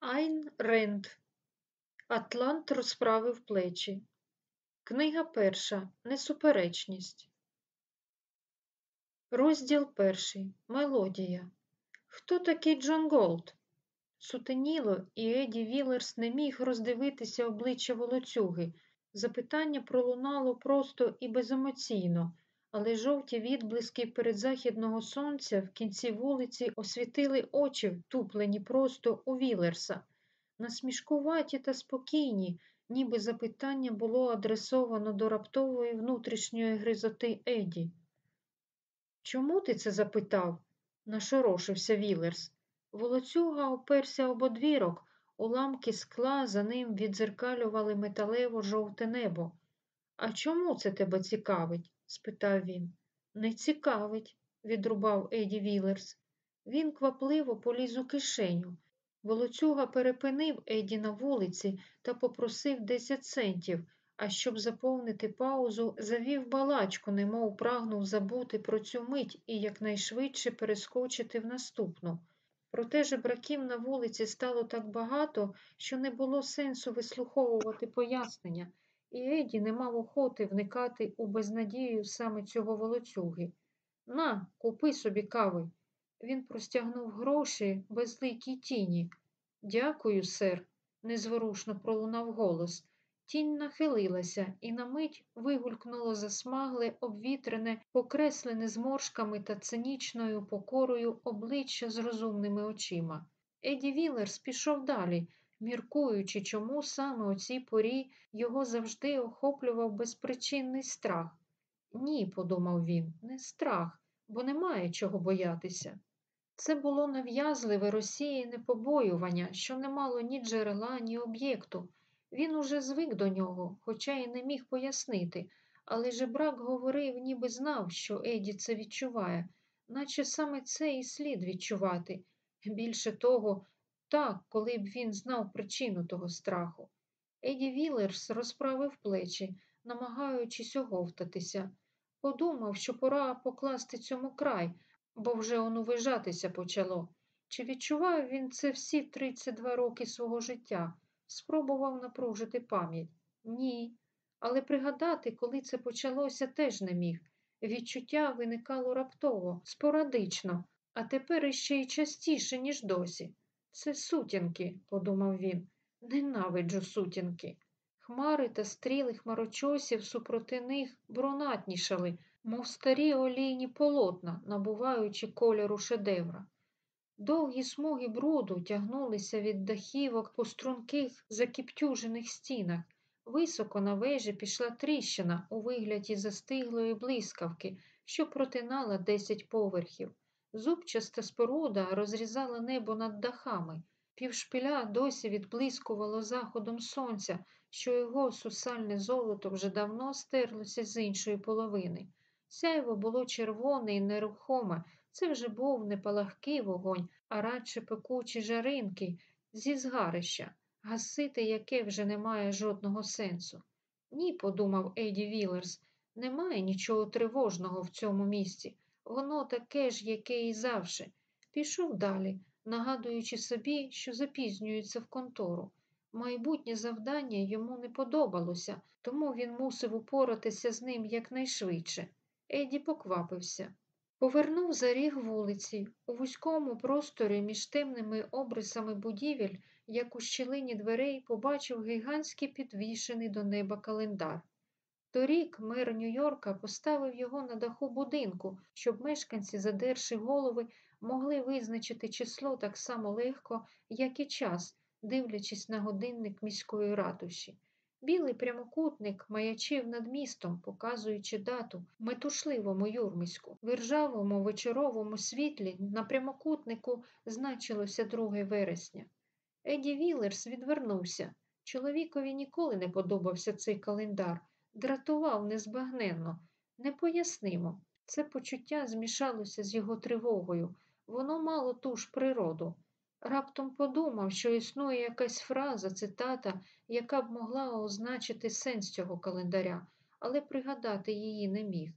Айн Ренд. Атлант розправив плечі. Книга перша. Несуперечність. Розділ перший. Мелодія. Хто такий Джон Голт? Сутеніло, і Еді Вілерс не міг роздивитися обличчя волоцюги. Запитання пролунало просто і беземоційно, але жовті відблиски передзахідного сонця в кінці вулиці освітили очі, втуплені просто у Вілерса. Насмішкуваті та спокійні, ніби запитання було адресовано до раптової внутрішньої гризоти Еді. Чому ти це запитав? нашорошився Вілерс. Волоцюга оперся об одвірок, уламки скла за ним відзеркалювали металево жовте небо. А чому це тебе цікавить? Спитав він. Не цікавить, відрубав Еді Вілерс. Він квапливо поліз у кишеню. Волоцюга перепинив Еді на вулиці та попросив 10 центів, а щоб заповнити паузу, завів балачку, немов прагнув забути про цю мить і якнайшвидше перескочити в наступну. Проте жебраків на вулиці стало так багато, що не було сенсу вислуховувати пояснення, і Еді не мав охоти вникати у безнадію саме цього волоцюги. На, купи собі кави. Він простягнув гроші безликій тіні. Дякую, сер, незворушно пролунав голос. Тінь нахилилася і на мить вигулькнуло засмагле, обвітрене, покреслене зморшками та цинічною покорою обличчя з розумними очима. Еді Вілерс пішов далі, міркуючи, чому саме у цій порі його завжди охоплював безпричинний страх. Ні, подумав він, не страх, бо немає чого боятися. Це було нав'язливе розсіяне побоювання, що не мало ні джерела, ні об'єкту. Він уже звик до нього, хоча й не міг пояснити, але жебрак говорив, ніби знав, що Еді це відчуває, наче саме це і слід відчувати. Більше того, так, коли б він знав причину того страху. Еді Вілерс розправив плечі, намагаючись оговтатися. Подумав, що пора покласти цьому край, бо вже онувижатися почало. Чи відчував він це всі 32 роки свого життя? Спробував напружити пам'ять. Ні. Але пригадати, коли це почалося, теж не міг. Відчуття виникало раптово, спорадично, а тепер іще й частіше, ніж досі. Це сутінки, подумав він. Ненавиджу сутінки. Хмари та стріли хмарочосів супроти них брунатнішали, мов старі олійні полотна, набуваючи кольору шедевра. Довгі смуги бруду тягнулися від дахівок по струнких закіптюжених стінах. Високо на вежі пішла тріщина у вигляді застиглої блискавки, що протинала десять поверхів. Зубчаста споруда розрізала небо над дахами. Півшпиля досі відблискувало заходом сонця, що його сусальне золото вже давно стерлося з іншої половини. Сяйво було червоне і нерухоме, це вже був не палахкий вогонь, а радше пекучі жаринки зі згарища, гасити яке вже не має жодного сенсу. Ні, подумав Еді Вілерс, немає нічого тривожного в цьому місці. Воно таке ж, яке і завжди. Пішов далі, нагадуючи собі, що запізнюється в контору. Майбутнє завдання йому не подобалося, тому він мусив упоратися з ним якнайшвидше. Еді поквапився. Повернув за ріг вулиці, у вузькому просторі між темними обрисами будівель, як у щілині дверей, побачив гігантський підвішений до неба календар. Торік мер Нью-Йорка поставив його на даху будинку, щоб мешканці, задерши голови, могли визначити число так само легко, як і час, дивлячись на годинник міської ратуші. Білий прямокутник маячив над містом, показуючи дату метушливому юрмиську. В іржавому вечоровому світлі на прямокутнику значилося 2 вересня. Еді Вілерс відвернувся. Чоловікові ніколи не подобався цей календар, дратував незбагненно, непояснимо. Це почуття змішалося з його тривогою. Воно мало ту ж природу. Раптом подумав, що існує якась фраза, цитата, яка б могла означити сенс цього календаря, але пригадати її не міг.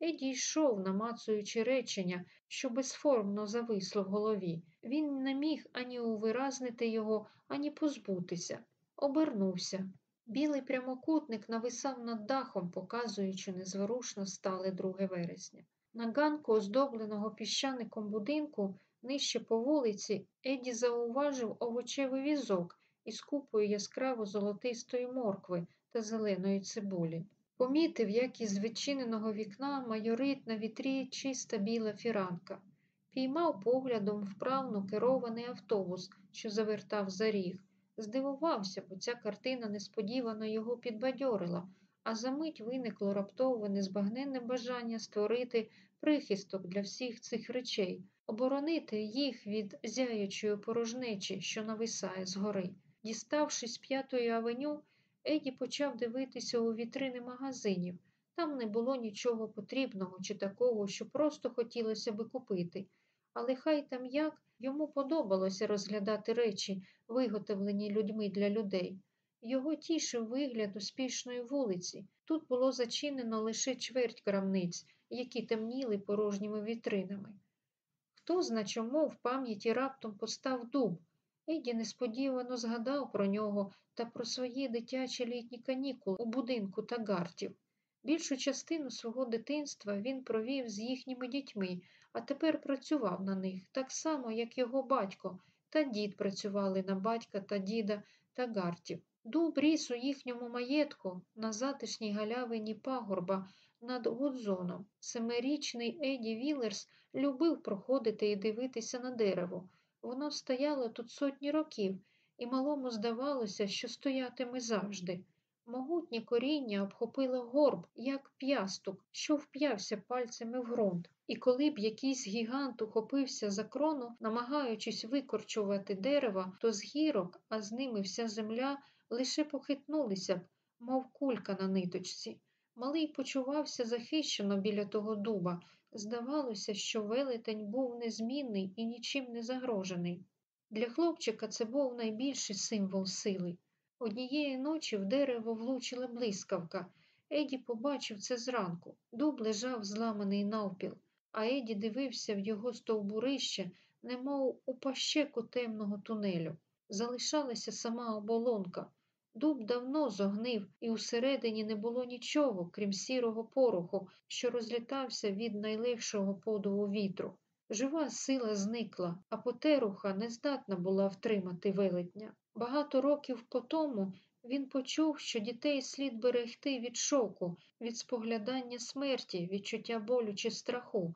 Еді йшов, намацуючи речення, що безформно зависло в голові. Він не міг ані увиразнити його, ані позбутися. Обернувся. Білий прямокутник нависав над дахом, показуючи незворушно стале 2 вересня. На ганку, оздобленого піщаником будинку, нижче по вулиці, Еді зауважив овочевий візок із купою яскраво золотистої моркви та зеленої цибулі. Помітив, як із відчиненого вікна майорить на вітрі чиста біла фіранка. Піймав поглядом вправно керований автобус, що завертав за ріг. Здивувався, бо ця картина несподівано його підбадьорила, а за мить виникло раптове незбагненне бажання створити прихисток для всіх цих речей, оборонити їх від зяючої порожнечі, що нависає згори. Діставшись п'ятої авеню, Еді почав дивитися у вітрини магазинів. Там не було нічого потрібного чи такого, що просто хотілося би купити. Але хай там як йому подобалося розглядати речі, виготовлені людьми для людей. Його тішив вигляд успішної вулиці. Тут було зачинено лише чверть крамниць, які темніли порожніми вітринами. Хто зна чому в пам'яті раптом постав дуб. Еді несподівано згадав про нього та про свої дитячі літні канікули у будинку Тагартів. Більшу частину свого дитинства він провів з їхніми дітьми, а тепер працював на них, так само, як його батько та дід працювали на батька та діда Тагартів. Дуб ріс у їхньому маєтку на затишній галявині пагорба над Гудзоном. Семирічний Еді Вілерс любив проходити і дивитися на дерево. Воно стояло тут сотні років, і малому здавалося, що стоятиме завжди. Могутнє коріння обхопило горб, як п'ясток, що вп'явся пальцями в ґрунт. І коли б якийсь гігант ухопився за крону, намагаючись викорчувати дерева, то з гірок, а з ними вся земля, лише похитнулися б, мов кулька на ниточці. Малий почувався захищено біля того дуба. Здавалося, що велетень був незмінний і нічим не загрожений. Для хлопчика це був найбільший символ сили. Однієї ночі в дерево влучила блискавка. Еді побачив це зранку. Дуб лежав зламаний навпіл, а Еді дивився в його стовбурище, немов у пащеку темного тунелю. Залишалася сама оболонка. Дуб давно зогнив, і усередині не було нічого, крім сірого пороху, що розлітався від найлегшого подуву вітру. Жива сила зникла, а потеруха не здатна була втримати велетня. Багато років по тому він почув, що дітей слід берегти від шоку, від споглядання смерті, відчуття болю чи страху.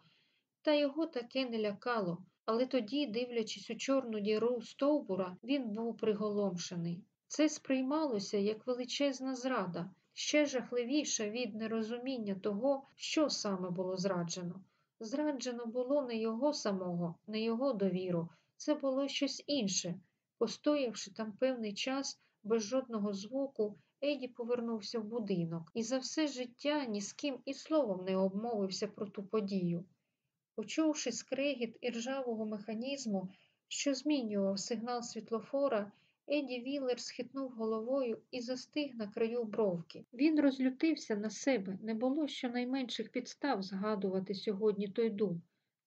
Та його таке не лякало, але тоді, дивлячись у чорну діру стовбура, він був приголомшений. Це сприймалося як величезна зрада, ще жахливіша від нерозуміння того, що саме було зраджено. Зраджено було не його самого, не його довіру, це було щось інше. Постоявши там певний час без жодного звуку, Еді повернувся в будинок і за все життя ні з ким і словом не обмовився про ту подію. Почувши скрегіт іржавого механізму, що змінював сигнал світлофора, Еді Віллер схитнув головою і застиг на краю бровки. Він розлютився на себе, не було щонайменших підстав згадувати сьогодні той дуб.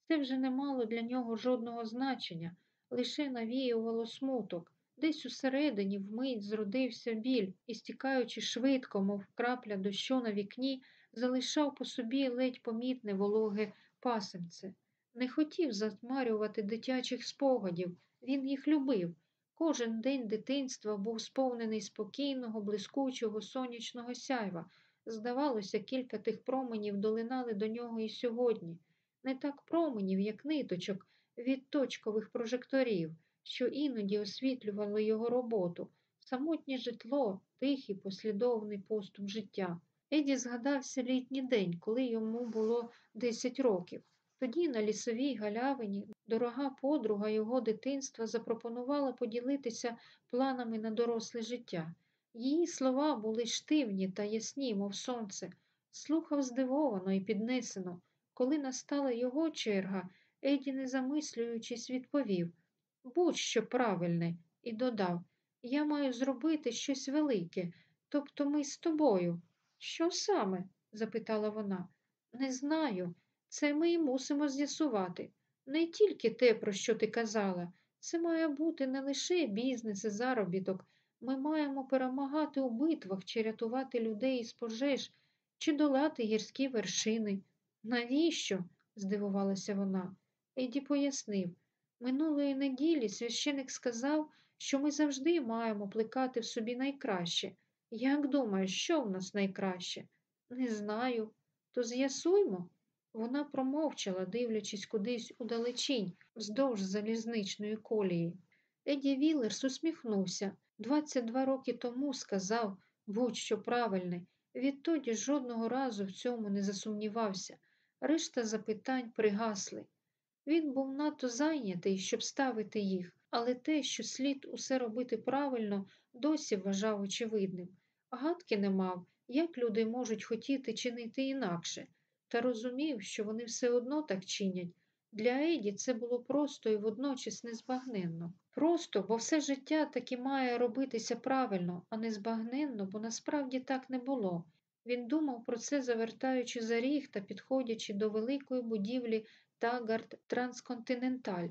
Це вже не мало для нього жодного значення, лише навіювало смуток. Десь усередині вмить зродився біль і, стікаючи швидко, мов крапля дощу на вікні, залишав по собі ледь помітне вологе пасенце. Не хотів затмарювати дитячих спогадів, він їх любив. Кожен день дитинства був сповнений спокійного, блискучого сонячного сяйва. Здавалося, кілька тих променів долинали до нього і сьогодні. Не так променів, як ниточок від точкових прожекторів, що іноді освітлювали його роботу, самотнє житло, тихий, послідовний поступ життя. Еді згадався літній день, коли йому було 10 років. Тоді на лісовій галявині дорога подруга його дитинства запропонувала поділитися планами на доросле життя. Її слова були штивні та ясні, мов сонце. Слухав здивовано і піднесено. Коли настала його черга, Еді, не замислюючись, відповів будь-що правильне, і додав Я маю зробити щось велике, тобто ми з тобою. Що саме? запитала вона. Не знаю. Це ми і мусимо з'ясувати. Не тільки те, про що ти казала. Це має бути не лише бізнес і заробіток. Ми маємо перемагати у битвах чи рятувати людей із пожеж, чи долати гірські вершини. Навіщо? здивувалася вона. Еді пояснив. Минулої неділі священик сказав, що ми завжди маємо плекати в собі найкраще. Як думаєш, що в нас найкраще? Не знаю. То з'ясуймо. Вона промовчала, дивлячись кудись удалечінь, вздовж залізничної колії. Еді Вілерс усміхнувся. 22 роки тому сказав будь-що правильне. Відтоді жодного разу в цьому не засумнівався. Решта запитань пригасли. Він був надто зайнятий, щоб ставити їх, але те, що слід усе робити правильно, досі вважав очевидним. Гадки не мав, як люди можуть хотіти чинити інакше, та розумів, що вони все одно так чинять. Для Еді це було просто і водночас незбагненно. Просто, бо все життя таки має робитися правильно, а не збагненно, бо насправді так не було. Він думав про це, завертаючи за ріг та підходячи до великої будівлі Тагард Трансконтиненталь.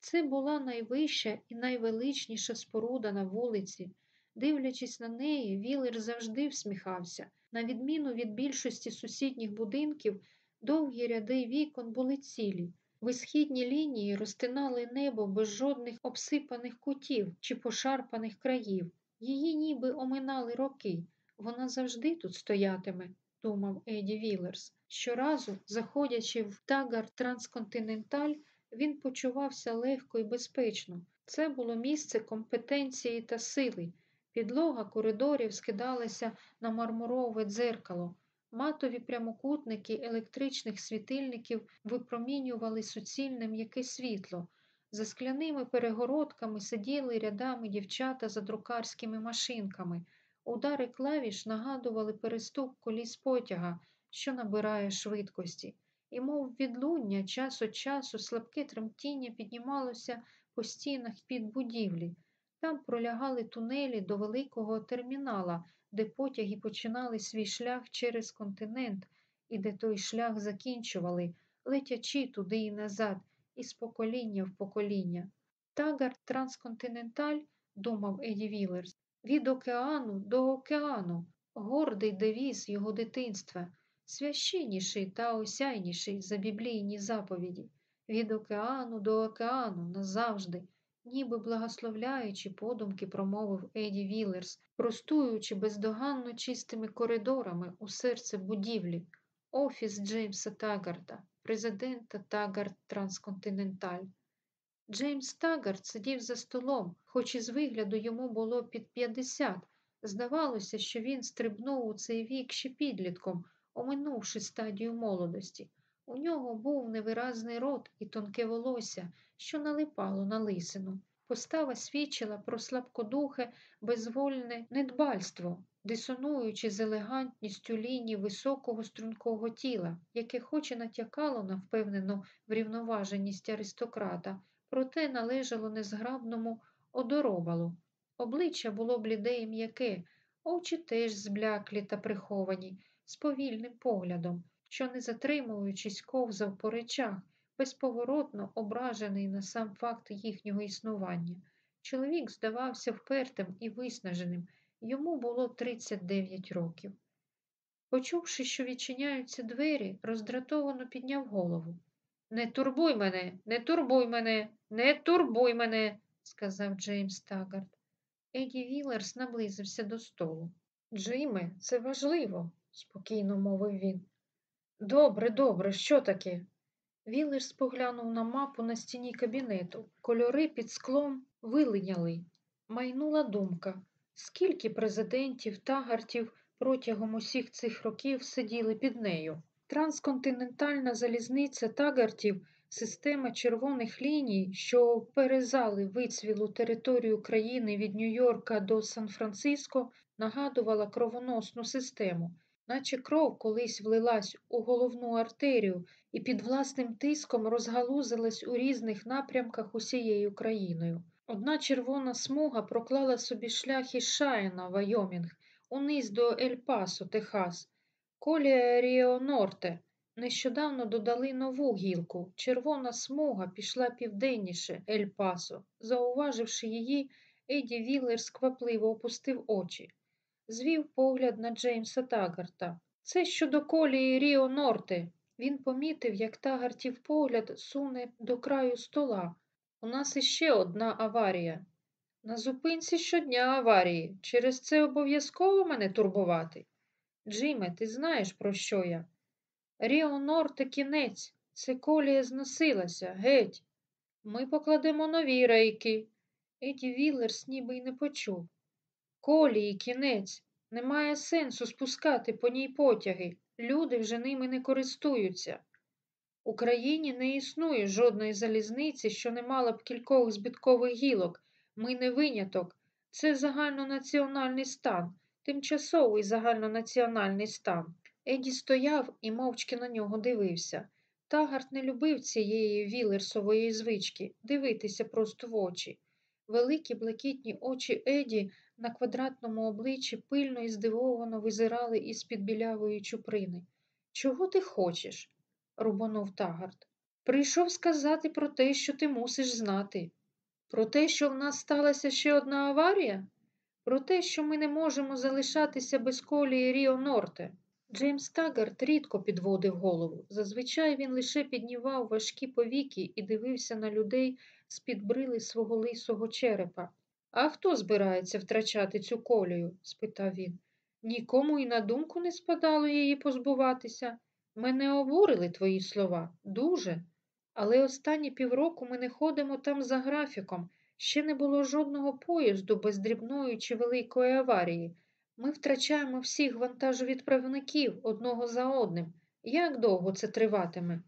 Це була найвища і найвеличніша споруда на вулиці. Дивлячись на неї, Вілер завжди всміхався. На відміну від більшості сусідніх будинків, довгі ряди вікон були цілі. Висхідні лінії розтинали небо без жодних обсипаних кутів чи пошарпаних країв. Її ніби оминали роки. Вона завжди тут стоятиме, думав Еді Вілерс. Щоразу, заходячи в тагар Трансконтиненталь, він почувався легко і безпечно. Це було місце компетенції та сили. Підлога коридорів скидалася на мармурове дзеркало. Матові прямокутники електричних світильників випромінювали суцільне м'яке світло. За скляними перегородками сиділи рядами дівчата за друкарськими машинками. Удари клавіш нагадували переступ коліс потяга, що набирає швидкості, і, мов відлуння, час від часу слабке тремтіння піднімалося по стінах під будівлі. Там пролягали тунелі до великого термінала, де потяги починали свій шлях через континент і де той шлях закінчували, летячи туди і назад, із покоління в покоління. Тагар Трансконтиненталь, думав Еді Вілерс, від океану до океану, гордий девіз його дитинства, священніший та осяйніший за біблійні заповіді, від океану до океану назавжди ніби благословляючи подумки, промовив Еді Вілерс, простуючи бездоганно чистими коридорами у серце будівлі, офіс Джеймса Тагарда, президента Тагард Трансконтиненталь. Джеймс Тагард сидів за столом, хоч із вигляду йому було під 50. Здавалося, що він стрибнув у цей вік ще підлітком, оминувши стадію молодості. У нього був невиразний рот і тонке волосся, що налипало на лисину. Постава свідчила про слабкодухе, безвольне недбальство, дисонуючи з елегантністю лінії високого стрункого тіла, яке хоч і натякало на впевнену врівноваженість аристократа, проте належало незграбному одоробалу. Обличчя було бліде і м'яке, очі теж збляклі та приховані, з повільним поглядом, що, не затримуючись, ковзав по речах, безповоротно ображений на сам факт їхнього існування. Чоловік здавався впертим і виснаженим, йому було 39 років. Почувши, що відчиняються двері, роздратовано підняв голову. Не турбуй мене, не турбуй мене, не турбуй мене, сказав Джеймс Тагард. Еді Вілерс наблизився до столу. Джиме, це важливо, спокійно мовив він. Добре, добре, що таке? Віллер споглянув на мапу на стіні кабінету. Кольори під склом вилиняли. Майнула думка, скільки президентів тагартів протягом усіх цих років сиділи під нею. Трансконтинентальна залізниця тагартів, система червоних ліній, що перезали вицвілу територію країни від Нью-Йорка до Сан-Франциско, нагадувала кровоносну систему наче кров колись влилась у головну артерію і під власним тиском розгалузилась у різних напрямках усією країною. Одна червона смуга проклала собі шлях із Шаєна, Вайомінг, униз до Ель Пасо, Техас, колія Ріо Норте, Нещодавно додали нову гілку. Червона смуга пішла південніше Ель Пасо. Зауваживши її, Еді Віллер сквапливо опустив очі. Звів погляд на Джеймса Тагарта. Це щодо колії Ріо Норте. Він помітив, як Тагартів погляд суне до краю стола. У нас іще одна аварія. На зупинці щодня аварії. Через це обов'язково мене турбувати. Джиме, ти знаєш, про що я? Ріо Норте кінець. Це колія зносилася, геть. Ми покладемо нові рейки. Еді Віллерс ніби й не почув. Колії кінець. Немає сенсу спускати по ній потяги. Люди вже ними не користуються. У країні не існує жодної залізниці, що не мала б кількох збиткових гілок. Ми не виняток. Це загальнонаціональний стан, тимчасовий загальнонаціональний стан. Еді стояв і мовчки на нього дивився. Тагарт не любив цієї вілерсової звички дивитися просто в очі. Великі блакитні очі Еді на квадратному обличчі пильно і здивовано визирали із-під білявої чуприни. Чого ти хочеш? рубанув Тагарт. Прийшов сказати про те, що ти мусиш знати. Про те, що в нас сталася ще одна аварія? Про те, що ми не можемо залишатися без колії Ріо Норте. Джеймс Тагарт рідко підводив голову. Зазвичай він лише піднівав важкі повіки і дивився на людей з-під брили свого лисого черепа. А хто збирається втрачати цю колію? спитав він. Нікому і на думку не спадало її позбуватися. Мене обурили твої слова, дуже. Але останні півроку ми не ходимо там за графіком. Ще не було жодного поїзду без дрібної чи великої аварії. Ми втрачаємо всіх вантажовідправників одного за одним. Як довго це триватиме?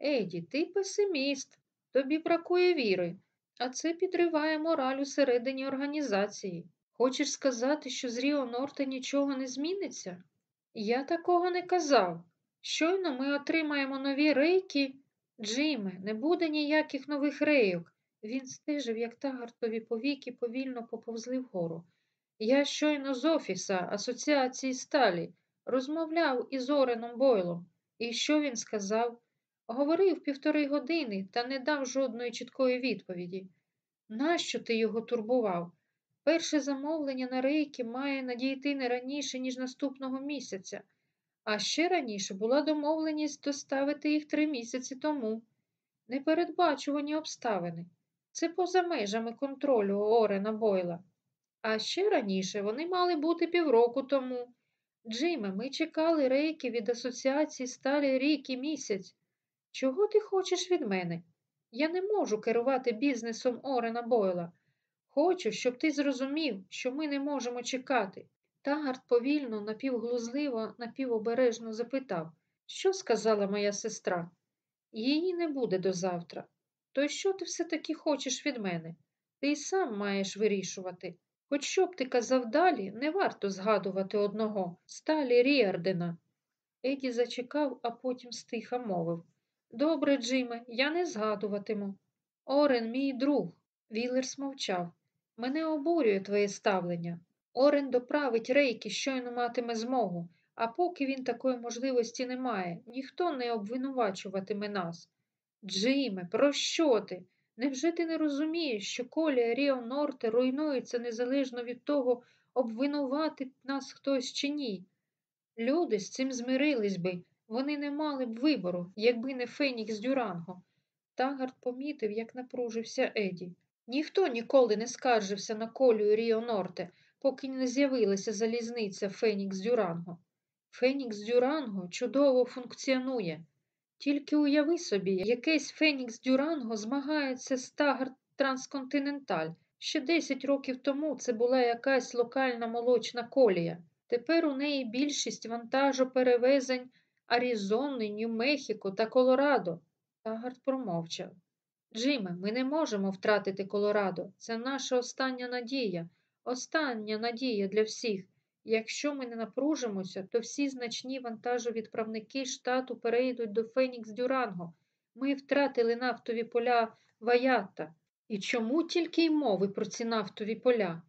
Еді, ти песиміст, тобі бракує віри, а це підриває мораль усередині організації. Хочеш сказати, що з Ріо Норте нічого не зміниться? Я такого не казав. Щойно ми отримаємо нові рейки. Джиме, не буде ніяких нових рейок. Він стежив, як тагартові повіки повільно поповзли вгору. Я щойно з офіса Асоціації Сталі розмовляв із Ореном Бойлом. І що він сказав? Говорив півтори години та не дав жодної чіткої відповіді. Нащо ти його турбував? Перше замовлення на рейки має надійти не раніше, ніж наступного місяця, а ще раніше була домовленість доставити їх три місяці тому. Непередбачувані обставини. Це поза межами контролю Орена Бойла. А ще раніше вони мали бути півроку тому. Джиме, ми чекали рейки від асоціації сталі рік і місяць. Чого ти хочеш від мене? Я не можу керувати бізнесом Орена Бойла. Хочу, щоб ти зрозумів, що ми не можемо чекати. Тагард повільно, напівглузливо, напівобережно запитав, що сказала моя сестра? Її не буде до завтра. То що ти все-таки хочеш від мене? Ти й сам маєш вирішувати. Хоч що б ти казав далі, не варто згадувати одного сталі Ріардена. Еді зачекав, а потім стиха мовив Добре, Джиме, я не згадуватиму. Орен, мій друг. Віллер смовчав. Мене обурює твоє ставлення. Орен доправить рейки, щойно матиме змогу, а поки він такої можливості не має, ніхто не обвинувачуватиме нас. Джиме, про що ти? Невже ти не розумієш, що колія Ріо Норте руйнується незалежно від того, обвинуватить нас хтось чи ні? Люди з цим змирились би, вони не мали б вибору, якби не Фенікс Дюранго. Тагард помітив, як напружився Еді. Ніхто ніколи не скаржився на колію Ріо Норте, поки не з'явилася залізниця Фенікс Дюранго. Фенікс Дюранго чудово функціонує. Тільки уяви собі, якийсь Фенікс Дюранго змагається з Тагард Трансконтиненталь. Ще 10 років тому це була якась локальна молочна колія. Тепер у неї більшість вантажоперевезень Аризони, Нью-Мехіко та Колорадо. Тагард промовчав. Джиме, ми не можемо втратити Колорадо. Це наша остання надія, остання надія для всіх. Якщо ми не напружимося, то всі значні вантажовідправники штату перейдуть до Фенікс Дюранго. Ми втратили нафтові поля Ваята. І чому тільки й мови про ці нафтові поля?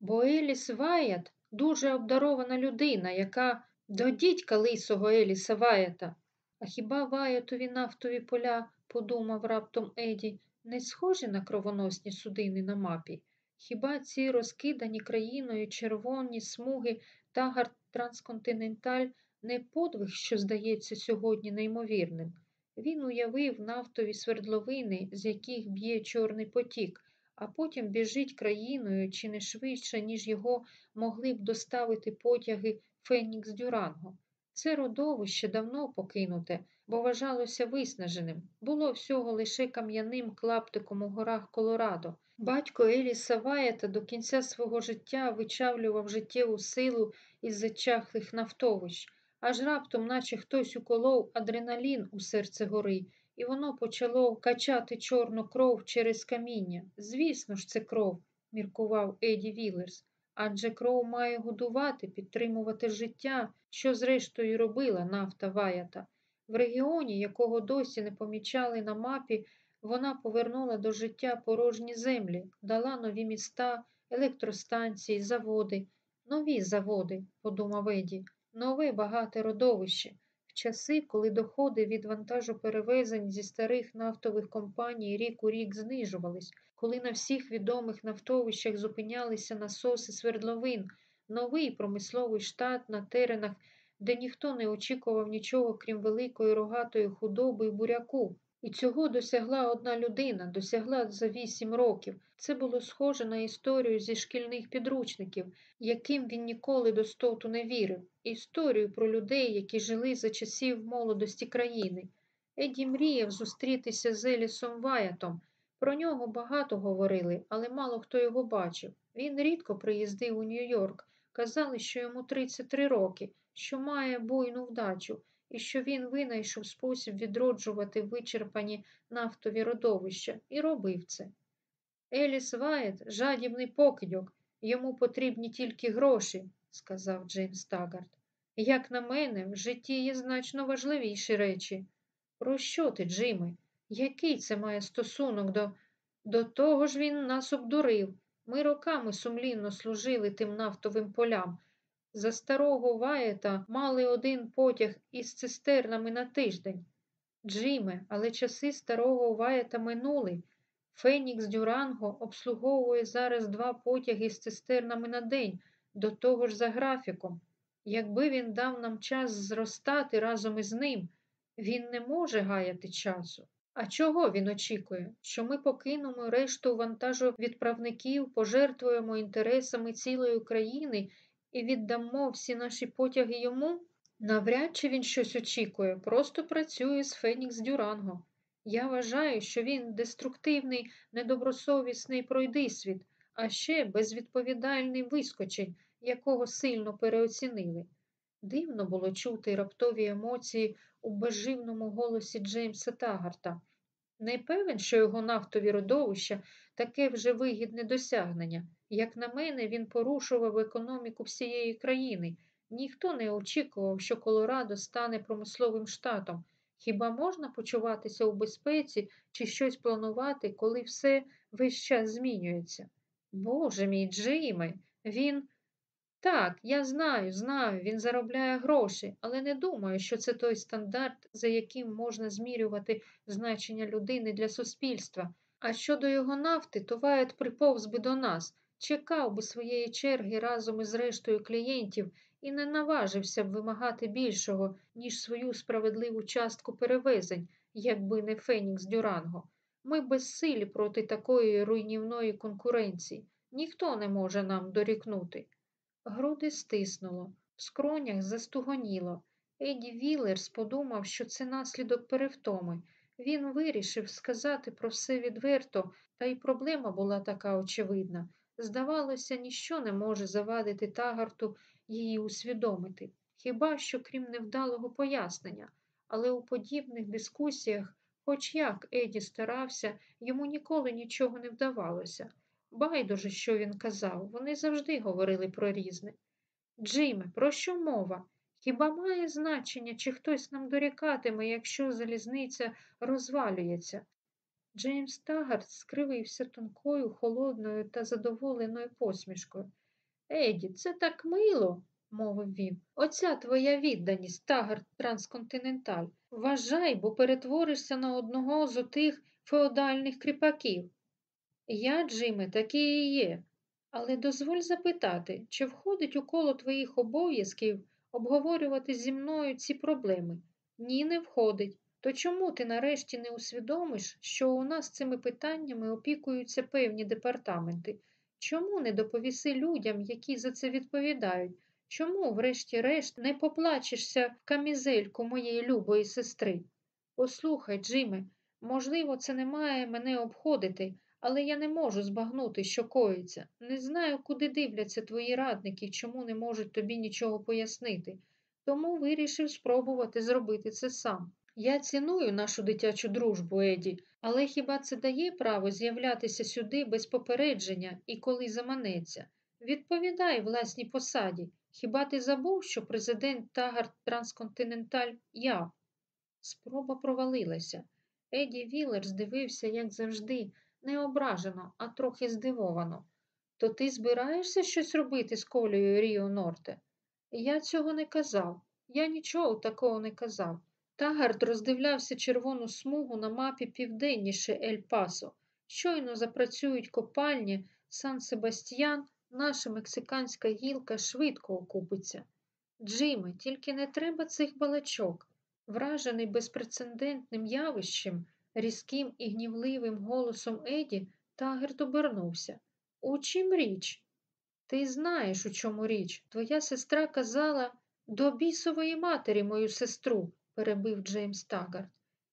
Бо Еліс Ваят дуже обдарована людина, яка до дідька лисого Еліса Ваята. А хіба ваятові нафтові поля, подумав раптом Еді, не схожі на кровоносні судини на мапі? Хіба ці розкидані країною червоні смуги Тагард Трансконтиненталь не подвиг, що здається сьогодні неймовірним? Він уявив нафтові свердловини, з яких б'є Чорний потік, а потім біжить країною чи не швидше, ніж його могли б доставити потяги Фенікс Дюранго. Це родовище давно покинуте, бо вважалося виснаженим. Було всього лише кам'яним клаптиком у горах Колорадо. Батько Еліса Ваєта до кінця свого життя вичавлював життєву силу із зачахлих нафтовищ, аж раптом, наче хтось уколов адреналін у серце гори, і воно почало качати чорну кров через каміння. Звісно ж, це кров, міркував Еді Вілерс. Адже кров має годувати, підтримувати життя, що зрештою робила нафта Ваята. В регіоні, якого досі не помічали на мапі, вона повернула до життя порожні землі, дала нові міста, електростанції, заводи, нові заводи, подумав Еді, нове багате родовище. В часи, коли доходи від вантажоперевезень зі старих нафтових компаній рік у рік знижувались, коли на всіх відомих нафтовищах зупинялися насоси свердловин, новий промисловий штат на теренах, де ніхто не очікував нічого, крім великої рогатої худоби і буряку. І цього досягла одна людина, досягла за вісім років. Це було схоже на історію зі шкільних підручників, яким він ніколи до стоту не вірив, історію про людей, які жили за часів молодості країни. Еді мріяв зустрітися з Елісом Ваятом. Про нього багато говорили, але мало хто його бачив. Він рідко приїздив у Нью-Йорк. Казали, що йому 33 роки, що має буйну вдачу і що він винайшов спосіб відроджувати вичерпані нафтові родовища і робив це. Еліс Ваєт жадібний покидьок, йому потрібні тільки гроші, сказав Джеймс Тагарт. Як на мене, в житті є значно важливіші речі. Про що ти, Джиме? Який це має стосунок до. До того ж він нас обдурив. Ми роками сумлінно служили тим нафтовим полям, за старого Ваєта мали один потяг із цистернами на тиждень. Джиме, але часи старого Ваєта минули. Фенікс Дюранго обслуговує зараз два потяги з цистернами на день, до того ж за графіком. Якби він дав нам час зростати разом із ним, він не може гаяти часу. А чого він очікує? Що ми покинемо решту вантажовідправників, пожертвуємо інтересами цілої країни і віддамо всі наші потяги йому? Навряд чи він щось очікує, просто працює з Фенікс Дюранго. Я вважаю, що він деструктивний, недобросовісний пройдисвіт, а ще безвідповідальний вискочень, якого сильно переоцінили. Дивно було чути раптові емоції у безживному голосі Джеймса Тагарта. Не певен, що його нафтові родовища таке вже вигідне досягнення. Як на мене, він порушував економіку всієї країни. Ніхто не очікував, що Колорадо стане промисловим штатом. Хіба можна почуватися у безпеці чи щось планувати, коли все весь час змінюється? Боже мій Джиме, він. Так, я знаю, знаю, він заробляє гроші, але не думаю, що це той стандарт, за яким можна змірювати значення людини для суспільства. А щодо його нафти, то Вайт приповз би до нас, чекав би своєї черги разом із рештою клієнтів і не наважився б вимагати більшого, ніж свою справедливу частку перевезень, якби не Фенікс Дюранго. Ми безсилі проти такої руйнівної конкуренції. Ніхто не може нам дорікнути. Груди стиснуло, в скронях застугоніло. Еді Вілерс подумав, що це наслідок перевтоми. Він вирішив сказати про все відверто, та й проблема була така очевидна. Здавалося, ніщо не може завадити тагарту її усвідомити, хіба що крім невдалого пояснення, але у подібних дискусіях, хоч як Еді старався, йому ніколи нічого не вдавалося. Байдуже, що він казав, вони завжди говорили про різне. Джиме, про що мова? Хіба має значення, чи хтось нам дорікатиме, якщо залізниця розвалюється? Джеймс Тагард скривився тонкою, холодною та задоволеною посмішкою. Еді, це так мило. мовив він. Оця твоя відданість, Тагар Трансконтиненталь. Вважай, бо перетворишся на одного з отих феодальних кріпаків. Я, Джиме, такий і є. Але дозволь запитати, чи входить у коло твоїх обов'язків обговорювати зі мною ці проблеми? Ні, не входить. То чому ти нарешті не усвідомиш, що у нас цими питаннями опікуються певні департаменти? Чому не доповіси людям, які за це відповідають? Чому, врешті-решт, не поплачешся в камізельку моєї любої сестри? Послухай, Джиме, можливо, це не має мене обходити, але я не можу збагнути, що коїться. Не знаю, куди дивляться твої радники, чому не можуть тобі нічого пояснити. Тому вирішив спробувати зробити це сам. Я ціную нашу дитячу дружбу, Еді, але хіба це дає право з'являтися сюди без попередження і коли заманеться? Відповідай власній посаді. Хіба ти забув, що президент Тагар Трансконтиненталь я? Спроба провалилася. Еді Віллер здивився, як завжди, не ображено, а трохи здивовано. То ти збираєшся щось робити з колею Ріо Норте? Я цього не казав. Я нічого такого не казав. Тагард роздивлявся червону смугу на мапі південніше Ель Пасо. Щойно запрацюють копальні Сан Себастьян, наша мексиканська гілка швидко окупиться. Джиме, тільки не треба цих балачок. Вражений безпрецедентним явищем, різким і гнівливим голосом Еді, Тагерт обернувся. У чим річ? Ти знаєш, у чому річ. Твоя сестра казала до бісової матері мою сестру, перебив Джеймс Тагард.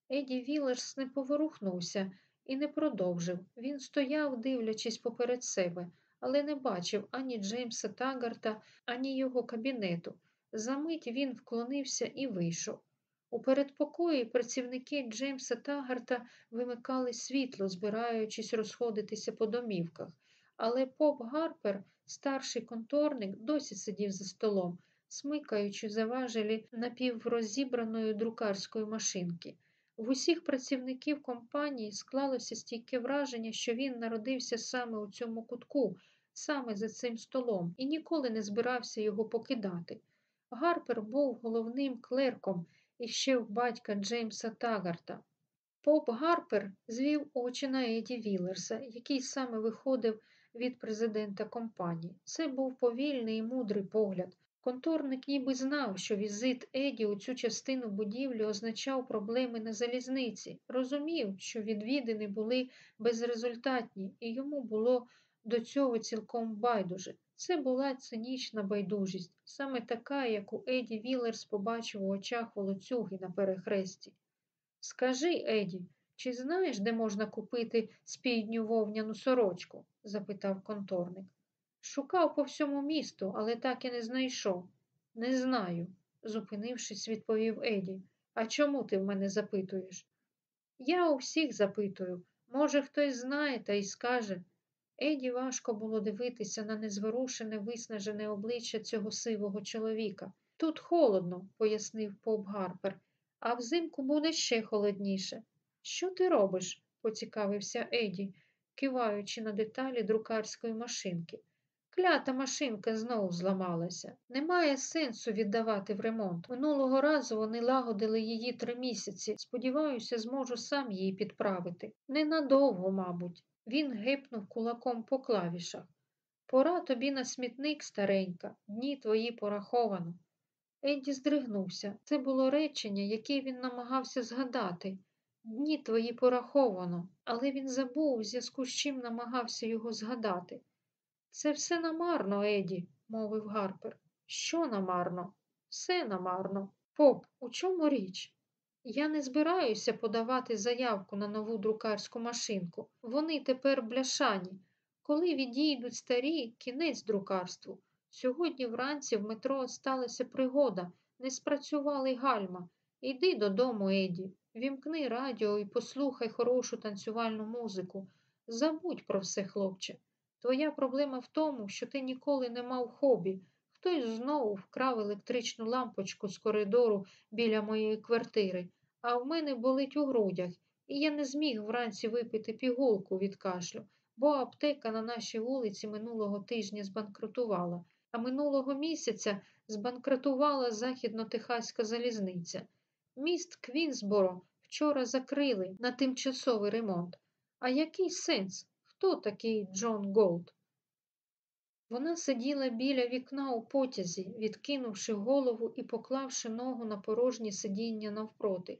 Еді Вілерс не поворухнувся і не продовжив. Він стояв, дивлячись поперед себе, але не бачив ані Джеймса Тагарта, ані його кабінету. Замить він вклонився і вийшов. У передпокої працівники Джеймса Тагарта вимикали світло, збираючись розходитися по домівках, але поп Гарпер, старший конторник, досі сидів за столом, смикаючи заважелі напіврозібраної друкарської машинки. В усіх працівників компанії склалося стійке враження, що він народився саме у цьому кутку, саме за цим столом, і ніколи не збирався його покидати. Гарпер був головним клерком іще в батька Джеймса Тагарта. Поп Гарпер звів очі на Еді Віллерса, який саме виходив від президента компанії. Це був повільний і мудрий погляд. Конторник ніби знав, що візит Еді у цю частину будівлі означав проблеми на залізниці, розумів, що відвідини були безрезультатні, і йому було до цього цілком байдуже. Це була цинічна байдужість, саме така, яку Еді Вілерс побачив у очах волоцюги на перехресті. Скажи, Еді, чи знаєш, де можна купити спідню вовняну сорочку? запитав конторник. Шукав по всьому місту, але так і не знайшов. Не знаю, зупинившись, відповів Еді. А чому ти в мене запитуєш? Я у всіх запитую. Може, хтось знає та й скаже. Еді важко було дивитися на незворушене, виснажене обличчя цього сивого чоловіка. Тут холодно, пояснив поп Гарпер, а взимку буде ще холодніше. Що ти робиш? поцікавився Еді, киваючи на деталі друкарської машинки. Клята машинка знову зламалася. Немає сенсу віддавати в ремонт. Минулого разу вони лагодили її три місяці. Сподіваюся, зможу сам її підправити. Ненадовго, мабуть. Він гипнув кулаком по клавішах. Пора тобі на смітник, старенька, дні твої пораховано. Едді здригнувся. Це було речення, яке він намагався згадати. Дні твої пораховано, але він забув, у зв'язку з чим намагався його згадати. Це все намарно, Еді, мовив Гарпер. Що намарно? Все намарно. Поп, у чому річ? Я не збираюся подавати заявку на нову друкарську машинку. Вони тепер бляшані. Коли відійдуть старі, кінець друкарству. Сьогодні вранці в метро сталася пригода, не спрацювали гальма. Іди додому, Еді, вімкни радіо і послухай хорошу танцювальну музику. Забудь про все, хлопче. Твоя проблема в тому, що ти ніколи не мав хобі. Хтось знову вкрав електричну лампочку з коридору біля моєї квартири, а в мене болить у грудях, і я не зміг вранці випити пігулку від кашлю, бо аптека на нашій вулиці минулого тижня збанкрутувала. а минулого місяця збанкрутувала західно-техаська залізниця. Міст Квінсборо вчора закрили на тимчасовий ремонт. А який сенс? Хто такий Джон Голт? Вона сиділа біля вікна у потязі, відкинувши голову і поклавши ногу на порожнє сидіння навпроти.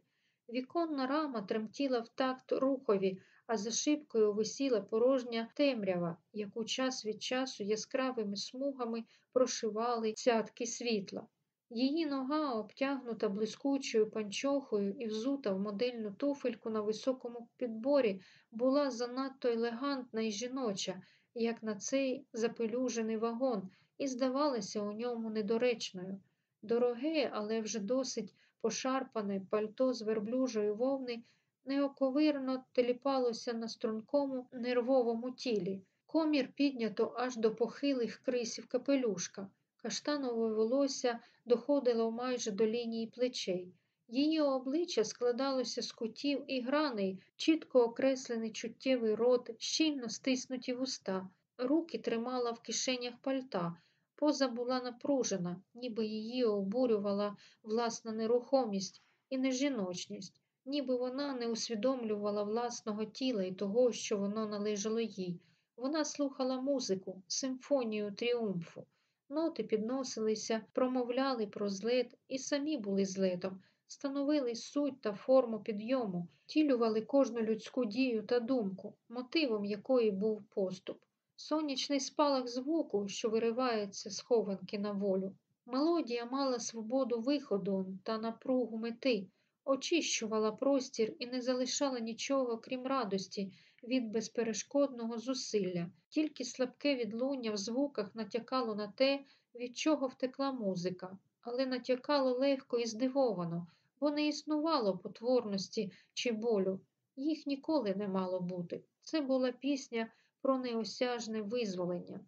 Віконна рама тремтіла в такт рухові, а за шибкою висіла порожня темрява, яку час від часу яскравими смугами прошивали цятки світла. Її нога, обтягнута блискучою панчохою і взута в модельну туфельку на високому підборі, була занадто елегантна і жіноча, як на цей запелюжений вагон, і здавалася у ньому недоречною. Дороге, але вже досить пошарпане пальто з верблюжої вовни неоковирно теліпалося на стрункому нервовому тілі. Комір піднято аж до похилих крисів капелюшка. Каштанове волосся доходило майже до лінії плечей. Її обличчя складалося з кутів і граней, чітко окреслений чуттєвий рот, щільно стиснуті вуста, руки тримала в кишенях пальта, поза була напружена, ніби її обурювала власна нерухомість і нежіночність, ніби вона не усвідомлювала власного тіла і того, що воно належало їй. Вона слухала музику, симфонію тріумфу. Ноти підносилися, промовляли про злет і самі були злетом, становили суть та форму підйому, тілювали кожну людську дію та думку, мотивом якої був поступ. Сонячний спалах звуку, що виривається з хованки на волю. Мелодія мала свободу виходу та напругу мети, очищувала простір і не залишала нічого, крім радості, від безперешкодного зусилля, тільки слабке відлуння в звуках натякало на те, від чого втекла музика, але натякало легко і здивовано, бо не існувало потворності чи болю. Їх ніколи не мало бути. Це була пісня про неосяжне визволення.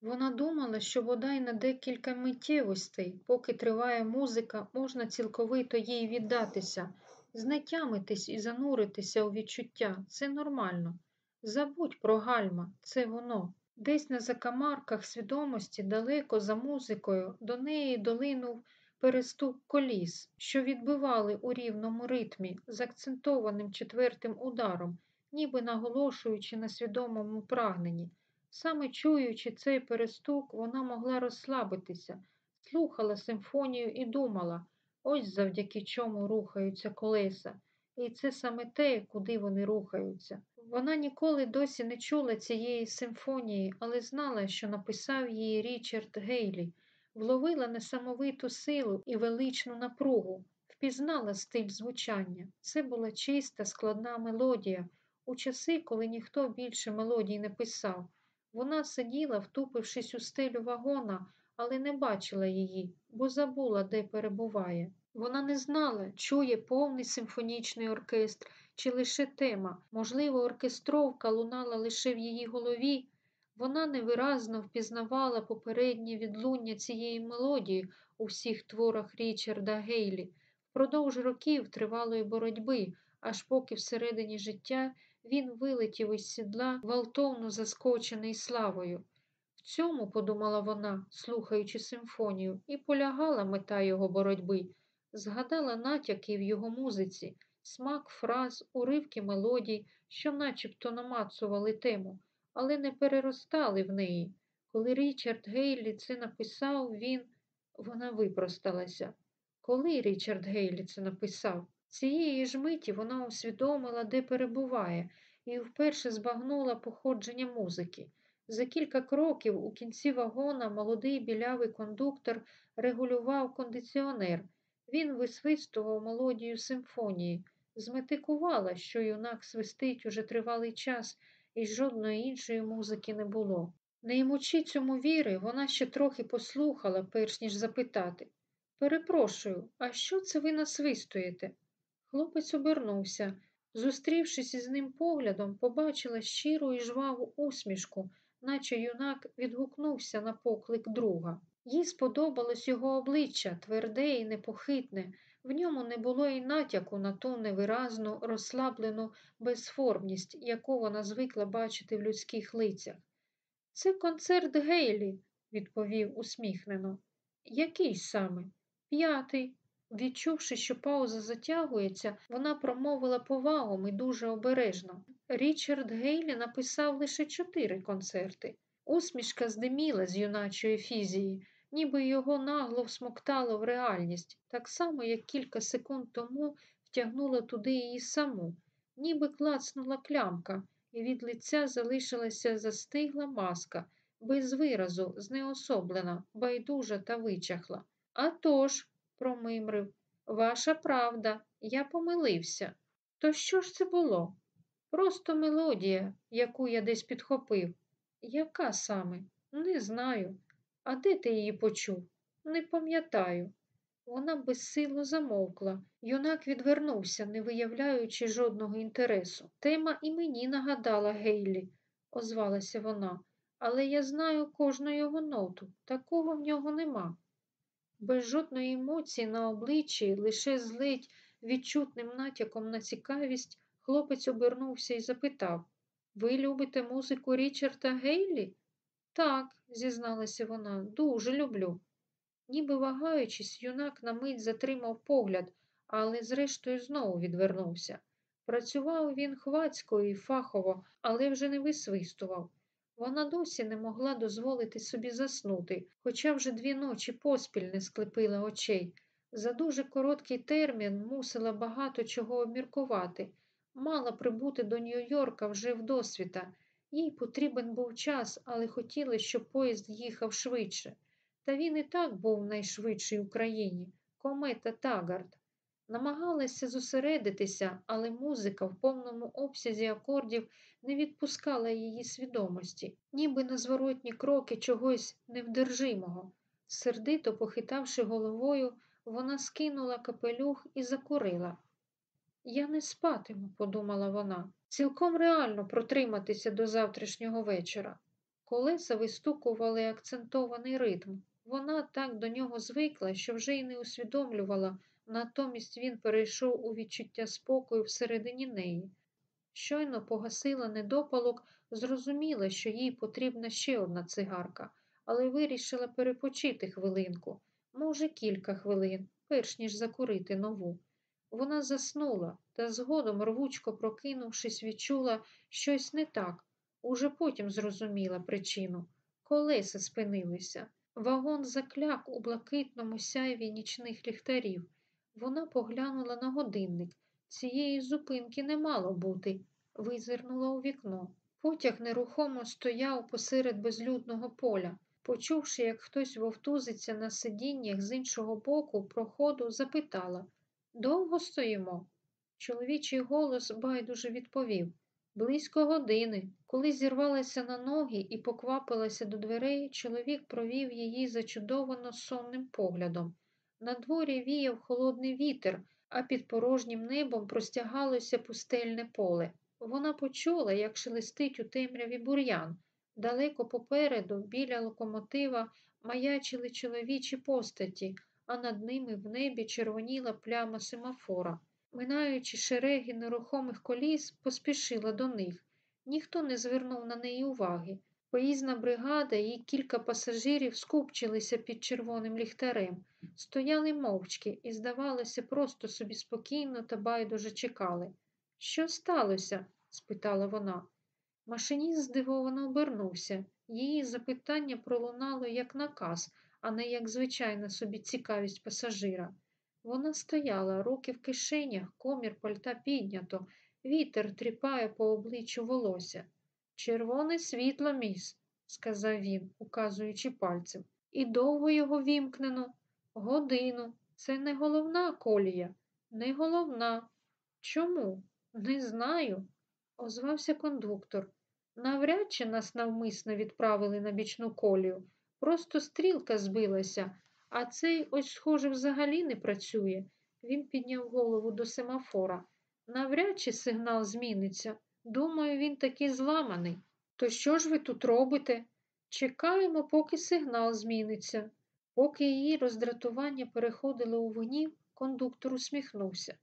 Вона думала, що бодай на декілька миттєвостей, поки триває музика, можна цілковито їй віддатися, знетямитись і зануритися у відчуття це нормально. Забудь про гальма, це воно. Десь на закамарках свідомості, далеко за музикою, до неї долинув перестук коліс, що відбивали у рівному ритмі з акцентованим четвертим ударом, ніби наголошуючи на свідомому прагненні. Саме чуючи цей перестук, вона могла розслабитися, слухала симфонію і думала, ось завдяки чому рухаються колеса. І це саме те, куди вони рухаються. Вона ніколи досі не чула цієї симфонії, але знала, що написав її Річард Гейлі, вловила несамовиту силу і величну напругу, впізнала стиль звучання. Це була чиста, складна мелодія у часи, коли ніхто більше мелодій не писав. Вона сиділа, втупившись у стелю вагона, але не бачила її, бо забула, де перебуває. Вона не знала, чує повний симфонічний оркестр чи лише тема. Можливо, оркестровка лунала лише в її голові. Вона невиразно впізнавала попереднє відлуння цієї мелодії у всіх творах Річарда Гейлі, впродовж років тривалої боротьби, аж поки всередині життя він вилетів із сідла, гвалтовно заскочений славою. В цьому, подумала вона, слухаючи симфонію, і полягала мета його боротьби, згадала натяки в його музиці, смак фраз, уривки мелодій, що начебто намацували тему, але не переростали в неї. Коли Річард Гейлі це написав, він. Вона випросталася. Коли Річард Гейлі це написав? Цієї ж миті вона усвідомила, де перебуває, і вперше збагнула походження музики. За кілька кроків у кінці вагона молодий білявий кондуктор регулював кондиціонер. Він висвистував мелодію симфонії, зметикувала, що юнак свистить уже тривалий час, і жодної іншої музики не було. Не ймучи цьому віри, вона ще трохи послухала, перш ніж запитати Перепрошую, а що це ви насвистуєте? Хлопець обернувся. Зустрівшись із ним поглядом, побачила щиру і жваву усмішку, наче юнак відгукнувся на поклик друга. Їй сподобалось його обличчя, тверде і непохитне, в ньому не було й натяку на ту невиразну, розслаблену безформність, яку вона звикла бачити в людських лицях. Це концерт Гейлі, відповів усміхнено. Який саме? П'ятий. Відчувши, що пауза затягується, вона промовила повагом і дуже обережно. Річард Гейлі написав лише чотири концерти. Усмішка здиміла з юначої фізії, ніби його нагло всмоктало в реальність, так само, як кілька секунд тому втягнула туди її саму, ніби клацнула клямка, і від лиця залишилася застигла маска, без виразу, знеособлена, байдужа та вичахла. «А тож», – промимрив, ваша правда, я помилився. То що ж це було? Просто мелодія, яку я десь підхопив. Яка саме? Не знаю. А де ти її почув? Не пам'ятаю. Вона безсило замовкла. Юнак відвернувся, не виявляючи жодного інтересу. Тема і мені нагадала Гейлі, озвалася вона, але я знаю кожну його ноту. Такого в нього нема. Без жодної емоції на обличчі, лише з ледь відчутним натяком на цікавість, хлопець обернувся і запитав Ви любите музику Річарда Гейлі? Так, зізналася вона, дуже люблю. Ніби вагаючись, юнак на мить затримав погляд, але зрештою знову відвернувся. Працював він хвацько і фахово, але вже не висвистував. Вона досі не могла дозволити собі заснути, хоча вже дві ночі поспіль не склепила очей. За дуже короткий термін мусила багато чого обміркувати, мала прибути до Нью-Йорка вже вдосвіта. Їй потрібен був час, але хотіли, щоб поїзд їхав швидше. Та він і так був найшвидший в країні комета Тагард. Намагалася зосередитися, але музика в повному обсязі акордів не відпускала її свідомості, ніби на зворотні кроки чогось невдержимого. Сердито похитавши головою, вона скинула капелюх і закурила. Я не спатиму, подумала вона, цілком реально протриматися до завтрашнього вечора. Колеса вистукували акцентований ритм. Вона так до нього звикла, що вже й не усвідомлювала, натомість він перейшов у відчуття спокою всередині неї. Щойно погасила недопалок, зрозуміла, що їй потрібна ще одна цигарка, але вирішила перепочити хвилинку, може, кілька хвилин, перш ніж закурити нову. Вона заснула та згодом, рвучко прокинувшись, відчула щось не так. Уже потім зрозуміла причину. Колеса спинилися. Вагон закляк у блакитному сяйві нічних ліхтарів. Вона поглянула на годинник. Цієї зупинки не мало бути, визирнула у вікно. Потяг нерухомо стояв посеред безлюдного поля. Почувши, як хтось вовтузиться на сидіннях з іншого боку проходу, запитала Довго стоїмо? Чоловічий голос байдуже відповів Близько години. Коли зірвалася на ноги і поквапилася до дверей, чоловік провів її зачудовано сонним поглядом. На дворі віяв холодний вітер, а під порожнім небом простягалося пустельне поле. Вона почула, як шелестить у темряві бур'ян. Далеко попереду, біля локомотива, маячили чоловічі постаті, а над ними в небі червоніла пляма семафора. Минаючи шереги нерухомих коліс, поспішила до них. Ніхто не звернув на неї уваги. Поїзна бригада і кілька пасажирів скупчилися під червоним ліхтарем, стояли мовчки і, здавалося, просто собі спокійно та байдуже чекали. Що сталося? спитала вона. Машиніст здивовано обернувся. Її запитання пролунало як наказ, а не як звичайна собі цікавість пасажира. Вона стояла, руки в кишенях, комір пальта піднято, вітер тріпає по обличчю волосся. Червоне світло, міс, сказав він, указуючи пальцем. І довго його вімкнено. Годину. Це не головна колія, не головна. Чому? Не знаю, озвався кондуктор. Навряд чи нас навмисно відправили на бічну колію. Просто стрілка збилася, а цей ось, схоже, взагалі не працює. Він підняв голову до семафора. Навряд чи сигнал зміниться. Думаю, він таки зламаний. То що ж ви тут робите? Чекаємо, поки сигнал зміниться. Поки її роздратування переходило у гнів, кондуктор усміхнувся.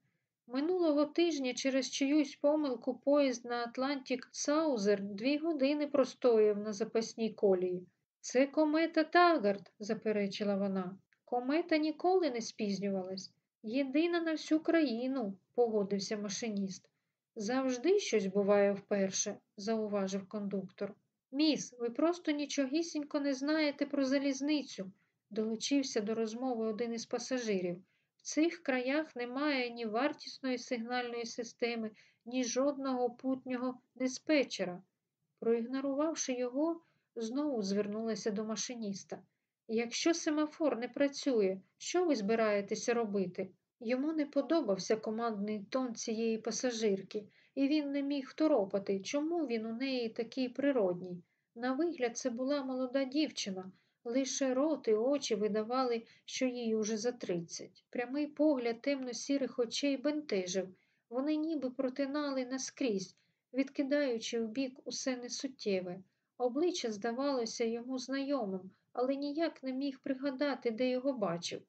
Минулого тижня через чиюсь помилку поїзд на Атлантік Саузерн дві години простояв на запасній колії. Це комета Тагарт, заперечила вона. Комета ніколи не спізнювалась. Єдина на всю країну, погодився машиніст. Завжди щось буває вперше, зауважив кондуктор. Міс, ви просто нічогісінько не знаєте про залізницю, долучився до розмови один із пасажирів. В цих краях немає ні вартісної сигнальної системи, ні жодного путнього диспетчера. Проігнорувавши його, знову звернулася до машиніста. Якщо семафор не працює, що ви збираєтеся робити? Йому не подобався командний тон цієї пасажирки, і він не міг второпати, чому він у неї такий природній. На вигляд, це була молода дівчина, лише рот і очі видавали, що їй уже за тридцять. Прямий погляд темно-сірих очей бентежив. Вони ніби протинали наскрізь, відкидаючи вбік усе несуттєве. Обличчя здавалося йому знайомим, але ніяк не міг пригадати, де його бачив.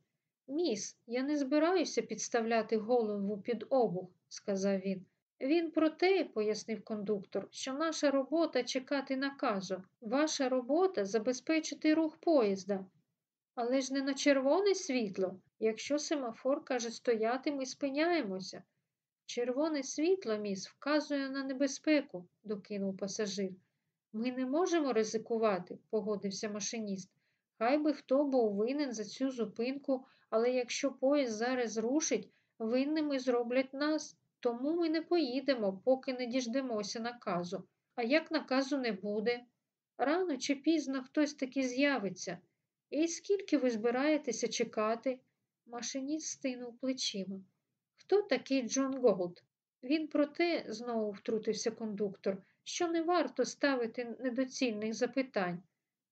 Міс, я не збираюся підставляти голову під обух, сказав він. Він про те, пояснив кондуктор, що наша робота чекати наказу. Ваша робота забезпечити рух поїзда. Але ж не на червоне світло. Якщо семафор каже стояти, ми спиняємося. Червоне світло, міс, вказує на небезпеку, докинув пасажир. Ми не можемо ризикувати, погодився машиніст. Хай би хто був винен за цю зупинку, але якщо поїзд зараз рушить, винними зроблять нас, тому ми не поїдемо, поки не діждемося наказу. А як наказу не буде? Рано чи пізно хтось таки з'явиться. І скільки ви збираєтеся чекати? Машиніст стенув плечима. Хто такий Джон Голт? Він про те, знову втрутився кондуктор, що не варто ставити недоцільних запитань.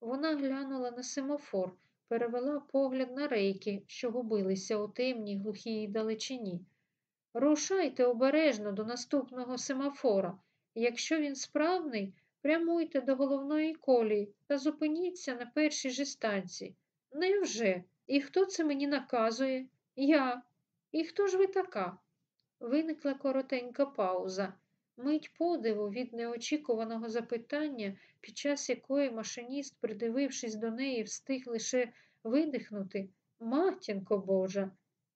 Вона глянула на семафор, перевела погляд на рейки, що губилися у темній глухій далечині. Рушайте обережно до наступного семафора. Якщо він справний, прямуйте до головної колії та зупиніться на першій же станції. Невже? І хто це мені наказує? Я. І хто ж ви така? Виникла коротенька пауза. Мить подиву від неочікуваного запитання, під час якої машиніст, придивившись до неї, встиг лише видихнути. Матінко Божа.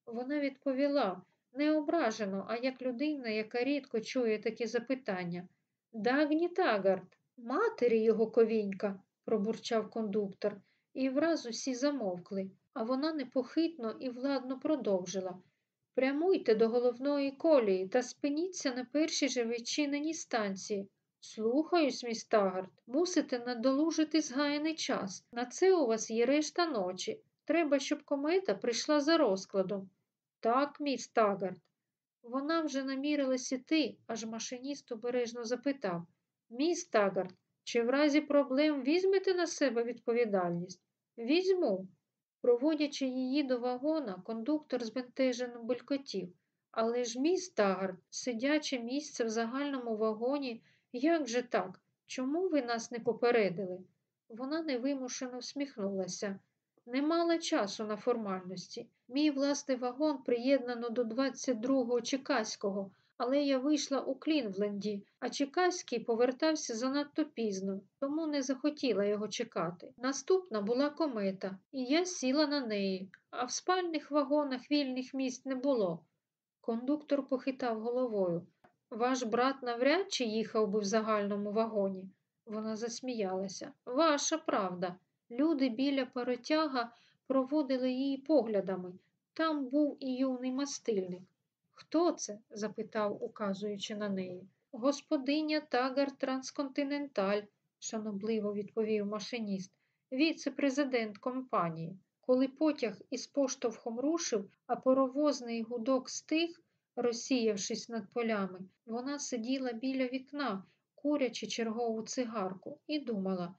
Вона відповіла не ображено, а як людина, яка рідко чує такі запитання. Дагні Тагард, матері його ковінька, пробурчав кондуктор, і враз усі замовкли, а вона непохитно і владно продовжила. Прямуйте до головної колії та спиніться на першій же відчиненій станції. Слухаюсь, міс Тагард, мусите надолужити згаяний час. На це у вас є решта ночі. Треба, щоб комета прийшла за розкладом. Так, міс Тагард. Вона вже намірилась іти, аж машиніст обережно запитав Міс Тагард, чи в разі проблем візьмете на себе відповідальність? Візьму. Проводячи її до вагона, кондуктор збентежено булькотів. Але ж міс Тагард, сидяче місце в загальному вагоні, як же так? Чому ви нас не попередили? Вона невимушено всміхнулася. Не мала часу на формальності. Мій власний вагон приєднано до 22-го Чекаського, але я вийшла у Клінвленді, а Чекаський повертався занадто пізно, тому не захотіла його чекати. Наступна була комета, і я сіла на неї, а в спальних вагонах вільних місць не було. Кондуктор похитав головою. Ваш брат навряд чи їхав би в загальному вагоні. Вона засміялася. Ваша правда. Люди біля паротяга проводили її поглядами. Там був і юний мастильник. Хто це? запитав, указуючи на неї. Господиня Тагар Трансконтиненталь, шанобливо відповів машиніст, віце-президент компанії. Коли потяг із поштовхом рушив, а паровозний гудок стих, розсіявшись над полями, вона сиділа біля вікна, курячи чергову цигарку, і думала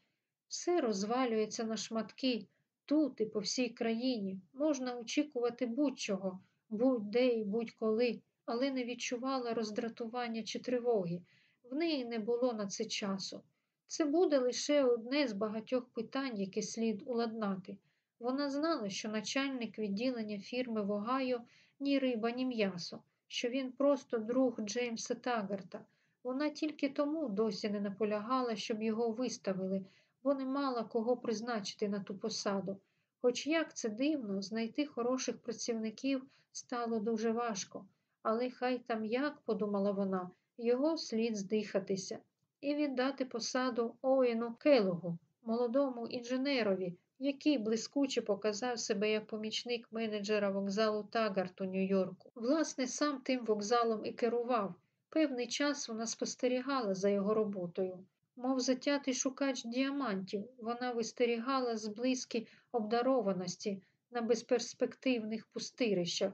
все розвалюється на шматки. Тут і по всій країні можна очікувати будь-чого, будь-де і будь-коли, але не відчувала роздратування чи тривоги. В неї не було на це часу. Це буде лише одне з багатьох питань, яке слід уладнати. Вона знала, що начальник відділення фірми в Огайо ні риба, ні м'ясо, що він просто друг Джеймса Тагарта. Вона тільки тому досі не наполягала, щоб його виставили, бо не мала кого призначити на ту посаду. Хоч як це дивно, знайти хороших працівників стало дуже важко. Але хай там як, подумала вона, його слід здихатися і віддати посаду Оїну Келогу, молодому інженерові, який блискуче показав себе як помічник менеджера вокзалу Тагарт у Нью-Йорку. Власне, сам тим вокзалом і керував. Певний час вона спостерігала за його роботою. Мов затятий шукач діамантів, вона вистерігала зблизькі обдарованості на безперспективних пустирищах.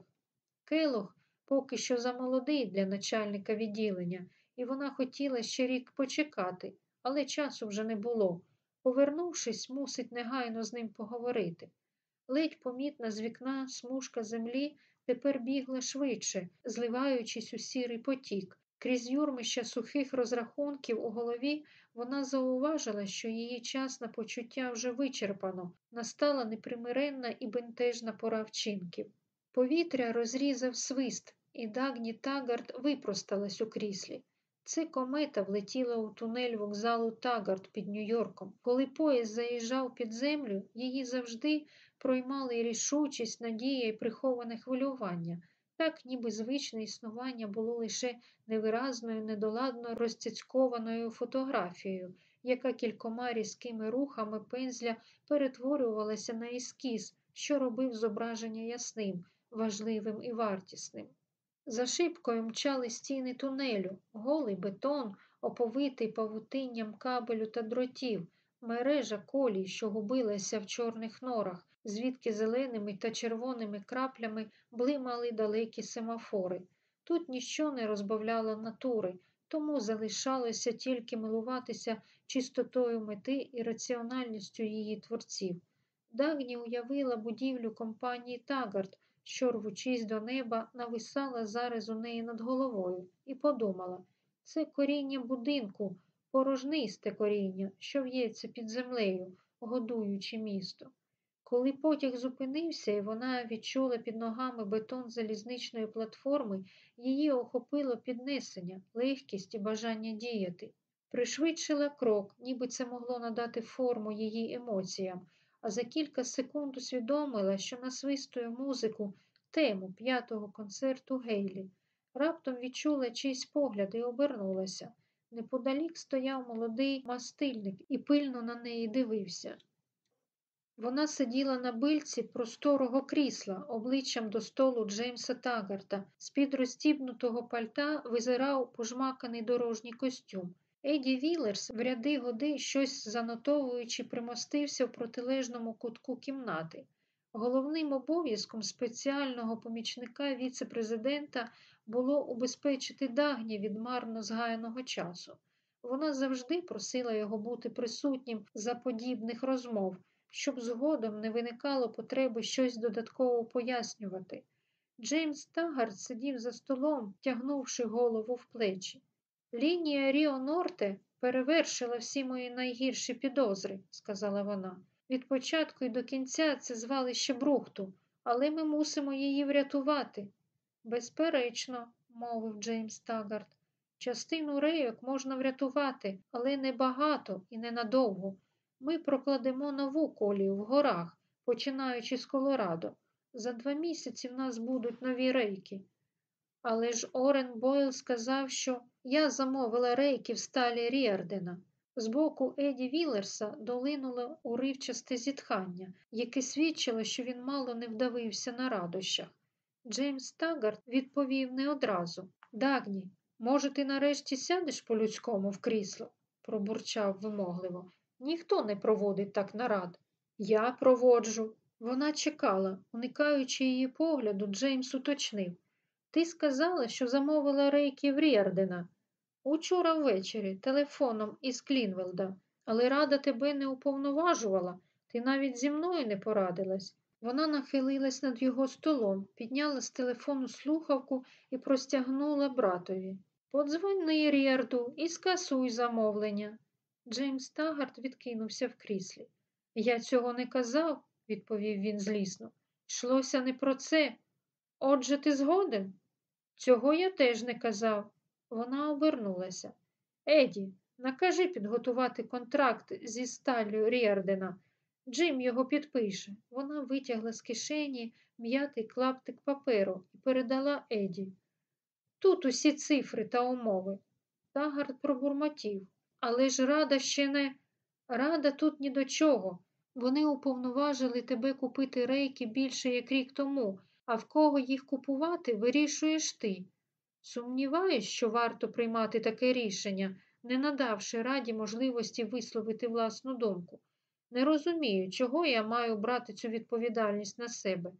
Келох поки що замолодий для начальника відділення, і вона хотіла ще рік почекати, але часу вже не було. Повернувшись, мусить негайно з ним поговорити. Ледь помітна з вікна смужка землі тепер бігла швидше, зливаючись у сірий потік. Крізь юрмища сухих розрахунків у голові вона зауважила, що її час на почуття вже вичерпано, настала непримиренна і бентежна пора вчинків. Повітря розрізав свист, і Дагні Тагард випросталась у кріслі. Це комета влетіла у тунель вокзалу Тагард під Нью-Йорком. Коли поїзд заїжджав під землю, її завжди проймали рішучість, надія і приховане хвилювання. Так, ніби звичне існування було лише невиразною, недоладно розцяцькованою фотографією, яка кількома різкими рухами пензля перетворювалася на ескіз, що робив зображення ясним, важливим і вартісним. За шибкою мчали стіни тунелю, голий бетон, оповитий павутинням кабелю та дротів, мережа колій, що губилася в чорних норах, звідки зеленими та червоними краплями блимали далекі семафори. Тут ніщо не розбавляло натури, тому залишалося тільки милуватися чистотою мети і раціональністю її творців. Дагні уявила будівлю компанії Тагард, що, рвучись до неба, нависала зараз у неї над головою, і подумала це коріння будинку, порожнисте коріння, що в'ється під землею, годуючи місто. Коли потяг зупинився і вона відчула під ногами бетон залізничної платформи, її охопило піднесення, легкість і бажання діяти. Пришвидшила крок, ніби це могло надати форму її емоціям, а за кілька секунд усвідомила, що насвистує музику, тему п'ятого концерту Гейлі. Раптом відчула чийсь погляд і обернулася. Неподалік стояв молодий мастильник і пильно на неї дивився. Вона сиділа на бильці просторого крісла, обличчям до столу Джеймса Тагарта. З-під розстібнутого пальта визирав пожмаканий дорожній костюм. Еді Вілерс в ряди годи, щось занотовуючи, примостився в протилежному кутку кімнати. Головним обов'язком спеціального помічника віце-президента було убезпечити дагні від марно згаяного часу. Вона завжди просила його бути присутнім за подібних розмов, щоб згодом не виникало потреби щось додатково пояснювати. Джеймс Тагард сидів за столом, тягнувши голову в плечі. Лінія Ріо Норте перевершила всі мої найгірші підозри, сказала вона. Від початку і до кінця це звалище Брухту, але ми мусимо її врятувати. Безперечно, мовив Джеймс Тагард. Частину рейок можна врятувати, але не багато і ненадовго. Ми прокладемо нову колію в горах, починаючи з Колорадо. За два місяці в нас будуть нові рейки. Але ж Орен Бойл сказав, що я замовила рейки в сталі Ріардена. З боку Еді Вілерса долинуло уривчасте зітхання, яке свідчило, що він мало не вдавився на радощах. Джеймс Тагард відповів не одразу. Дагні, може, ти нарешті сядеш по людському в крісло? пробурчав вимогливо. Ніхто не проводить так нарад. Я проводжу. Вона чекала, уникаючи її погляду, Джеймс уточнив. Ти сказала, що замовила рейки в Ріардена. Учора ввечері телефоном із Клінвелда, але рада тебе не уповноважувала, ти навіть зі мною не порадилась. Вона нахилилась над його столом, підняла з телефону слухавку і простягнула братові. Подзвони Ріарду і скасуй замовлення. Джеймс Тагард відкинувся в кріслі. Я цього не казав, відповів він злісно. Йшлося не про це. Отже, ти згоден? Цього я теж не казав. Вона обернулася. Еді, Накажи підготувати контракт зі сталлю Ріардена. Джим його підпише. Вона витягла з кишені м'ятий клаптик паперу і передала Еді. Тут усі цифри та умови. Тагард пробурмотів. Але ж рада ще не. Рада тут ні до чого. Вони уповноважили тебе купити рейки більше як рік тому, а в кого їх купувати, вирішуєш ти. Сумніваюсь, що варто приймати таке рішення, не надавши раді можливості висловити власну думку. Не розумію, чого я маю брати цю відповідальність на себе.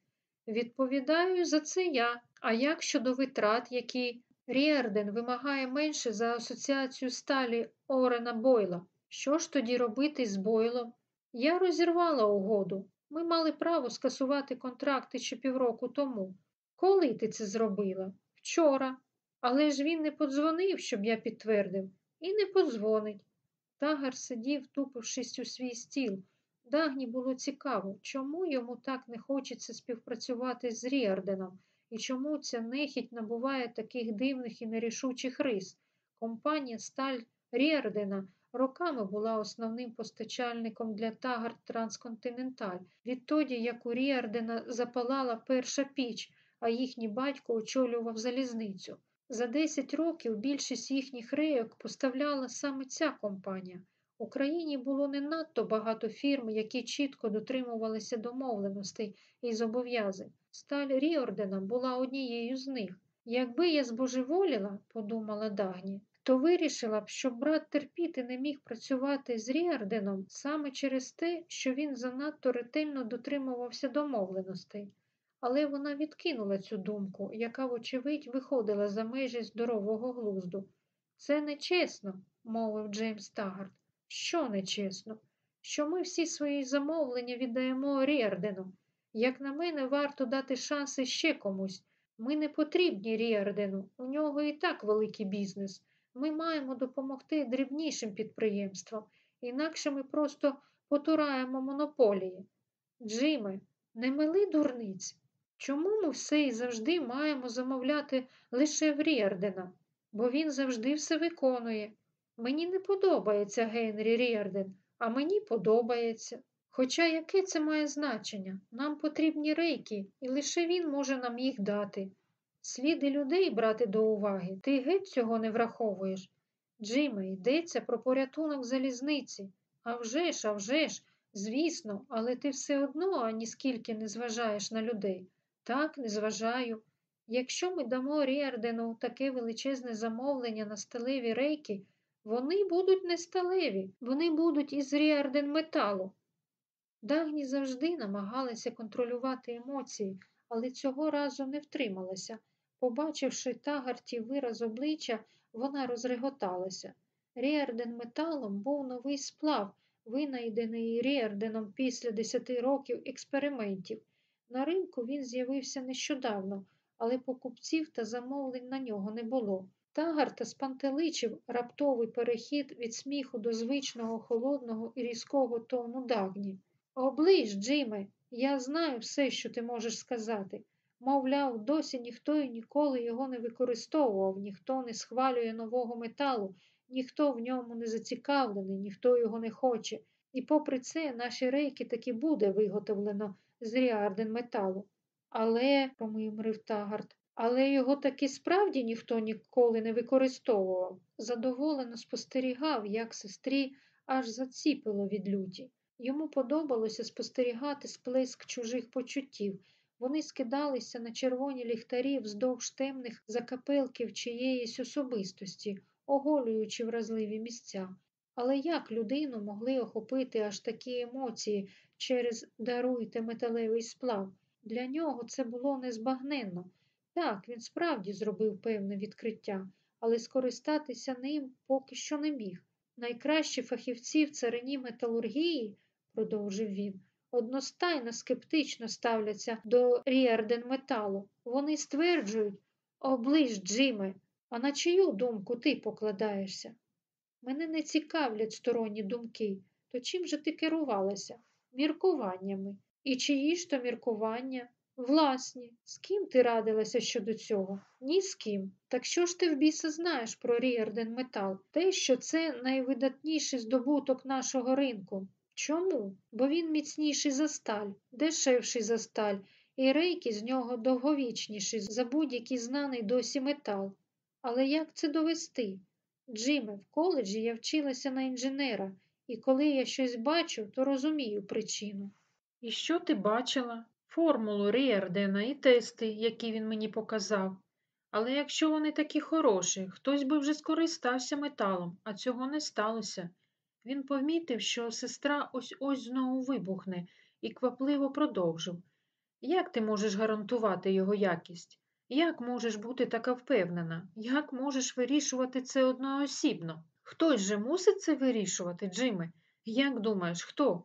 Відповідаю за це я. А як щодо витрат, які Ріарден вимагає менше за асоціацію сталі Орена Бойла? Що ж тоді робити з Бойлом? Я розірвала угоду. Ми мали право скасувати контракти ще півроку тому. Коли ти це зробила? Вчора. Але ж він не подзвонив, щоб я підтвердив, і не подзвонить. Тагар сидів, тупившись у свій стіл. Дагні було цікаво, чому йому так не хочеться співпрацювати з Ріарденом і чому ця нехідь набуває таких дивних і нерішучих рис. Компанія Сталь Ріардена роками була основним постачальником для Тагар Трансконтиненталь. Відтоді, як у Ріардена запалала перша піч, а їхній батько очолював залізницю. За 10 років більшість їхніх рейок поставляла саме ця компанія. У країні було не надто багато фірм, які чітко дотримувалися домовленостей і зобов'язань. Сталь Ріордена була однією з них. Якби я збожеволіла, подумала Дагні, то вирішила б, що брат терпіти не міг працювати з Ріарденом саме через те, що він занадто ретельно дотримувався домовленостей. Але вона відкинула цю думку, яка, вочевидь, виходила за межі здорового глузду. Це нечесно, мовив Джеймс Тагард. Що нечесно? Що ми всі свої замовлення віддаємо Ріардену. Як на мене, варто дати шанси ще комусь. Ми не потрібні Ріардену, у нього і так великий бізнес. Ми маємо допомогти дрібнішим підприємствам, інакше ми просто потураємо монополії. Джиме, не мели дурниць. Чому ми все і завжди маємо замовляти лише в Ріардена? Бо він завжди все виконує. Мені не подобається Генрі Ріарден, а мені подобається. Хоча яке це має значення? Нам потрібні рейки, і лише він може нам їх дати. Слід і людей брати до уваги. Ти геть цього не враховуєш. Джиме, йдеться про порятунок залізниці. А вже ж, а вже ж, звісно, але ти все одно аніскільки не зважаєш на людей. Так, не зважаю. Якщо ми дамо Ріардену таке величезне замовлення на сталеві рейки, вони будуть не сталеві, вони будуть із Ріарден металу. Дагні завжди намагалася контролювати емоції, але цього разу не втрималася. Побачивши Таґґартів вираз обличчя, вона розреготалася. Ріарден металом був новий сплав, винайдений Ріарденом після десяти років експериментів. На ринку він з'явився нещодавно, але покупців та замовлень на нього не було. Таґґарта спантеличив раптовий перехід від сміху до звичного холодного і різкого тону Дагні. Облиш, Джиме, я знаю все, що ти можеш сказати. Мовляв, досі ніхто і ніколи його не використовував, ніхто не схвалює нового металу, ніхто в ньому не зацікавлений, ніхто його не хоче. І попри це наші рейки таки буде виготовлено з ріарден металу. Але, промимрив Тагард, але його таки справді ніхто ніколи не використовував. Задоволено спостерігав, як сестрі аж заціпило від люті. Йому подобалося спостерігати сплеск чужих почуттів. Вони скидалися на червоні ліхтарі вздовж темних закапелків чиєїсь особистості, оголюючи вразливі місця. Але як людину могли охопити аж такі емоції через даруйте металевий сплав? Для нього це було незбагненно. Так, він справді зробив певне відкриття, але скористатися ним поки що не міг. Найкращі фахівці в царині металургії, продовжив він, одностайно скептично ставляться до Ріарден металу. Вони стверджують, облиш, Джиме, а на чию думку ти покладаєшся? Мене не цікавлять сторонні думки. То чим же ти керувалася? Міркуваннями. І чиї ж то міркування? Власні, з ким ти радилася щодо цього? Ні з ким. Так що ж ти в біса знаєш про Ріарден Метал? Те, що це найвидатніший здобуток нашого ринку. Чому? Бо він міцніший за сталь, дешевший за сталь, і рейки з нього довговічніші за будь-який знаний досі метал. Але як це довести? Джиме, в коледжі я вчилася на інженера, і коли я щось бачу, то розумію причину. І що ти бачила? Формулу Ріардена і тести, які він мені показав. Але якщо вони такі хороші, хтось би вже скористався металом, а цього не сталося. Він помітив, що сестра ось ось знову вибухне, і квапливо продовжив. Як ти можеш гарантувати його якість? Як можеш бути така впевнена? Як можеш вирішувати це одноосібно? Хтось же мусить це вирішувати, Джиме? Як думаєш, хто?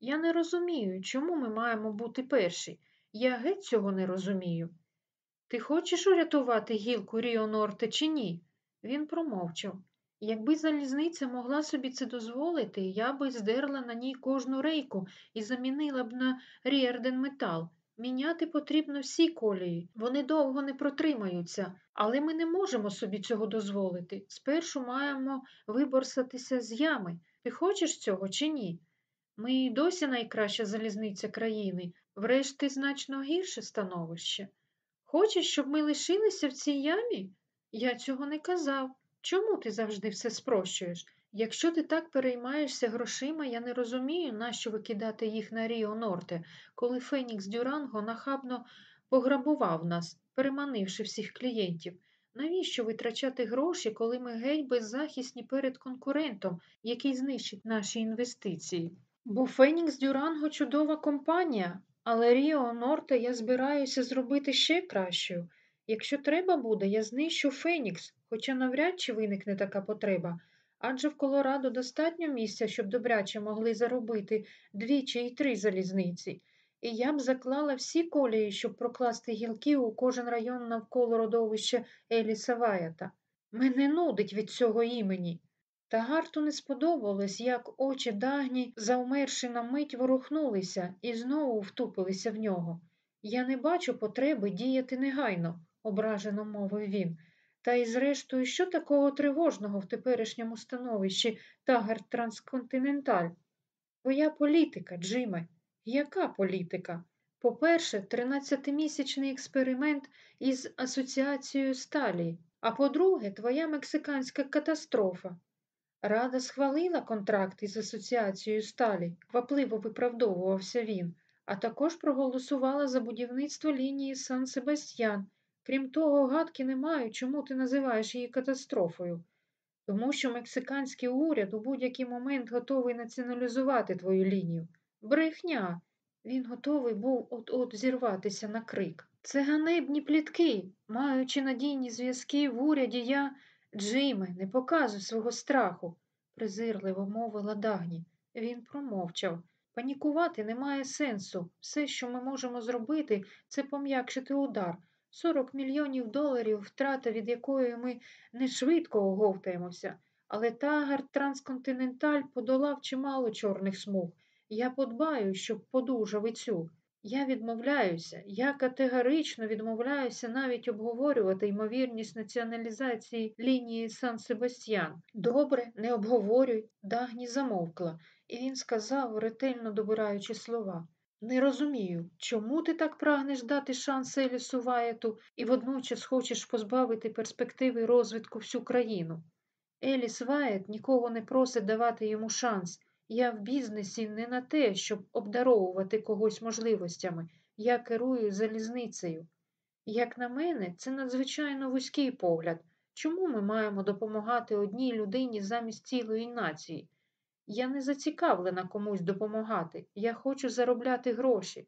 Я не розумію, чому ми маємо бути перші. Я геть цього не розумію. Ти хочеш урятувати гілку Ріо Норте чи ні? Він промовчав. Якби залізниця могла собі це дозволити, я би здерла на ній кожну рейку і замінила б на Ріарден метал. Міняти потрібно всі колії, вони довго не протримаються, але ми не можемо собі цього дозволити. Спершу маємо виборсатися з ями. Ти хочеш цього чи ні? Ми й досі найкраща залізниця країни, в решти значно гірше становище. Хочеш, щоб ми лишилися в цій ямі? Я цього не казав. Чому ти завжди все спрощуєш? Якщо ти так переймаєшся грошима, я не розумію, нащо викидати їх на Ріо Норте, коли Фенікс Дюранго нахабно пограбував нас, переманивши всіх клієнтів. Навіщо витрачати гроші, коли ми геть беззахисні перед конкурентом, який знищить наші інвестиції? Бо Фенікс Дюранго чудова компанія, але Ріо Норте я збираюся зробити ще кращою. Якщо треба буде, я знищу Фенікс, хоча навряд чи виникне така потреба. Адже в Колорадо достатньо місця, щоб добряче могли заробити дві чи й три залізниці. І я б заклала всі колії, щоб прокласти гілки у кожен район навколо родовища Еліса Ваята. Мене нудить від цього імені. Та Гарту не сподобалось, як очі дагні, завмерши на мить, ворухнулися і знову втупилися в нього. Я не бачу потреби діяти негайно, ображено мовив він. Та й, зрештою, що такого тривожного в теперішньому становищі Тагар Трансконтиненталь? Твоя політика, Джиме. Яка політика? По-перше, 13-місячний експеримент із асоціацією сталі, а по-друге, твоя мексиканська катастрофа. Рада схвалила контракт із асоціацією сталі, квапливо виправдовувався він, а також проголосувала за будівництво лінії Сан Себастьян. Крім того, гадки не маю, чому ти називаєш її катастрофою. Тому що мексиканський уряд у будь-який момент готовий націоналізувати твою лінію. Брехня. Він готовий був от-от зірватися на крик. Це ганебні плітки. Маючи надійні зв'язки в уряді, я. Джиме, не показуй свого страху, презирливо мовила Дагні. Він промовчав. Панікувати немає сенсу. Все, що ми можемо зробити, це пом'якшити удар. 40 мільйонів доларів, втрата, від якої ми не швидко оговтаємося. Але тагар Трансконтиненталь подолав чимало чорних смуг. Я подбаю, щоб подужав і цю. Я відмовляюся, я категорично відмовляюся навіть обговорювати ймовірність націоналізації лінії Сан Себастьян. Добре, не обговорюй, Дагні замовкла, і він сказав, ретельно добираючи слова. Не розумію, чому ти так прагнеш дати шанс Елісу Ваєту і водночас хочеш позбавити перспективи розвитку всю країну. Еліс Ваєт нікого не просить давати йому шанс. Я в бізнесі не на те, щоб обдаровувати когось можливостями. Я керую залізницею. Як на мене, це надзвичайно вузький погляд. Чому ми маємо допомагати одній людині замість цілої нації? Я не зацікавлена комусь допомагати. Я хочу заробляти гроші.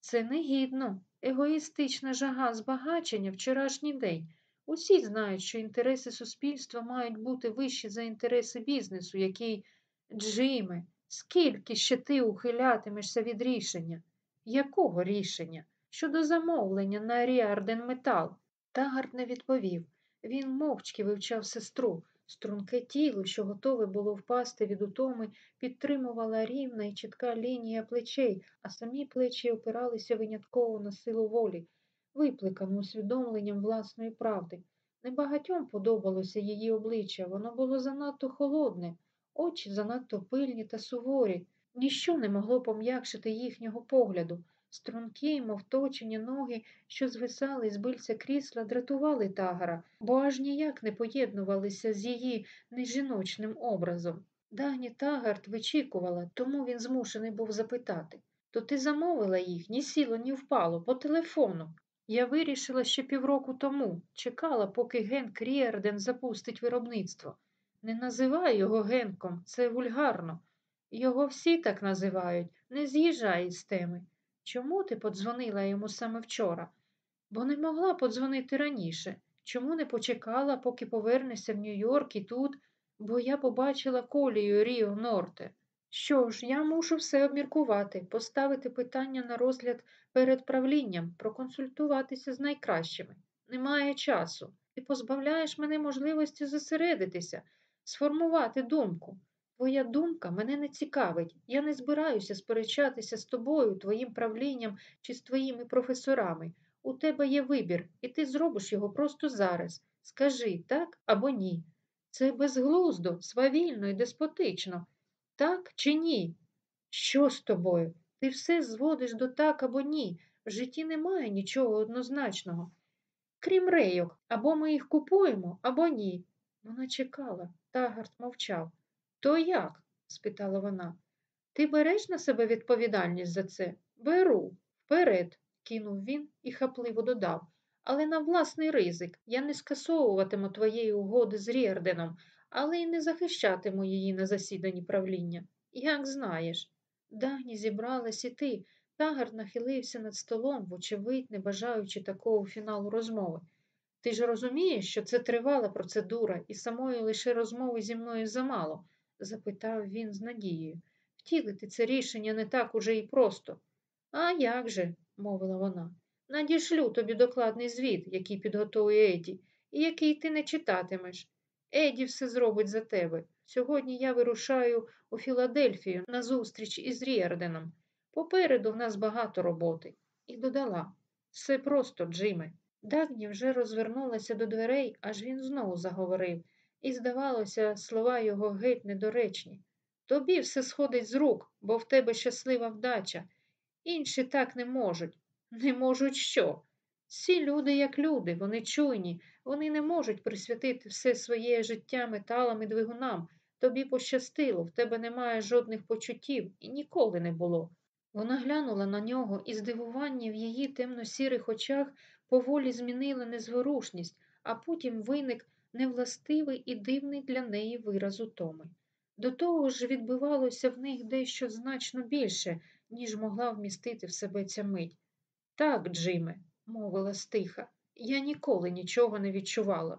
Це негідно, егоїстична жага збагачення вчорашній день. Усі знають, що інтереси суспільства мають бути вищі за інтереси бізнесу, який Джиме, скільки ще ти ухилятимешся від рішення? Якого рішення? Щодо замовлення на Ріарден Метал? Таґґарт не відповів. Він мовчки вивчав сестру. Струнке тіло, що готове було впасти від утоми, підтримувала рівна і чітка лінія плечей, а самі плечі опиралися винятково на силу волі, випликану усвідомленням власної правди. Небагатьом подобалося її обличчя, воно було занадто холодне, очі занадто пильні та суворі. Ніщо не могло пом'якшити їхнього погляду. Стрункі, мов точені ноги, що звисали з бильця крісла, дратували тагара, бо аж ніяк не поєднувалися з її нежіночним образом. Дагні Таґґарт вичікувала, тому він змушений був запитати то ти замовила їх ні сіло, ні впало, по телефону. Я вирішила ще півроку тому, чекала, поки Генк Ріарден запустить виробництво. Не називай його Генком, це вульгарно. Його всі так називають, не з'їжджай із теми. Чому ти подзвонила йому саме вчора? Бо не могла подзвонити раніше. Чому не почекала, поки повернешся в Нью-Йорк і тут, бо я побачила колію Ріо Норте. Що ж, я мушу все обміркувати, поставити питання на розгляд перед правлінням, проконсультуватися з найкращими. Немає часу. Ти позбавляєш мене можливості зосередитися, сформувати думку. Твоя думка мене не цікавить. Я не збираюся сперечатися з тобою, твоїм правлінням чи з твоїми професорами. У тебе є вибір, і ти зробиш його просто зараз. Скажи так або ні. Це безглуздо, свавільно і деспотично. Так чи ні? Що з тобою? Ти все зводиш до так або ні. В житті немає нічого однозначного. Крім рейок, або ми їх купуємо, або ні. Вона чекала, Тагард мовчав. То як? спитала вона. Ти береш на себе відповідальність за це? Беру. Вперед, кинув він і хапливо додав. Але на власний ризик я не скасовуватиму твоєї угоди з Рєрденом, але й не захищатиму її на засіданні правління. Як знаєш. Дагні зібралась іти. Тагар нахилився над столом, вочевидь, не бажаючи такого фіналу розмови. Ти ж розумієш, що це тривала процедура, і самої лише розмови зі мною замало запитав він з надією. Втілити це рішення не так уже і просто. А як же, мовила вона, надішлю тобі докладний звіт, який підготує Еді, і який ти не читатимеш. Еді все зробить за тебе. Сьогодні я вирушаю у Філадельфію на зустріч із Ріарденом. Попереду в нас багато роботи. І додала все просто, Джиме. Дагні вже розвернулася до дверей, аж він знову заговорив і, здавалося, слова його геть недоречні. Тобі все сходить з рук, бо в тебе щаслива вдача. Інші так не можуть. Не можуть що? Всі люди, як люди, вони чуйні, вони не можуть присвятити все своє життя металам і двигунам. Тобі пощастило, в тебе немає жодних почуттів і ніколи не було. Вона глянула на нього, і здивування в її темно-сірих очах поволі змінила незворушність, а потім виник невластивий і дивний для неї вираз утоми. До того ж відбивалося в них дещо значно більше, ніж могла вмістити в себе ця мить. Так, Джиме, мовила стиха, я ніколи нічого не відчувала.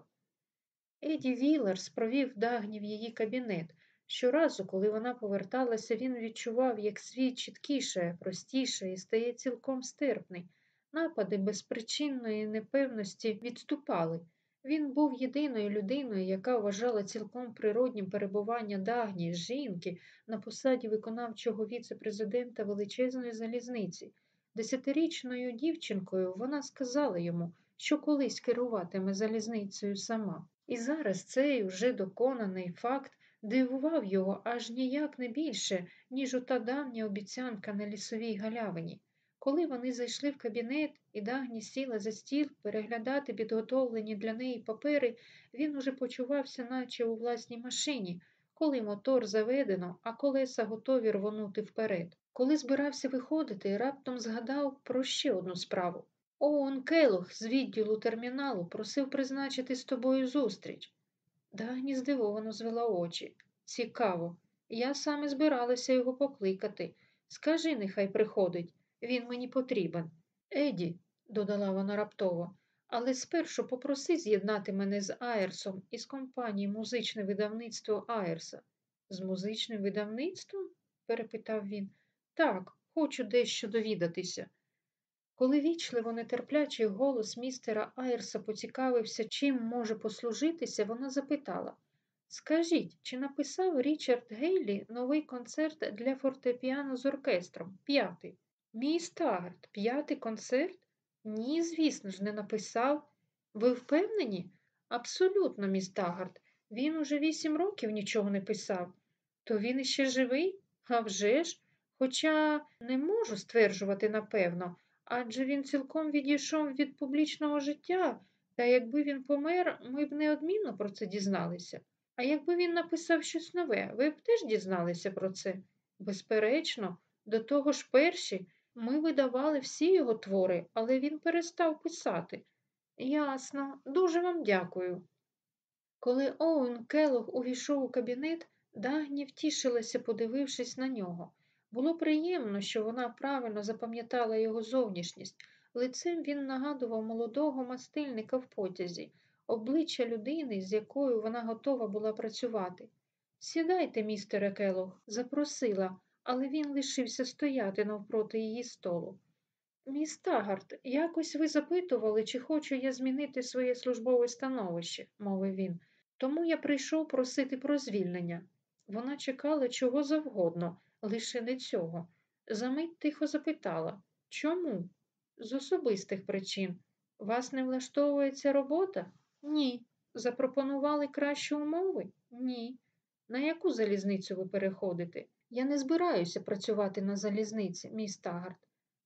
Еді Вілерс провів дагні в її кабінет. Щоразу, коли вона поверталася, він відчував, як світ чіткіше, простіше і стає цілком стерпний. Напади безпричинної непевності відступали. Він був єдиною людиною, яка вважала цілком природнім перебування дагні жінки на посаді виконавчого віце-президента величезної залізниці. Десятирічною дівчинкою вона сказала йому, що колись керуватиме залізницею сама. І зараз цей уже доконаний факт дивував його аж ніяк не більше, ніж ота давня обіцянка на лісовій галявині. Коли вони зайшли в кабінет і Дагні сіла за стіл переглядати підготовлені для неї папери, він уже почувався, наче у власній машині, коли мотор заведено, а колеса готові рвонути вперед. Коли збирався виходити, раптом згадав про ще одну справу. Оуен Келох з відділу терміналу просив призначити з тобою зустріч. Дагні здивовано звела очі. Цікаво. Я саме збиралася його покликати. Скажи, нехай приходить. Він мені потрібен. Еді, додала вона раптово, але спершу попроси з'єднати мене з Аєрсом із компанії музичне видавництво Аєрса. З музичним видавництвом? перепитав він. Так, хочу дещо довідатися. Коли вічливо нетерплячий голос містера Айрса поцікавився, чим може послужитися, вона запитала Скажіть, чи написав Річард Гейлі новий концерт для фортепіано з оркестром? П'ятий. Мій Стагарт, п'ятий концерт? Ні, звісно ж, не написав. Ви впевнені? Абсолютно, мій Стагарт. Він уже вісім років нічого не писав. То він іще живий? А вже ж. Хоча не можу стверджувати напевно, адже він цілком відійшов від публічного життя, та якби він помер, ми б неодмінно про це дізналися. А якби він написав щось нове, ви б теж дізналися про це? Безперечно, до того ж перші ми видавали всі його твори, але він перестав писати. Ясно, дуже вам дякую. Коли Оуен Келлог увійшов у кабінет, Дагні втішилася, подивившись на нього. Було приємно, що вона правильно запам'ятала його зовнішність. Лицем він нагадував молодого мастильника в потязі, обличчя людини, з якою вона готова була працювати. Сідайте, містере Келлог, запросила, але він лишився стояти навпроти її столу. Міс Тагард, якось ви запитували, чи хочу я змінити своє службове становище, мовив він. Тому я прийшов просити про звільнення. Вона чекала чого завгодно, лише не цього. Замить тихо запитала Чому? З особистих причин. Вас не влаштовує ця робота? Ні. Запропонували кращі умови? Ні. На яку залізницю ви переходите? Я не збираюся працювати на залізниці, мій Тагард.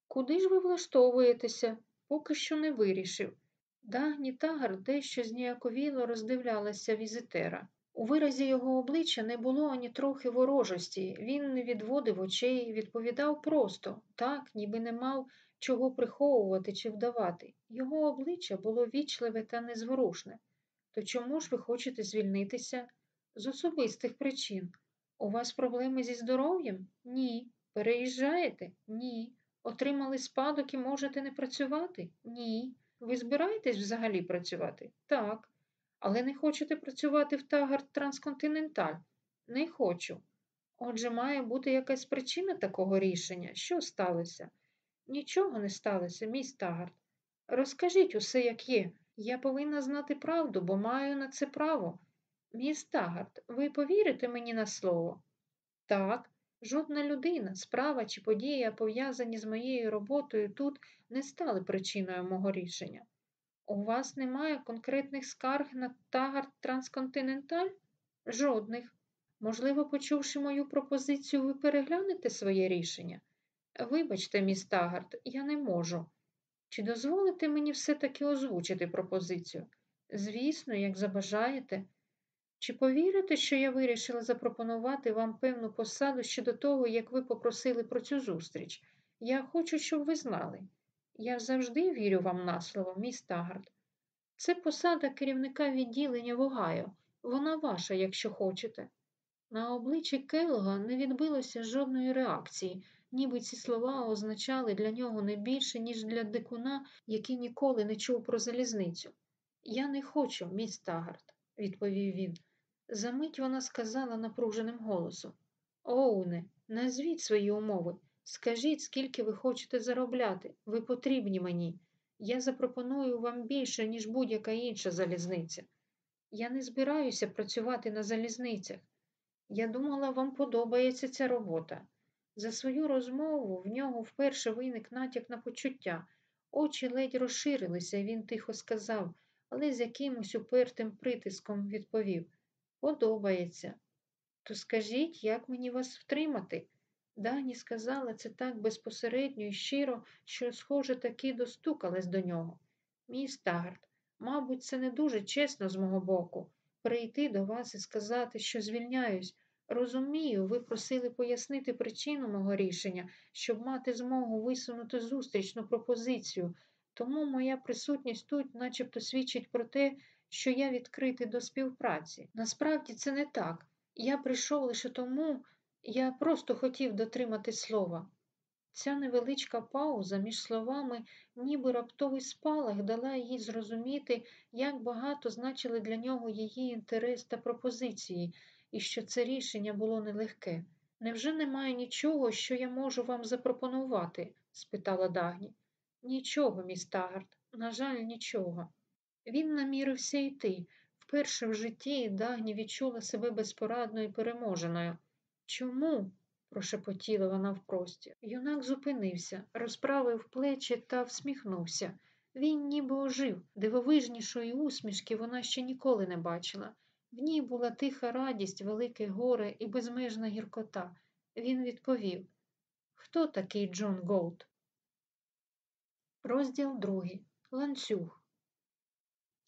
Куди ж ви влаштовуєтеся? Поки що не вирішив. Дагні Тагард дещо зніяковіло роздивлялася візитера. У виразі його обличчя не було ані трохи ворожості, він не відводив очей, відповідав просто, так, ніби не мав чого приховувати чи вдавати. Його обличчя було вічливе та незворушне. То чому ж ви хочете звільнитися? З особистих причин. У вас проблеми зі здоров'ям? Ні. Переїжджаєте? Ні. Отримали спадок і можете не працювати? Ні. Ви збираєтесь взагалі працювати? Так. Але не хочете працювати в Тагард Трансконтиненталь? Не хочу. Отже, має бути якась причина такого рішення. Що сталося? Нічого не сталося, мій Тагард. Розкажіть усе, як є. Я повинна знати правду, бо маю на це право. Міс Тагард, ви повірите мені на слово? Так, жодна людина, справа чи подія, пов'язані з моєю роботою тут, не стали причиною мого рішення. У вас немає конкретних скарг на Тагард Трансконтиненталь? Жодних. Можливо, почувши мою пропозицію, ви переглянете своє рішення? Вибачте, міс Тагард, я не можу. Чи дозволите мені все-таки озвучити пропозицію? Звісно, як забажаєте. Чи повірите, що я вирішила запропонувати вам певну посаду ще до того, як ви попросили про цю зустріч? Я хочу, щоб ви знали. Я завжди вірю вам на слово, міс Тагард. Це посада керівника відділення в Огайо. Вона ваша, якщо хочете. На обличчі Келлога не відбилося жодної реакції, ніби ці слова означали для нього не більше, ніж для дикуна, який ніколи не чув про залізницю. Я не хочу, міс Тагард, відповів він. Замить вона сказала напруженим голосом Оуне, назвіть свої умови. Скажіть, скільки ви хочете заробляти. Ви потрібні мені. Я запропоную вам більше, ніж будь-яка інша залізниця. Я не збираюся працювати на залізницях. Я думала, вам подобається ця робота. За свою розмову в нього вперше виник натяк на почуття. Очі ледь розширилися, і він тихо сказав, але з якимось упертим притиском відповів Подобається. То скажіть, як мені вас втримати? Дані сказала це так безпосередньо і щиро, що, схоже, таки достукалась до нього. Мій Стагард, мабуть, це не дуже чесно з мого боку прийти до вас і сказати, що звільняюсь. Розумію, ви просили пояснити причину мого рішення, щоб мати змогу висунути зустрічну пропозицію, тому моя присутність тут начебто свідчить про те, що я відкритий до співпраці. Насправді це не так. Я прийшов лише тому, я просто хотів дотримати слова. Ця невеличка пауза між словами, ніби раптовий спалах, дала їй зрозуміти, як багато значили для нього її інтерес та пропозиції, і що це рішення було нелегке. Невже немає нічого, що я можу вам запропонувати? спитала Дагні. Нічого, міс Тагард, на жаль, нічого. Він намірився йти. Вперше в житті Дагні відчула себе безпорадною і переможеною. Чому? прошепотіла вона в простір. Юнак зупинився, розправив плечі та всміхнувся. Він ніби ожив, дивовижнішої усмішки вона ще ніколи не бачила. В ній була тиха радість, велике горе і безмежна гіркота. Він відповів Хто такий Джон Ґолт? Розділ другий. Ланцюг.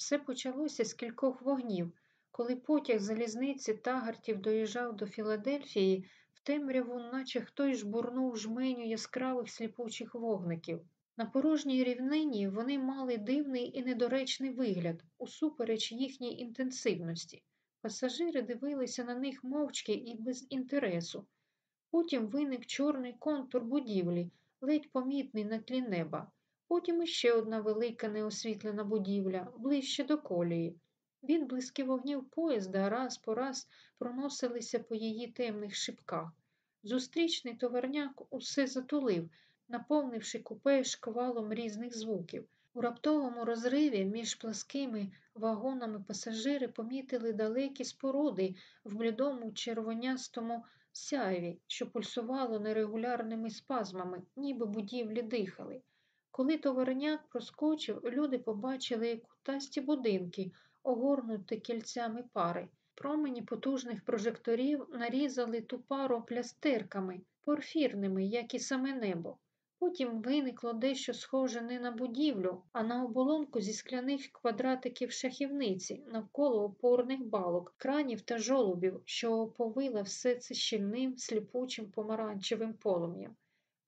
Все почалося з кількох вогнів. Коли потяг залізниці Тагартів доїжджав до Філадельфії, в темряву, наче хтось жбурнув жменю яскравих сліпучих вогників. На порожній рівнині вони мали дивний і недоречний вигляд, усупереч їхній інтенсивності. Пасажири дивилися на них мовчки і без інтересу. Потім виник чорний контур будівлі, ледь помітний на тлі неба. Потім іще одна велика неосвітлена будівля, ближче до колії. Відблиски вогнів поїзда раз по раз проносилися по її темних шипках. Зустрічний товарняк усе затулив, наповнивши купе шквалом різних звуків. У раптовому розриві між пласкими вагонами пасажири помітили далекі споруди в блідому червонястому сяйві, що пульсувало нерегулярними спазмами, ніби будівлі дихали. Коли товарняк проскочив, люди побачили кутасті будинки, огорнуті кільцями пари. Промені потужних прожекторів нарізали ту пару плястерками, порфірними, як і саме небо. Потім виникло дещо схоже не на будівлю, а на оболонку зі скляних квадратиків шахівниці навколо опорних балок, кранів та жолобів, що оповила все це щільним, сліпучим помаранчевим полум'ям.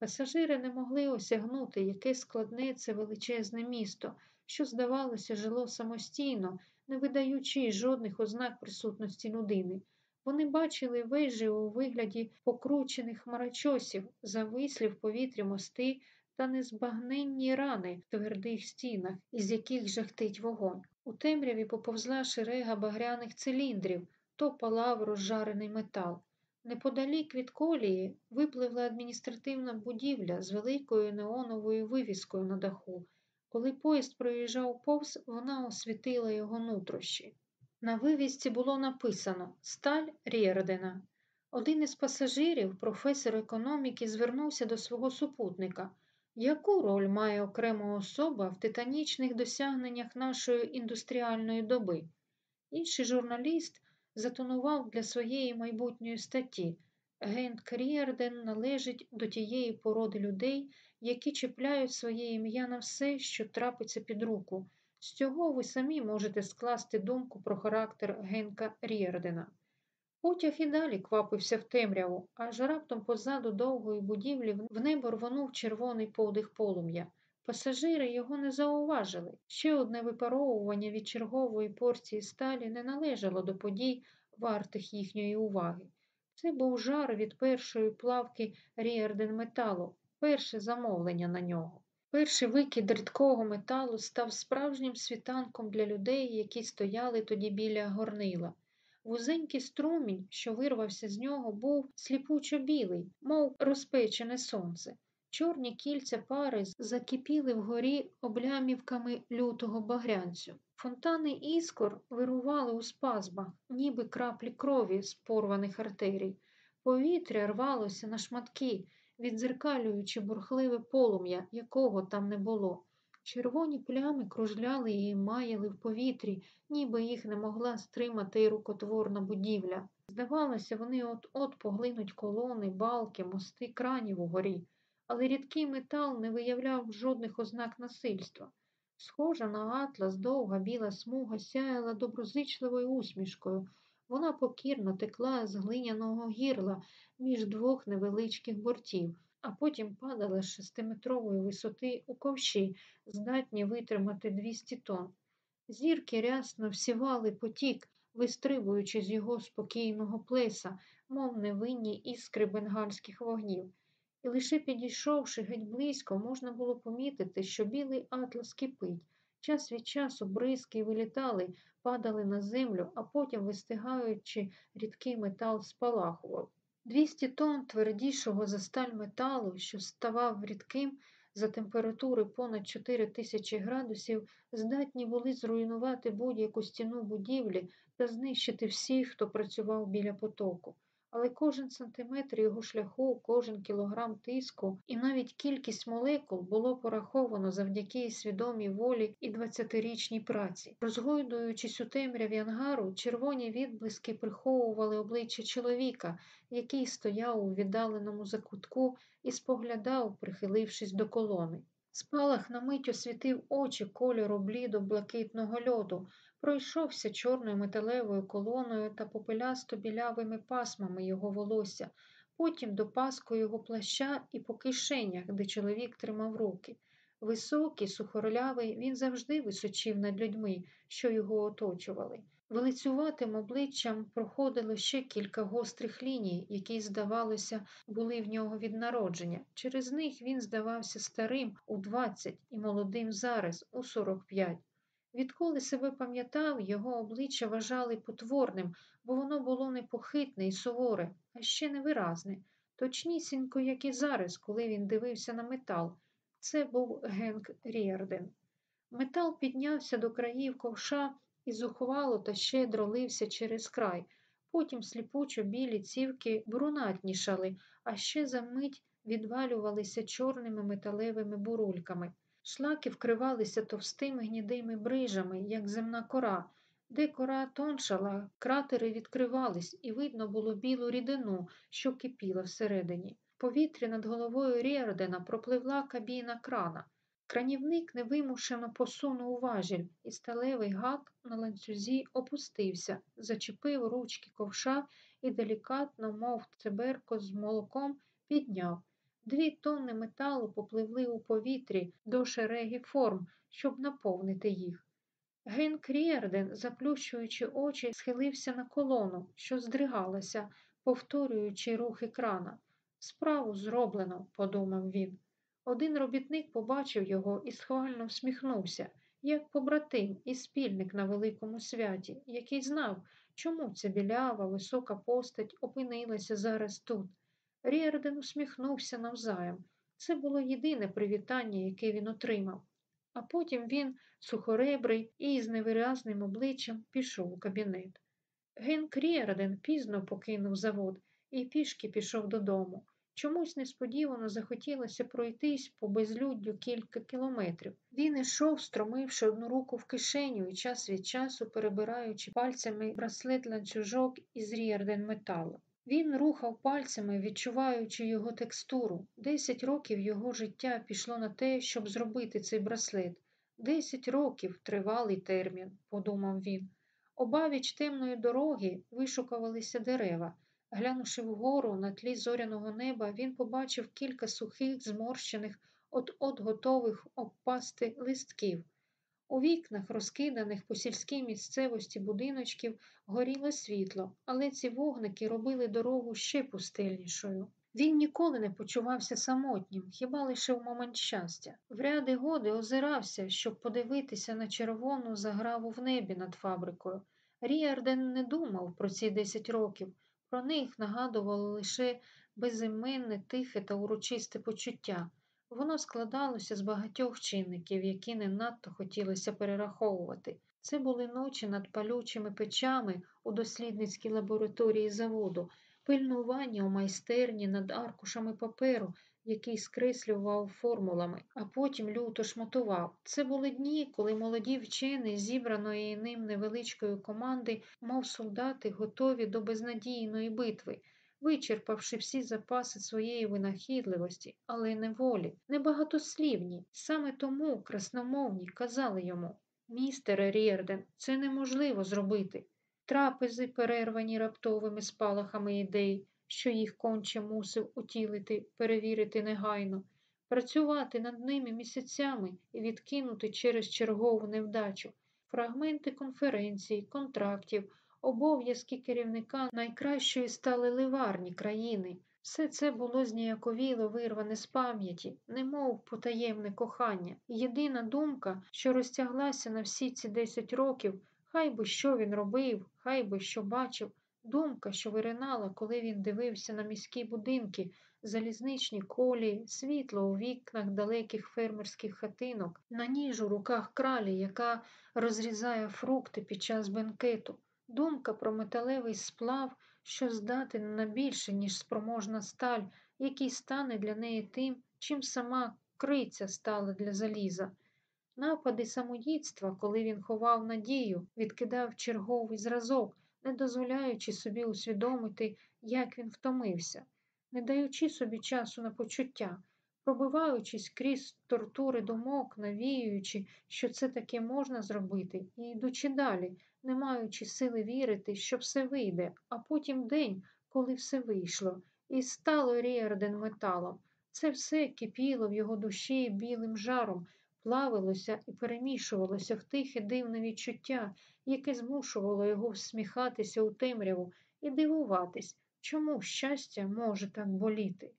Пасажири не могли осягнути, яке складне це величезне місто, що, здавалося, жило самостійно, не видаючи жодних ознак присутності людини. Вони бачили вежі у вигляді покручених хмарочосів, завислі в повітрі мости та незбагненні рани в твердих стінах, із яких жахтить вогонь. У темряві поповзла шерега багряних циліндрів, то палав розжарений метал. Неподалік від колії випливла адміністративна будівля з великою неоновою вивіскою на даху. Коли поїзд проїжджав повз, вона освітила його нутрощі. На вивісці було написано Сталь Рєрдена. Один із пасажирів, професор економіки, звернувся до свого супутника. Яку роль має окрема особа в титанічних досягненнях нашої індустріальної доби? Інший журналіст затонував для своєї майбутньої статті. Гент Кріарден належить до тієї породи людей, які чіпляють своє ім'я на все, що трапиться під руку. З цього ви самі можете скласти думку про характер Генка Ріардена. Потяг і далі квапився в темряву, аж раптом позаду довгої будівлі в небо рвонув червоний подих полум'я. Пасажири його не зауважили. Ще одне випаровування від чергової порції сталі не належало до подій, вартих їхньої уваги. Це був жар від першої плавки Ріарден металу, перше замовлення на нього. Перший викид рідкого металу став справжнім світанком для людей, які стояли тоді біля горнила. Вузенький струмінь, що вирвався з нього, був сліпучо білий, мов розпечене сонце. Чорні кільця пари закипіли вгорі облямівками лютого багрянцю. Фонтани іскор вирували у спазмах, ніби краплі крові з порваних артерій. Повітря рвалося на шматки, відзеркалюючи бурхливе полум'я, якого там не було. Червоні плями кружляли і маяли в повітрі, ніби їх не могла стримати й рукотворна будівля. Здавалося, вони от-от поглинуть колони, балки, мости, кранів угорі, але рідкий метал не виявляв жодних ознак насильства. Схожа на атлас, довга біла смуга сяяла доброзичливою усмішкою. Вона покірно текла з глиняного гірла між двох невеличких бортів, а потім падала з шестиметрової висоти у ковші, здатні витримати 200 тонн. Зірки рясно всівали потік, вистрибуючи з його спокійного плеса, мов невинні іскри бенгальських вогнів. І лише підійшовши геть близько, можна було помітити, що білий атлас кипить. Час від часу бризки вилітали, падали на землю, а потім, вистигаючи, рідкий метал спалахував. Двісті тонн твердішого за сталь металу, що ставав рідким, за температури понад 4 тисячі градусів здатні були зруйнувати будь-яку стіну будівлі та знищити всіх, хто працював біля потоку. Але кожен сантиметр його шляху, кожен кілограм тиску і навіть кількість молекул було пораховано завдяки свідомій волі і 20-річній праці. Розгойдуючись у темряві ангару, червоні відблиски приховували обличчя чоловіка, який стояв у віддаленому закутку і споглядав, прихилившись до колони. Спалах на мить освітив очі кольору блідо блакитного льоду, пройшовся чорною металевою колоною та попелясто білявими пасмами його волосся, потім до паску його плаща і по кишенях, де чоловік тримав руки. Високий, сухорлявий, він завжди височив над людьми, що його оточували. Вилицюватим обличчям проходило ще кілька гострих ліній, які, здавалося, були в нього від народження. Через них він здавався старим у 20 і молодим зараз у 45. Відколи себе пам'ятав, його обличчя вважали потворним, бо воно було непохитне і суворе, а ще невиразне, точнісінько, як і зараз, коли він дивився на метал. Це був Генк Ріарден. Метал піднявся до країв ковша і зухвало та щедро лився через край. Потім сліпучо білі цівки брунатнішали, а ще за мить відвалювалися чорними металевими бурульками. Шлаки вкривалися товстими гнідими брижами, як земна кора. Де кора тоншала, кратери відкривались, і видно було білу рідину, що кипіла всередині. В повітрі над головою Ріардена пропливла кабіна крана. Кранівник невимушено посунув важіль, і сталевий гак на ланцюзі опустився, зачепив ручки ковша і делікатно, мов циберко з молоком, підняв. Дві тонни металу попливли у повітрі до шереги форм, щоб наповнити їх. Ген Кріерден, заплющуючи очі, схилився на колону, що здригалася, повторюючи рухи крана. Справу зроблено, подумав він. Один робітник побачив його і схвально всміхнувся, як побратим і спільник на великому святі, який знав, чому ця білява, висока постать опинилася зараз тут. Ріарден усміхнувся навзаєм. Це було єдине привітання, яке він отримав. А потім він, сухоребрий і з невиразним обличчям, пішов у кабінет. Генк Ріарден пізно покинув завод і пішки пішов додому. Чомусь несподівано захотілося пройтись по безлюддю кілька кілометрів. Він ішов, стромивши одну руку в кишеню і час від часу перебираючи пальцями браслет ланцюжок із Ріарден металу. Він рухав пальцями, відчуваючи його текстуру. Десять років його життя пішло на те, щоб зробити цей браслет. Десять років тривалий термін, подумав він. Обабіч темної дороги вишукувалися дерева. Глянувши вгору на тлі зоряного неба, він побачив кілька сухих, зморщених, от-от готових обпасти листків. У вікнах, розкиданих по сільській місцевості будиночків, горіло світло, але ці вогники робили дорогу ще пустельнішою. Він ніколи не почувався самотнім, хіба лише в момент щастя. В ряди годи озирався, щоб подивитися на червону заграву в небі над фабрикою. Ріарден не думав про ці десять років. Про них нагадувало лише безіменне, тихе та урочисте почуття. Воно складалося з багатьох чинників, які не надто хотілося перераховувати. Це були ночі над палючими печами у дослідницькій лабораторії заводу, пильнування у майстерні над аркушами паперу, який скреслював формулами, а потім люто шматував. Це були дні, коли молоді вчені зібраної ним невеличкої команди, мов солдати, готові до безнадійної битви. Вичерпавши всі запаси своєї винахідливості, але не волі, небагатослівні, саме тому красномовні казали йому Містере Рєрден, це неможливо зробити. Трапези, перервані раптовими спалахами ідей, що їх конче мусив утілити, перевірити негайно, працювати над ними місяцями і відкинути через чергову невдачу, фрагменти конференцій, контрактів, обов'язки керівника найкращої стали ливарні країни. Все це було зніяковіло вирване з пам'яті, немов потаємне кохання. Єдина думка, що розтяглася на всі ці десять років, хай би що він робив, хай би що бачив, Думка, що виринала, коли він дивився на міські будинки, залізничні колії, світло у вікнах далеких фермерських хатинок, на ніж у руках кралі, яка розрізає фрукти під час бенкету, думка про металевий сплав, що здатен на більше, ніж спроможна сталь, який стане для неї тим, чим сама криця стала для заліза. Напади самоїдства, коли він ховав надію, відкидав черговий зразок, не дозволяючи собі усвідомити, як він втомився, не даючи собі часу на почуття, пробиваючись крізь тортури думок, навіюючи, що це таке можна зробити, і йдучи далі, не маючи сили вірити, що все вийде, а потім день, коли все вийшло, і стало Ріарден металом. Це все кипіло в його душі білим жаром, плавилося і перемішувалося в тихе дивне відчуття, яке змушувало його всміхатися у темряву і дивуватись, чому щастя може так боліти.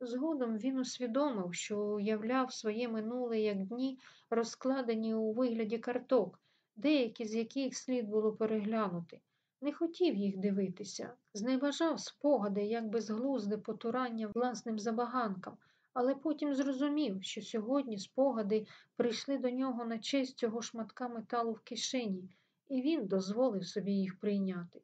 Згодом він усвідомив, що уявляв своє минуле як дні, розкладені у вигляді карток, деякі з яких слід було переглянути. Не хотів їх дивитися, зневажав спогади, як безглузде потурання власним забаганкам, але потім зрозумів, що сьогодні спогади прийшли до нього на честь цього шматка металу в кишені, і він дозволив собі їх прийняти.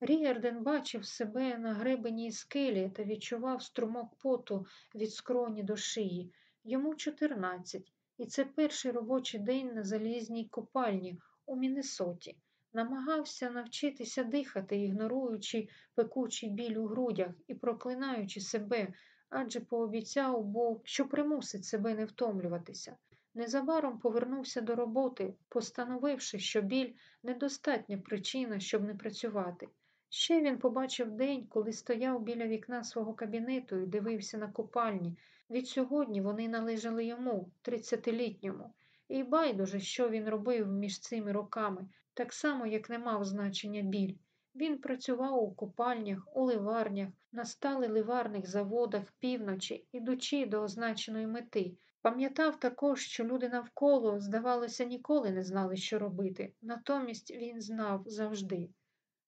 Ріарден бачив себе на гребеній скелі та відчував струмок поту від скроні до шиї. Йому 14, і це перший робочий день на залізній копальні у Міннесоті. Намагався навчитися дихати, ігноруючи пекучий біль у грудях і проклинаючи себе, адже пообіцяв був, що примусить себе не втомлюватися. Незабаром повернувся до роботи, постановивши, що біль недостатня причина, щоб не працювати. Ще він побачив день, коли стояв біля вікна свого кабінету і дивився на купальні. Відсьогодні вони належали йому, тридцятилітньому, і байдуже, що він робив між цими роками, так само, як не мав значення біль. Він працював у купальнях, у ливарнях, на сталеливарних заводах півночі, ідучи до означеної мети. Пам'ятав також, що люди навколо, здавалося, ніколи не знали, що робити, натомість він знав завжди.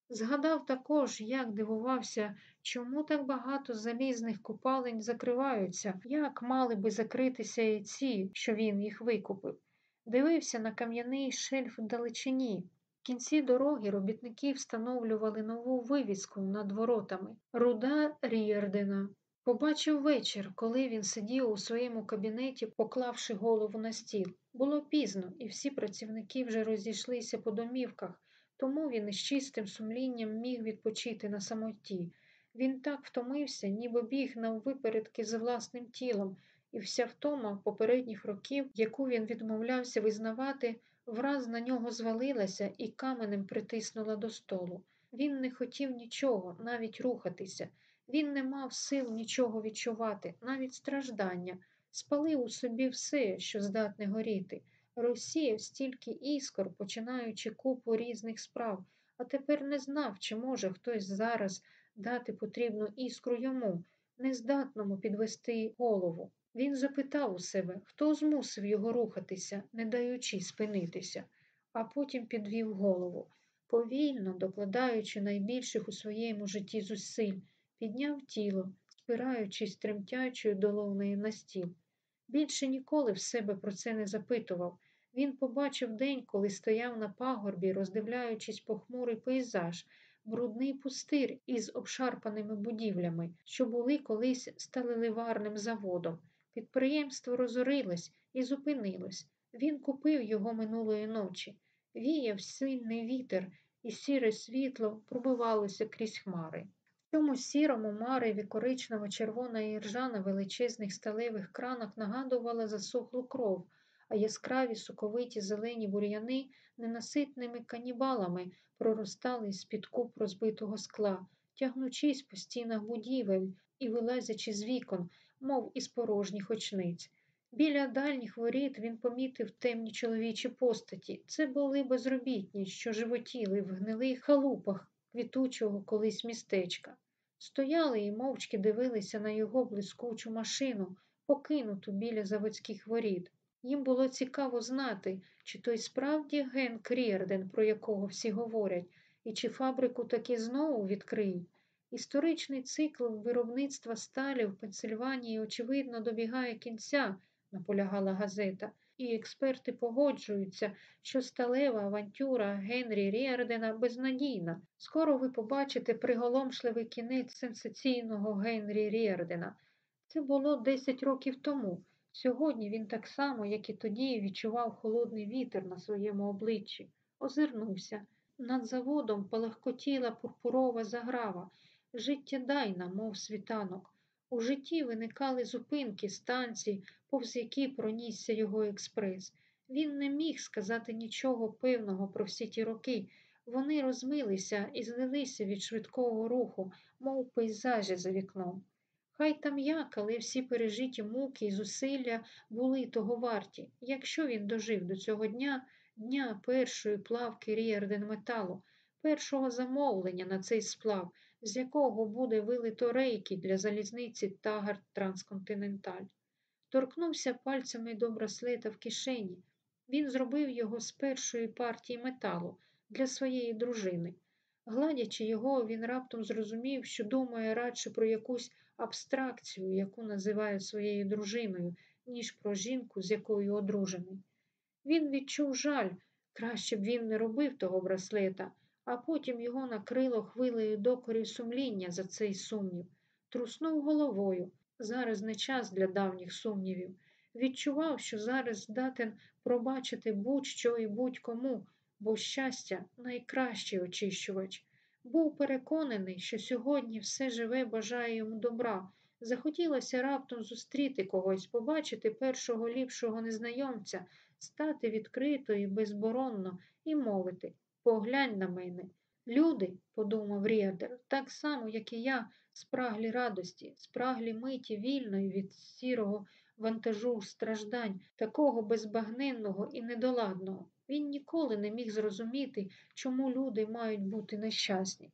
Згадав також, як дивувався, чому так багато залізних купалень закриваються, як мали би закритися і ці, що він їх викупив. Дивився на кам'яний шельф вдалечині. В кінці дороги робітники встановлювали нову вивіску над воротами Руда Ріардена. Побачив вечір, коли він сидів у своєму кабінеті, поклавши голову на стіл. Було пізно, і всі працівники вже розійшлися по домівках, тому він із чистим сумлінням міг відпочити на самоті. Він так втомився, ніби біг наввипередки з власним тілом, і вся втома попередніх років, яку він відмовлявся визнавати, враз на нього звалилася і каменем притиснула до столу. Він не хотів нічого, навіть рухатися. Він не мав сил нічого відчувати, навіть страждання, спалив у собі все, що здатне горіти, розсіяв стільки іскор, починаючи купу різних справ, а тепер не знав, чи може хтось зараз дати потрібну іскру йому, нездатному підвести голову. Він запитав у себе, хто змусив його рухатися, не даючи спинитися, а потім підвів голову, повільно докладаючи найбільших у своєму житті зусиль, підняв тіло, спираючись тремтячою долонею на стіл. Більше ніколи в себе про це не запитував. Він побачив день, коли стояв на пагорбі, роздивляючись похмурий пейзаж, брудний пустир із обшарпаними будівлями, що були колись сталеливарним заводом. Підприємство розорилось і зупинилось. Він купив його минулої ночі. Віяв сильний вітер, і сіре світло пробивалося крізь хмари. В цьому сірому мареві коричнево-червона іржа на величезних сталевих кранах нагадувала засохлу кров, а яскраві соковиті зелені бур'яни ненаситними канібалами проростали з-під куп розбитого скла, тягнучись по стінах будівель і вилазячи з вікон, мов із порожніх очниць. Біля дальніх воріт він помітив темні чоловічі постаті. Це були безробітні, що животіли в гнилих халупах квітучого колись містечка. Стояли і мовчки дивилися на його блискучу машину, покинуту біля заводських воріт. Їм було цікаво знати, чи той справді Ген Кріарден, про якого всі говорять, І чи фабрику таки знову відкриють? Історичний цикл виробництва сталі в Пенсильванії, очевидно, добігає кінця, наполягала газета, і експерти погоджуються, що сталева авантюра Генрі Ріардена безнадійна. Скоро ви побачите приголомшливий кінець сенсаційного Генрі Ріардена. Це було 10 років тому. Сьогодні він так само, як і тоді, відчував холодний вітер на своєму обличчі, озирнувся. Над заводом полагкотіла пурпурова заграва, життєдайна, мов світанок. У житті виникали зупинки, станції, повз які пронісся його експрес. Він не міг сказати нічого певного про всі ті роки. Вони розмилися і злилися від швидкого руху, мов пейзажі за вікном. Хай там як, але всі пережиті муки і зусилля були того варті. Якщо він дожив до цього дня, дня першої плавки Ріарден металу, першого замовлення на цей сплав, з якого буде вилито рейки для залізниці Таґґарт Трансконтиненталь. Торкнувся пальцями до браслета в кишені. Він зробив його з першої партії металу для своєї дружини. Гладячи його, він раптом зрозумів, що думає радше про якусь абстракцію, яку називає своєю дружиною, ніж про жінку, з якою одружений. Він відчув жаль, краще б він не робив того браслета, а потім його накрило хвилею докорів сумління за цей сумнів. Труснув головою. Зараз не час для давніх сумнівів. Відчував, що зараз здатен пробачити будь-що і будь-кому, бо щастя найкращий очищувач. Був переконаний, що сьогодні все живе бажає йому добра. Захотілося раптом зустріти когось, побачити першого ліпшого незнайомця, стати відкрито і безборонно і мовити Поглянь на мене. Люди, подумав Ріадер, так само, як і я, спраглі радості, спраглі миті вільної від сірого вантажу страждань, такого безбагненного і недоладного. Він ніколи не міг зрозуміти, чому люди мають бути нещасні.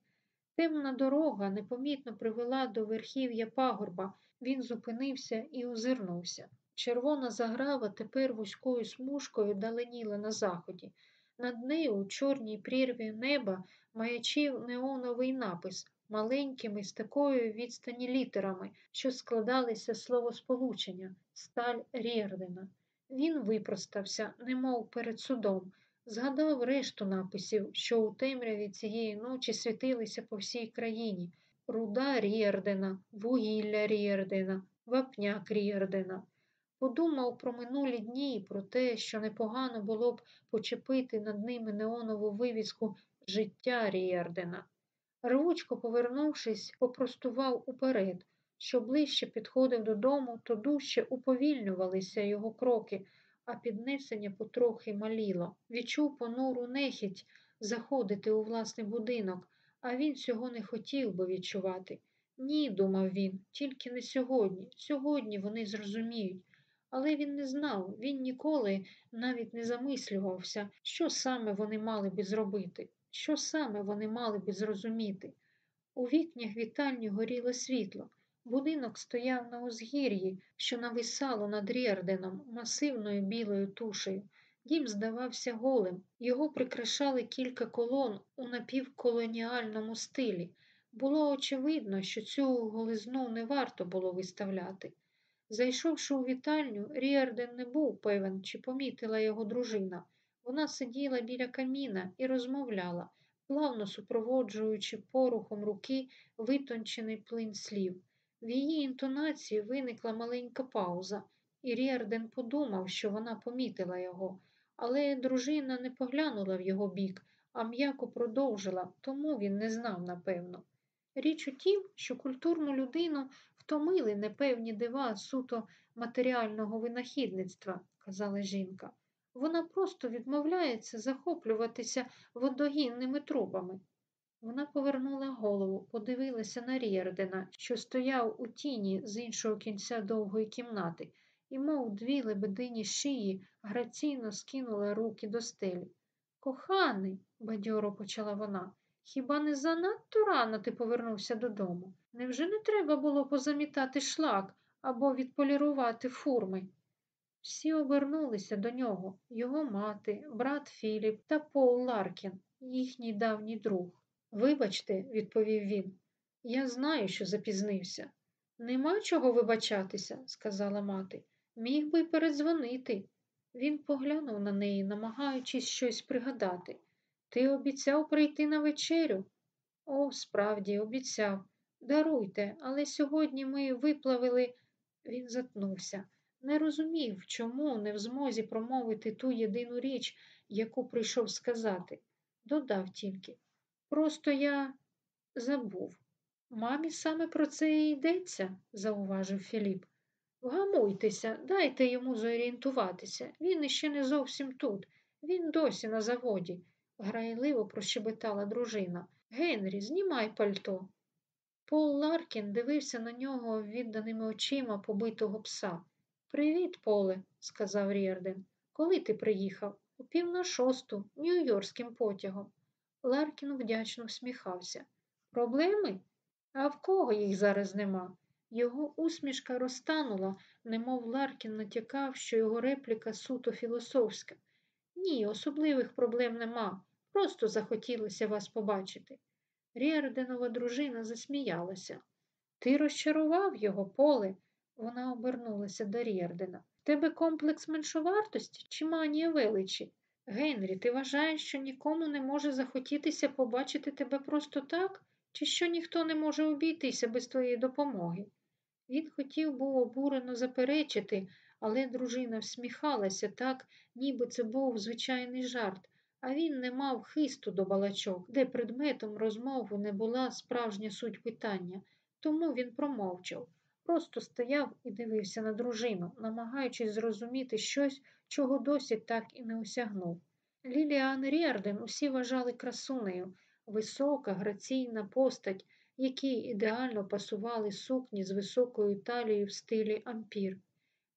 Темна дорога непомітно привела до верхів'я пагорба. Він зупинився і озирнувся. Червона заграва тепер вузькою смужкою даленіла на заході. Над нею у чорній прірві неба маячив неоновий напис маленькими з такою відстані літерами, що складалися словосполучення сталь Рєрдена. Він випростався, немов перед судом, згадав решту написів, що у темряві цієї ночі світилися по всій країні руда Рєрдена, вугілля Рєрдена, вапняк Рєрдена. Подумав про минулі дні і про те, що непогано було б почепити над ними неонову вивіску життя Ріардена. Рвучко повернувшись, попростував уперед. Що ближче підходив додому, то дужче уповільнювалися його кроки, а піднесення потрохи маліло. Відчув понуру нехідь заходити у власний будинок, а він цього не хотів би відчувати. Ні, думав він, тільки не сьогодні. Сьогодні вони зрозуміють. Але він не знав, він ніколи навіть не замислювався, що саме вони мали би зробити, що саме вони мали би зрозуміти. У вікнах вітальні горіло світло. Будинок стояв на узгір'ї, що нависало над Ріарденом масивною білою тушею. Дім здавався голим, його прикрашали кілька колон у напівколоніальному стилі. Було очевидно, що цю голизну не варто було виставляти. Зайшовши у вітальню, Ріарден не був певен, чи помітила його дружина. Вона сиділа біля каміна і розмовляла, плавно супроводжуючи порухом руки витончений плин слів. В її інтонації виникла маленька пауза, і Ріарден подумав, що вона помітила його, але дружина не поглянула в його бік, а м'яко продовжила, тому він не знав напевно. Річ у тім, що культурну людину втомили непевні дива суто матеріального винахідництва, казала жінка. Вона просто відмовляється захоплюватися водогінними трубами. Вона повернула голову, подивилася на Рєрдена, що стояв у тіні з іншого кінця довгої кімнати, і, мов дві лебедині шиї, граційно скинула руки до стелі. Коханий, бадьоро почала вона, хіба не занадто рано ти повернувся додому? Невже не треба було позамітати шлак або відполірувати фурми? Всі обернулися до нього його мати, брат Філіп та Пол Ларкін, їхній давній друг. Вибачте, відповів він, я знаю, що запізнився. Нема чого вибачатися, сказала мати. Міг би й передзвонити. Він поглянув на неї, намагаючись щось пригадати. Ти обіцяв прийти на вечерю? О, справді, обіцяв. Даруйте, але сьогодні ми виплавили. Він затнувся. Не розумів, чому не в змозі промовити ту єдину річ, яку прийшов сказати. Додав тільки. Просто я забув. Мамі саме про це і йдеться, зауважив Філіп. Вгамуйтеся, дайте йому зорієнтуватися. Він іще не зовсім тут. Він досі на заводі, грайливо прощебетала дружина. Генрі, знімай пальто. Пол Ларкін дивився на нього відданими очима побитого пса. Привіт, Поле, сказав Ріарден. Коли ти приїхав? У пів на шосту, нью-йоркським потягом. Ларкін вдячно всміхався. Проблеми? А в кого їх зараз нема? Його усмішка розтанула, немов Ларкін натякав, що його репліка суто філософська. Ні, особливих проблем нема. Просто захотілося вас побачити. Ріарденова дружина засміялася. Ти розчарував його, поле. Вона обернулася до Рєрдена. В тебе комплекс меншовартості чи манія величі? Генрі, ти вважаєш, що нікому не може захотітися побачити тебе просто так, чи що ніхто не може обійтися без твоєї допомоги? Він хотів був обурено заперечити, але дружина всміхалася так, ніби це був звичайний жарт, а він не мав хисту до балачок, де предметом розмови не була справжня суть питання, тому він промовчав. Просто стояв і дивився на дружину, намагаючись зрозуміти щось, чого досі так і не осягнув. Ліліан Ріарден усі вважали красунею, висока, граційна постать, якій ідеально пасували сукні з високою талією в стилі ампір.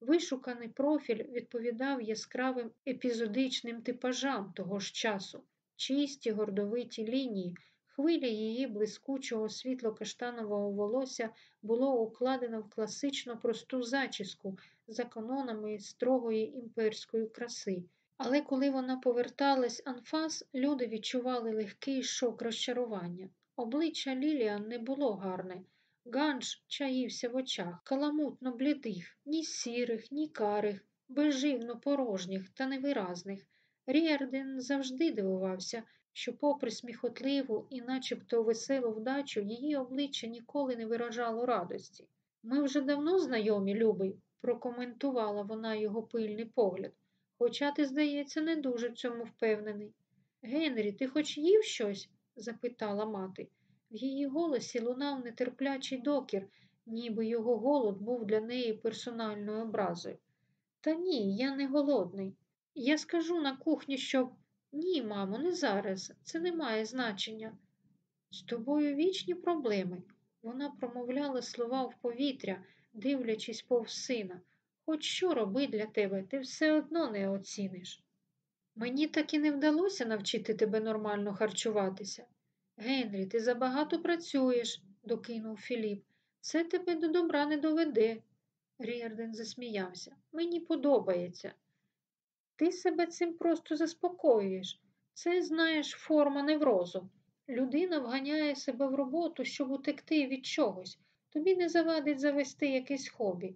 Вишуканий профіль відповідав яскравим епізодичним типажам того ж часу, чисті гордовиті лінії, хвиля її блискучого світло-каштанового волосся було укладено в класично просту зачіску за канонами строгої імперської краси. Але коли вона поверталась анфас, люди відчували легкий шок розчарування. Обличчя Ліліан не було гарне. Ганж чаївся в очах, каламутно блідих, ні сірих, ні карих, безживно порожніх та невиразних. Ріарден завжди дивувався, що, попри сміхотливу і начебто веселу вдачу, її обличчя ніколи не виражало радості. Ми вже давно знайомі, любий, прокоментувала вона його пильний погляд. Хоча ти, здається, не дуже в цьому впевнений. Генрі, ти хоч їв щось? запитала мати. В її голосі лунав нетерплячий докір, ніби його голод був для неї персональною образою. Та ні, я не голодний. Я скажу на кухні, щоб. Ні, мамо, не зараз. Це не має значення. З тобою вічні проблеми. Вона промовляла слова в повітря, дивлячись повз сина. Хоч що роби для тебе, ти все одно не оціниш. Мені так і не вдалося навчити тебе нормально харчуватися. Генрі, ти забагато працюєш, докинув Філіп. Це тебе до добра не доведе. Ріарден засміявся. Мені подобається. Ти себе цим просто заспокоюєш. Це, знаєш, форма неврозу. Людина вганяє себе в роботу, щоб утекти від чогось. Тобі не завадить завести якесь хобі.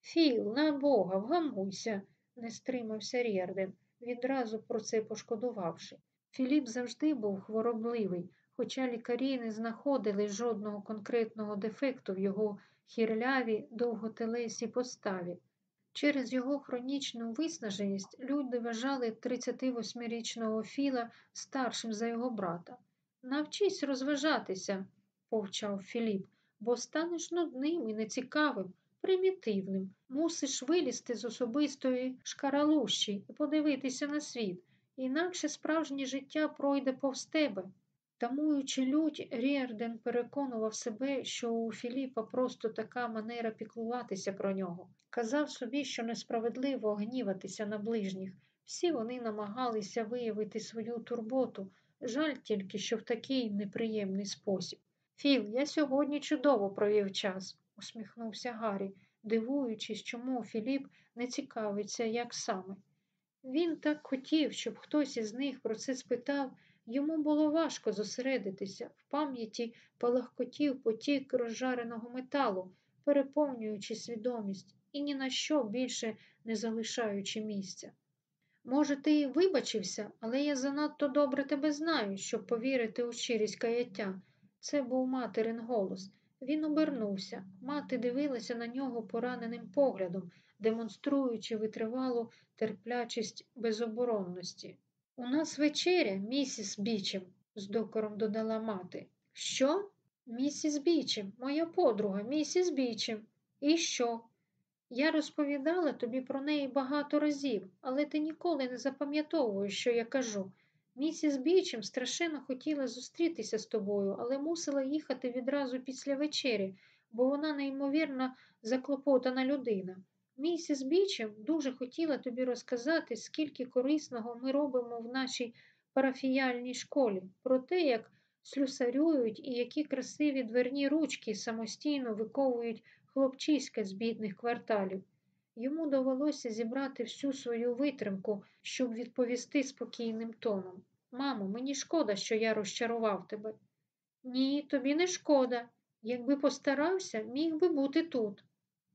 Філ, на бога, вгамуйся, не стримався Рєрден, відразу про це пошкодувавши. Філіп завжди був хворобливий, хоча лікарі не знаходили жодного конкретного дефекту в його хірлявій, довготелесій поставі. Через його хронічну виснаженість люди вважали 38-річного Філа старшим за його брата. Навчись розважатися, повчав Філіп, бо станеш нудним і нецікавим, примітивним, мусиш вилізти з особистої шкаралущі і подивитися на світ, інакше справжнє життя пройде повз тебе. Тамуючи лють, Ріарден переконував себе, що у Філіпа просто така манера піклуватися про нього. Казав собі, що несправедливо гніватися на ближніх. Всі вони намагалися виявити свою турботу, жаль тільки, що в такий неприємний спосіб. Філ, я сьогодні чудово провів час, усміхнувся Гаррі, дивуючись, чому Філіп не цікавиться, як саме. Він так хотів, щоб хтось із них про це спитав, Йому було важко зосередитися, в пам'яті палахкотів потік розжареного металу, переповнюючи свідомість і ні на що більше не залишаючи місця. Може, ти і вибачився, але я занадто добре тебе знаю, щоб повірити у щирість каяття. Це був материн голос. Він обернувся. Мати дивилася на нього пораненим поглядом, демонструючи витривалу терплячість безоборонності. У нас вечеря, місіс Бічем, з докором додала мати. Що? Місіс Бічем, моя подруга, місіс Бічем. І що? Я розповідала тобі про неї багато разів, але ти ніколи не запам'ятовуєш, що я кажу. Місіс Бічем страшенно хотіла зустрітися з тобою, але мусила їхати відразу після вечері, бо вона неймовірно заклопотана людина. Місіс Бічем дуже хотіла тобі розказати, скільки корисного ми робимо в нашій парафіяльній школі, про те, як слюсарюють і які красиві дверні ручки самостійно виковують хлопчиська з бідних кварталів. Йому довелося зібрати всю свою витримку, щоб відповісти спокійним тоном. Мамо, мені шкода, що я розчарував тебе. Ні, тобі не шкода. Якби постарався, міг би бути тут.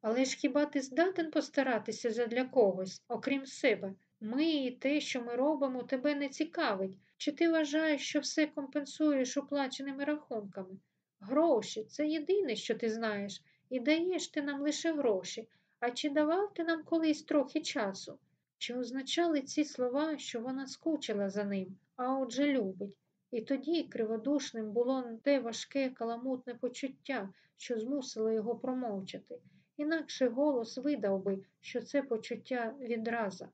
Але ж хіба ти здатен постаратися задля когось, окрім себе? Ми і те, що ми робимо, тебе не цікавить. Чи ти вважаєш, що все компенсуєш оплаченими рахунками? Гроші це єдине, що ти знаєш, і даєш ти нам лише гроші. А чи давав ти нам колись трохи часу? Чи означали ці слова, що вона скучила за ним, а отже любить? І тоді криводушним було те важке каламутне почуття, що змусило його промовчати. Інакше голос видав би, що це почуття відраза.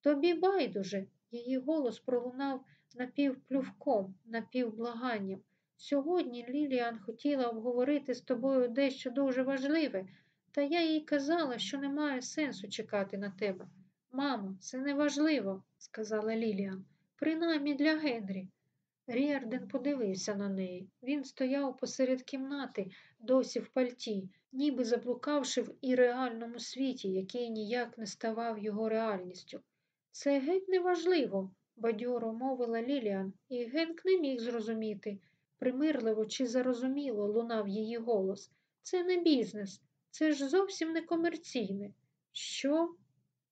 Тобі байдуже, її голос пролунав напівплювком, напівблаганням. Сьогодні Ліліан хотіла обговорити з тобою дещо дуже важливе, та я їй казала, що немає сенсу чекати на тебе. Мамо, це не важливо, сказала Ліліан, принаймні для Генрі. Ріарден подивився на неї. Він стояв посеред кімнати, досі в пальті, ніби заблукавши в ірреальному світі, який ніяк не ставав його реальністю. Це геть неважливо, бадьоро мовила Ліліан, і Генк не міг зрозуміти. Примирливо чи зарозуміло лунав її голос. Це не бізнес, це ж зовсім не комерційне. Що?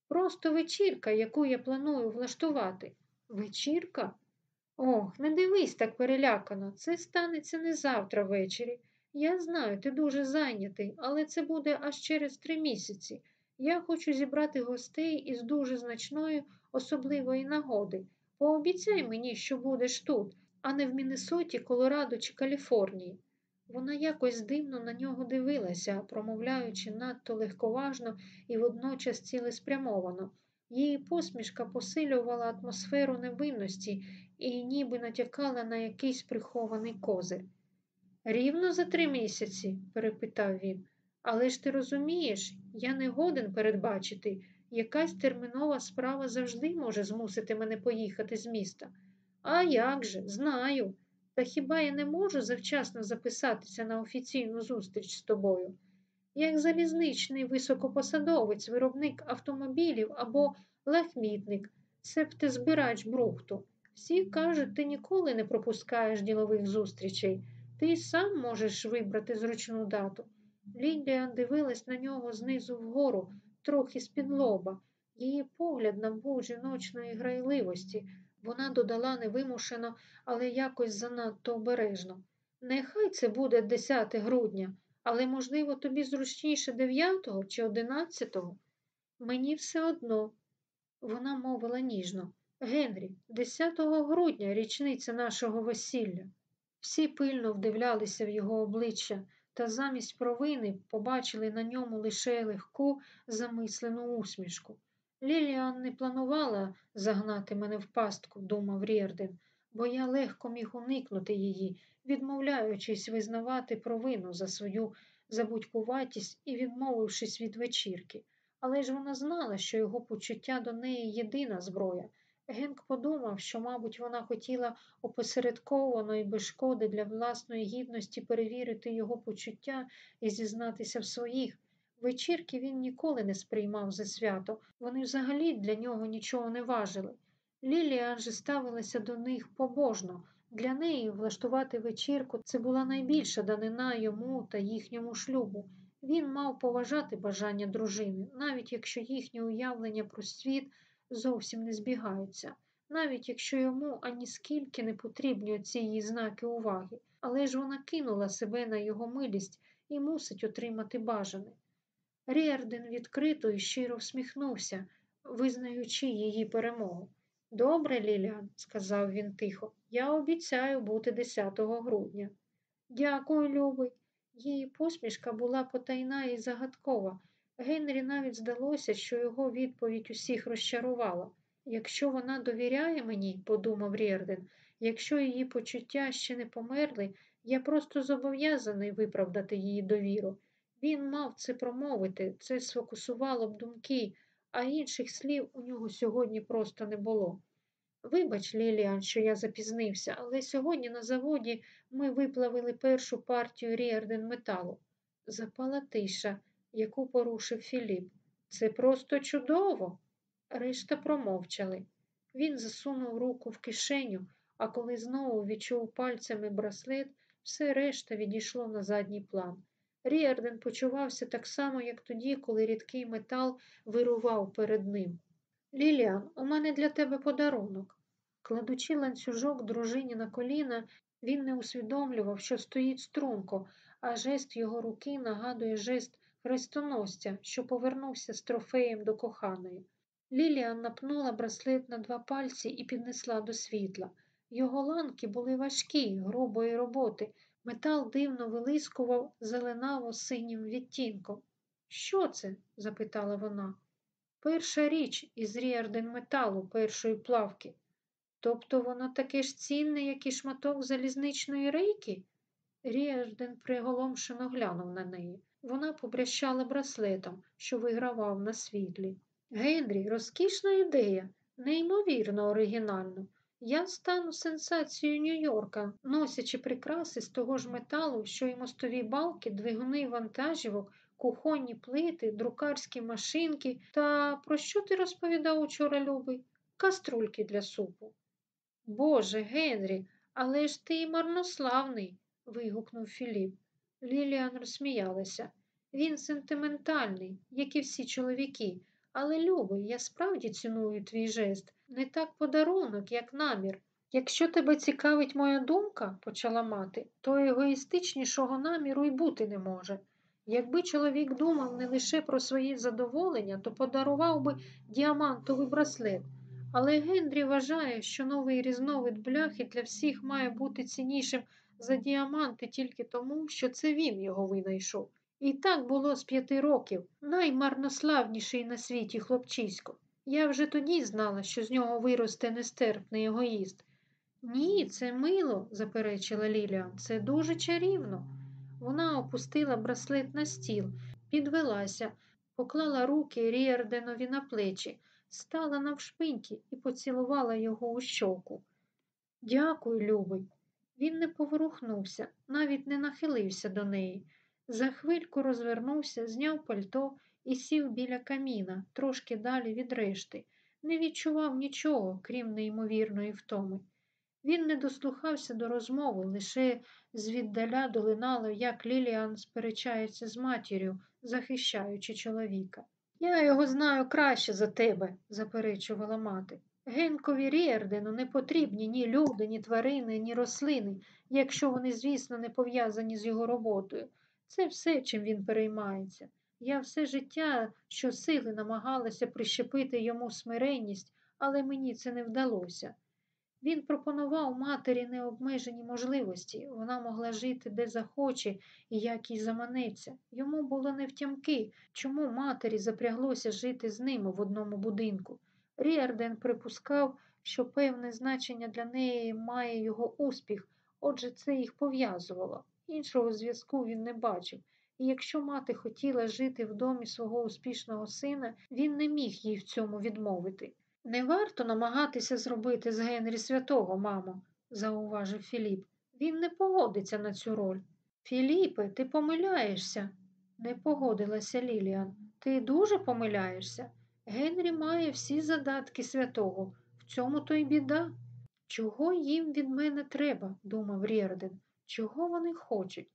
Просто вечірка, яку я планую влаштувати. Вечірка? Ох, не дивись так перелякано. Це станеться не завтра ввечері. Я знаю, ти дуже зайнятий, але це буде аж через три місяці. Я хочу зібрати гостей із дуже значної особливої нагоди. Пообіцяй мені, що будеш тут, а не в Міннесоті, Колорадо чи Каліфорнії. Вона якось дивно на нього дивилася, промовляючи надто легковажно і водночас цілеспрямовано. Її посмішка посилювала атмосферу невинності і ніби натякала на якийсь прихований козир. Рівно за три місяці? перепитав він. Але ж ти розумієш, я не годен передбачити, якась термінова справа завжди може змусити мене поїхати з міста. А як же, знаю. Та хіба я не можу завчасно записатися на офіційну зустріч з тобою? Як залізничний високопосадовець, виробник автомобілів або лахмітник, себте збирач брухту. Всі кажуть, ти ніколи не пропускаєш ділових зустрічей. Ти сам можеш вибрати зручну дату. Ліндіан дивилась на нього знизу вгору, трохи з-під лоба. Її погляд набув жіночної грайливості. Вона додала невимушено, але якось занадто обережно. Нехай це буде 10 грудня, але, можливо, тобі зручніше 9 чи 11? Мені все одно, вона мовила ніжно. Генрі, 10 грудня річниця нашого весілля. Всі пильно вдивлялися в його обличчя та замість провини побачили на ньому лише легку замислену усмішку. Ліліан не планувала загнати мене в пастку, думав Рєрден, бо я легко міг уникнути її, відмовляючись визнавати провину за свою забудькуватість і відмовившись від вечірки. Але ж вона знала, що його почуття до неї єдина зброя. Генк подумав, що, мабуть, вона хотіла опосередковано і без шкоди для власної гідності перевірити його почуття і зізнатися в своїх. Вечірки він ніколи не сприймав за свято, вони взагалі для нього нічого не важили. Ліліан же ставилася до них побожно. Для неї влаштувати вечірку це була найбільша данина йому та їхньому шлюбу. Він мав поважати бажання дружини, навіть якщо їхні уявлення про світ зовсім не збігаються, навіть якщо йому ані скільки не потрібні оці її знаки уваги, але ж вона кинула себе на його милість і мусить отримати бажане. Ріарден відкрито і щиро всміхнувся, визнаючи її перемогу. Добре, Ліліан, сказав він тихо, я обіцяю бути 10 грудня. Дякую, любий. Її посмішка була потайна і загадкова. Генрі навіть здалося, що його відповідь усіх розчарувала. Якщо вона довіряє мені, подумав Рєрден, якщо її почуття ще не померли, я просто зобов'язаний виправдати її довіру. Він мав це промовити, це сфокусувало б думки, а інших слів у нього сьогодні просто не було. Вибач, Ліліан, що я запізнився, але сьогодні на заводі ми виплавили першу партію Ріарден металу. Запала тиша, яку порушив Філіп. Це просто чудово. Решта промовчали. Він засунув руку в кишеню, а коли знову відчув пальцями браслет, все решта відійшло на задній план. Ріарден почувався так само, як тоді, коли рідкий метал вирував перед ним. Ліліан, у мене для тебе подарунок. Кладучи ланцюжок дружині на коліна, він не усвідомлював, що стоїть струнко, а жест його руки нагадує жест хрестоносця, що повернувся з трофеєм до коханої. Ліліан напнула браслет на два пальці і піднесла до світла. Його ланки були важкі, грубої роботи. Метал дивно вилискував зеленаво синім відтінком. Що це? запитала вона. Перша річ із ріарден металу першої плавки. Тобто воно таке ж цінне, як і шматок залізничної рейки? Ріарден приголомшено глянув на неї. Вона побряжчала браслетом, що вигравав на світлі. Генрі, розкішна ідея, неймовірно оригінально. Я стану сенсацією Нью-Йорка, носячи прикраси з того ж металу, що й мостові балки, двигуни вантажівок, кухонні плити, друкарські машинки. Та про що ти розповідав учора, любий? Каструльки для супу. Боже, Генрі, але ж ти марнославний, вигукнув Філіп. Ліліан розсміялася. Він сентиментальний, як і всі чоловіки. Але, любий, я справді ціную твій жест, не так подарунок, як намір. Якщо тебе цікавить моя думка, почала мати, то егоїстичнішого наміру й бути не може. Якби чоловік думав не лише про свої задоволення, то подарував би діамантовий браслет. Але Генрі вважає, що новий різновид бляхи для всіх має бути ціннішим за діаманти тільки тому, що це він його винайшов. І так було з п'яти років, наймарнославніший на світі хлопчисько. Я вже тоді знала, що з нього виросте нестерпний егоїст. Ні, це мило, заперечила Ліліан, це дуже чарівно. Вона опустила браслет на стіл, підвелася, поклала руки Ріарденові на плечі, стала навшпиньки і поцілувала його у щоку. Дякую, любий. Він не поворухнувся, навіть не нахилився до неї. За хвильку розвернувся, зняв пальто і сів біля каміна, трошки далі від решти, не відчував нічого, крім неймовірної втоми. Він не дослухався до розмови, лише звіддаля долинало, як Ліліан сперечається з матір'ю, захищаючи чоловіка. Я його знаю краще за тебе, заперечувала мати. Генкові Ріердену не потрібні ні люди, ні тварини, ні рослини, якщо вони, звісно, не пов'язані з його роботою. Це все, чим він переймається. Я все життя щосили намагалася прищепити йому смиренність, але мені це не вдалося. Він пропонував матері необмежені можливості, вона могла жити де захоче і як їй заманеться. Йому було невтямки, чому матері запраглося жити з ними в одному будинку. Ріарден припускав, що певне значення для неї має його успіх, отже, це їх пов'язувало. Іншого зв'язку він не бачив, і якщо мати хотіла жити в домі свого успішного сина, він не міг їй в цьому відмовити. Не варто намагатися зробити з Генрі святого, мамо, зауважив Філіп. Він не погодиться на цю роль. Філіпе, ти помиляєшся, не погодилася Ліліан. Ти дуже помиляєшся. Генрі має всі задатки святого, В цьому то й біда. Чого їм від мене треба, думав Рєрден. Чого вони хочуть?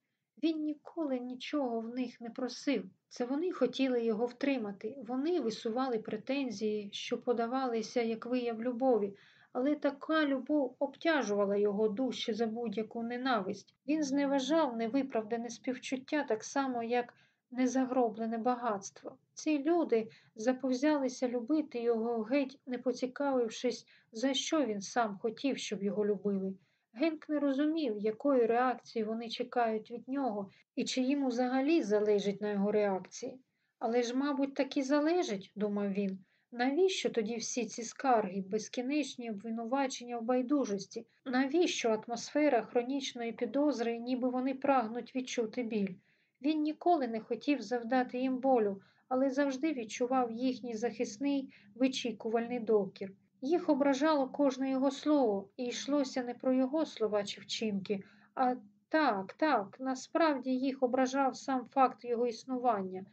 Він ніколи нічого в них не просив. Це вони хотіли його втримати. Вони висували претензії, що подавалися як вияв любові, але така любов обтяжувала його дужче за будь-яку ненависть. Він зневажав невиправдане співчуття так само, як незагроблене багатство. Ці люди заповзялися любити його, геть не поцікавившись, за що він сам хотів, щоб його любили. Генк не розумів, якої реакції вони чекають від нього і чи їм взагалі залежить на його реакції. Але ж, мабуть, так і залежить, думав він. Навіщо тоді всі ці скарги, безкінечні обвинувачення в байдужості? Навіщо атмосфера хронічної підозри, ніби вони прагнуть відчути біль? Він ніколи не хотів завдати їм болю, але завжди відчував їхній захисний вичікувальний докір. Їх ображало кожне його слово, і йшлося не про його слова чи вчинки, а так, так, насправді їх ображав сам факт його існування.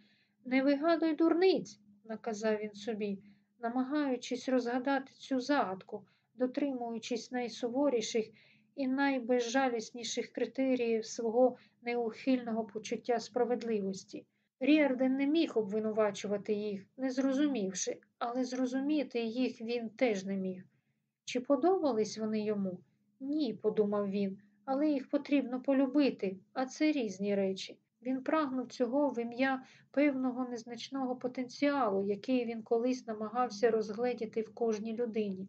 Не вигадуй дурниць, наказав він собі, намагаючись розгадати цю загадку, дотримуючись найсуворіших і найбезжалісніших критеріїв свого неухильного почуття справедливості. Ріарден не міг обвинувачувати їх, не зрозумівши, але зрозуміти їх він теж не міг. Чи подобались вони йому? Ні, подумав він, але їх потрібно полюбити, а це різні речі. Він прагнув цього в ім'я певного незначного потенціалу, який він колись намагався розгледіти в кожній людині.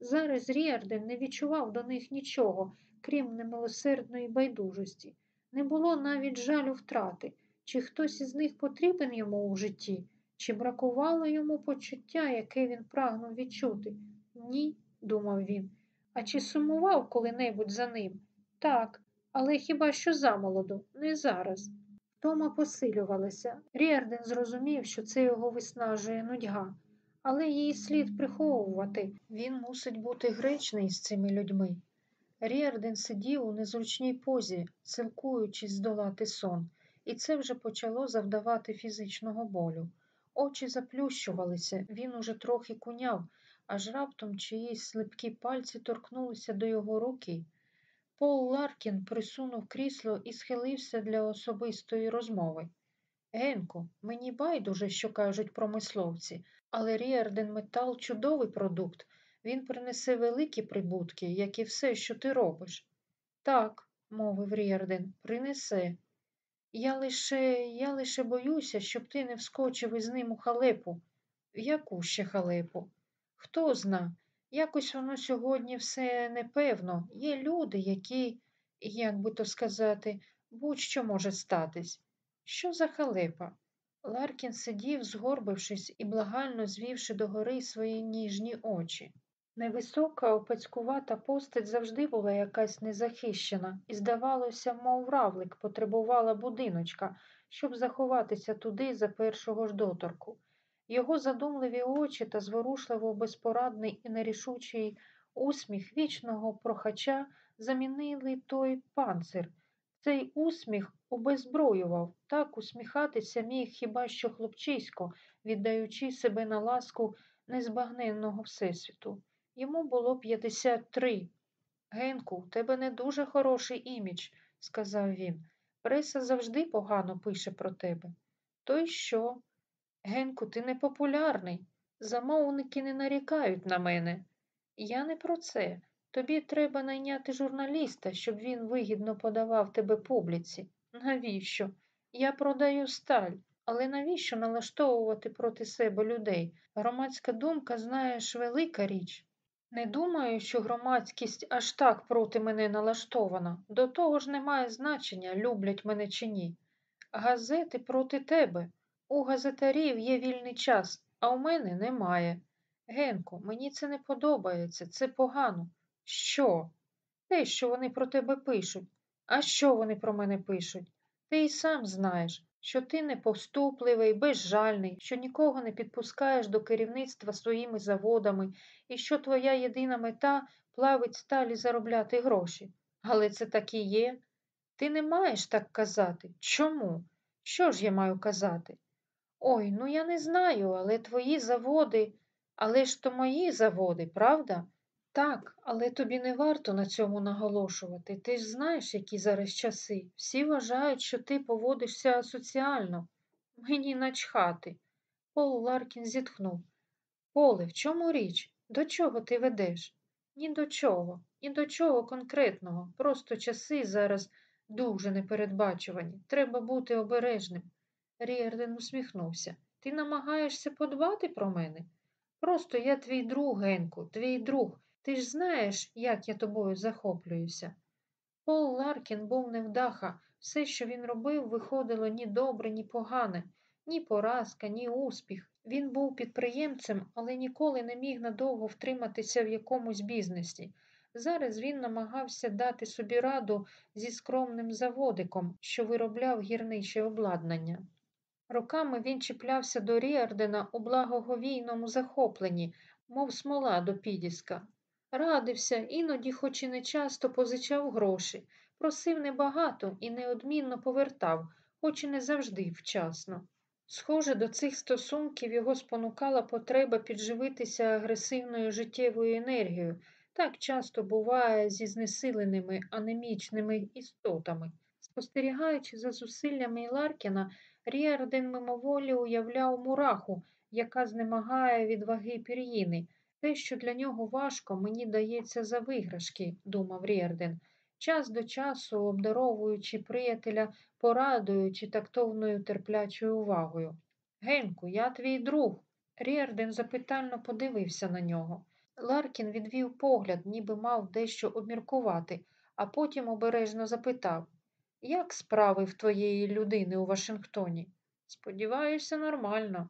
Зараз Ріарден не відчував до них нічого, крім немилосердної байдужості. Не було навіть жалю втрати, чи хтось із них потрібен йому у житті, чи бракувало йому почуття, яке він прагнув відчути? Ні, думав він. А чи сумував коли-небудь за ним? Так, але хіба що замолоду, не зараз. Втома посилювалася. Ріарден зрозумів, що це його виснажує нудьга, але її слід приховувати. Він мусить бути гречний з цими людьми. Ріарден сидів у незручній позі, силкуючись здолати сон, і це вже почало завдавати фізичного болю. Очі заплющувалися, він уже трохи куняв, аж раптом чиїсь липкі пальці торкнулися до його руки. Пол Ларкін присунув крісло і схилився для особистої розмови. Генку, мені байдуже, що кажуть промисловці, але Ріарден Метал чудовий продукт. Він принесе великі прибутки, як і все, що ти робиш. Так, мовив Ріарден, принесе. Я лише я лише боюся, щоб ти не вскочив із ним у халепу. Яку ще халепу? Хто зна? Якось воно сьогодні все непевно. Є люди, які, як би то сказати, будь-що може статись. Що за халепа? Ларкін сидів, згорбившись і благально звівши догори свої ніжні очі. Невисока, опецькувата постать завжди була якась незахищена, і, здавалося, мов равлик потребувала будиночка, щоб заховатися туди за першого ж доторку. Його задумливі очі та зворушливо безпорадний і нерішучий усміх вічного прохача замінили той панцир. Цей усміх обезброював, так усміхатися міг хіба що хлопчисько, віддаючи себе на ласку незбагненного всесвіту. Йому було 53. Генку, у тебе не дуже хороший імідж, сказав він. Преса завжди погано пише про тебе. То й що? Генку, ти не популярний. Замовники не нарікають на мене. Я не про це. Тобі треба найняти журналіста, щоб він вигідно подавав тебе публіці. Навіщо? Я продаю сталь, але навіщо налаштовувати проти себе людей? Громадська думка, знаєш, велика річ. Не думаю, що громадськість аж так проти мене налаштована. До того ж немає значення, люблять мене чи ні. Газети проти тебе. У газетарів є вільний час, а у мене немає. Генко, мені це не подобається, це погано. Що? Те, що вони про тебе пишуть. А що вони про мене пишуть? Ти й сам знаєш, що ти непоступливий, безжальний, що нікого не підпускаєш до керівництва своїми заводами і що твоя єдина мета плавить сталі заробляти гроші. Але це так і є. Ти не маєш так казати. Чому? Що ж я маю казати? Ой, ну я не знаю, але твої заводи. Але ж то мої заводи, правда? Так, але тобі не варто на цьому наголошувати. Ти ж знаєш, які зараз часи. Всі вважають, що ти поводишся асоціально. Мені начхати. Пол Ларкін зітхнув. Поле, в чому річ? До чого ти ведеш? Ні до чого, ні до чого конкретного. Просто часи зараз дуже непередбачувані. Треба бути обережним. Ріарден усміхнувся. Ти намагаєшся подбати про мене? Просто я твій друг, Генку, твій друг. Ти ж знаєш, як я тобою захоплююся. Пол Ларкін був невдаха. Все, що він робив, виходило ні добре, ні погано, ні поразка, ні успіх. Він був підприємцем, але ніколи не міг надовго втриматися в якомусь бізнесі. Зараз він намагався дати собі раду зі скромним заводиком, що виробляв гірниче обладнання. Роками він чіплявся до Ріардена у благоговійному захопленні, мов смола до підіска. Радився, іноді, хоч і не часто, позичав гроші, просив небагато і неодмінно повертав, хоч і не завжди вчасно. Схоже, до цих стосунків його спонукала потреба підживитися агресивною життєвою енергією. Так часто буває зі знесиленими анемічними істотами. Спостерігаючи за зусиллями Ларкіна, Ріарден мимоволі уявляв мураху, яка знемагає від ваги пір'їни. Те, що для нього важко, мені дається за виграшки, думав Ріарден, час од часу обдаровуючи приятеля порадою чи тактовною терплячою увагою. Генку, я твій друг. Ріарден запитально подивився на нього. Ларкін відвів погляд, ніби мав дещо обміркувати, а потім обережно запитав Як справи в твоєї людини у Вашингтоні? Сподіваюся, нормально.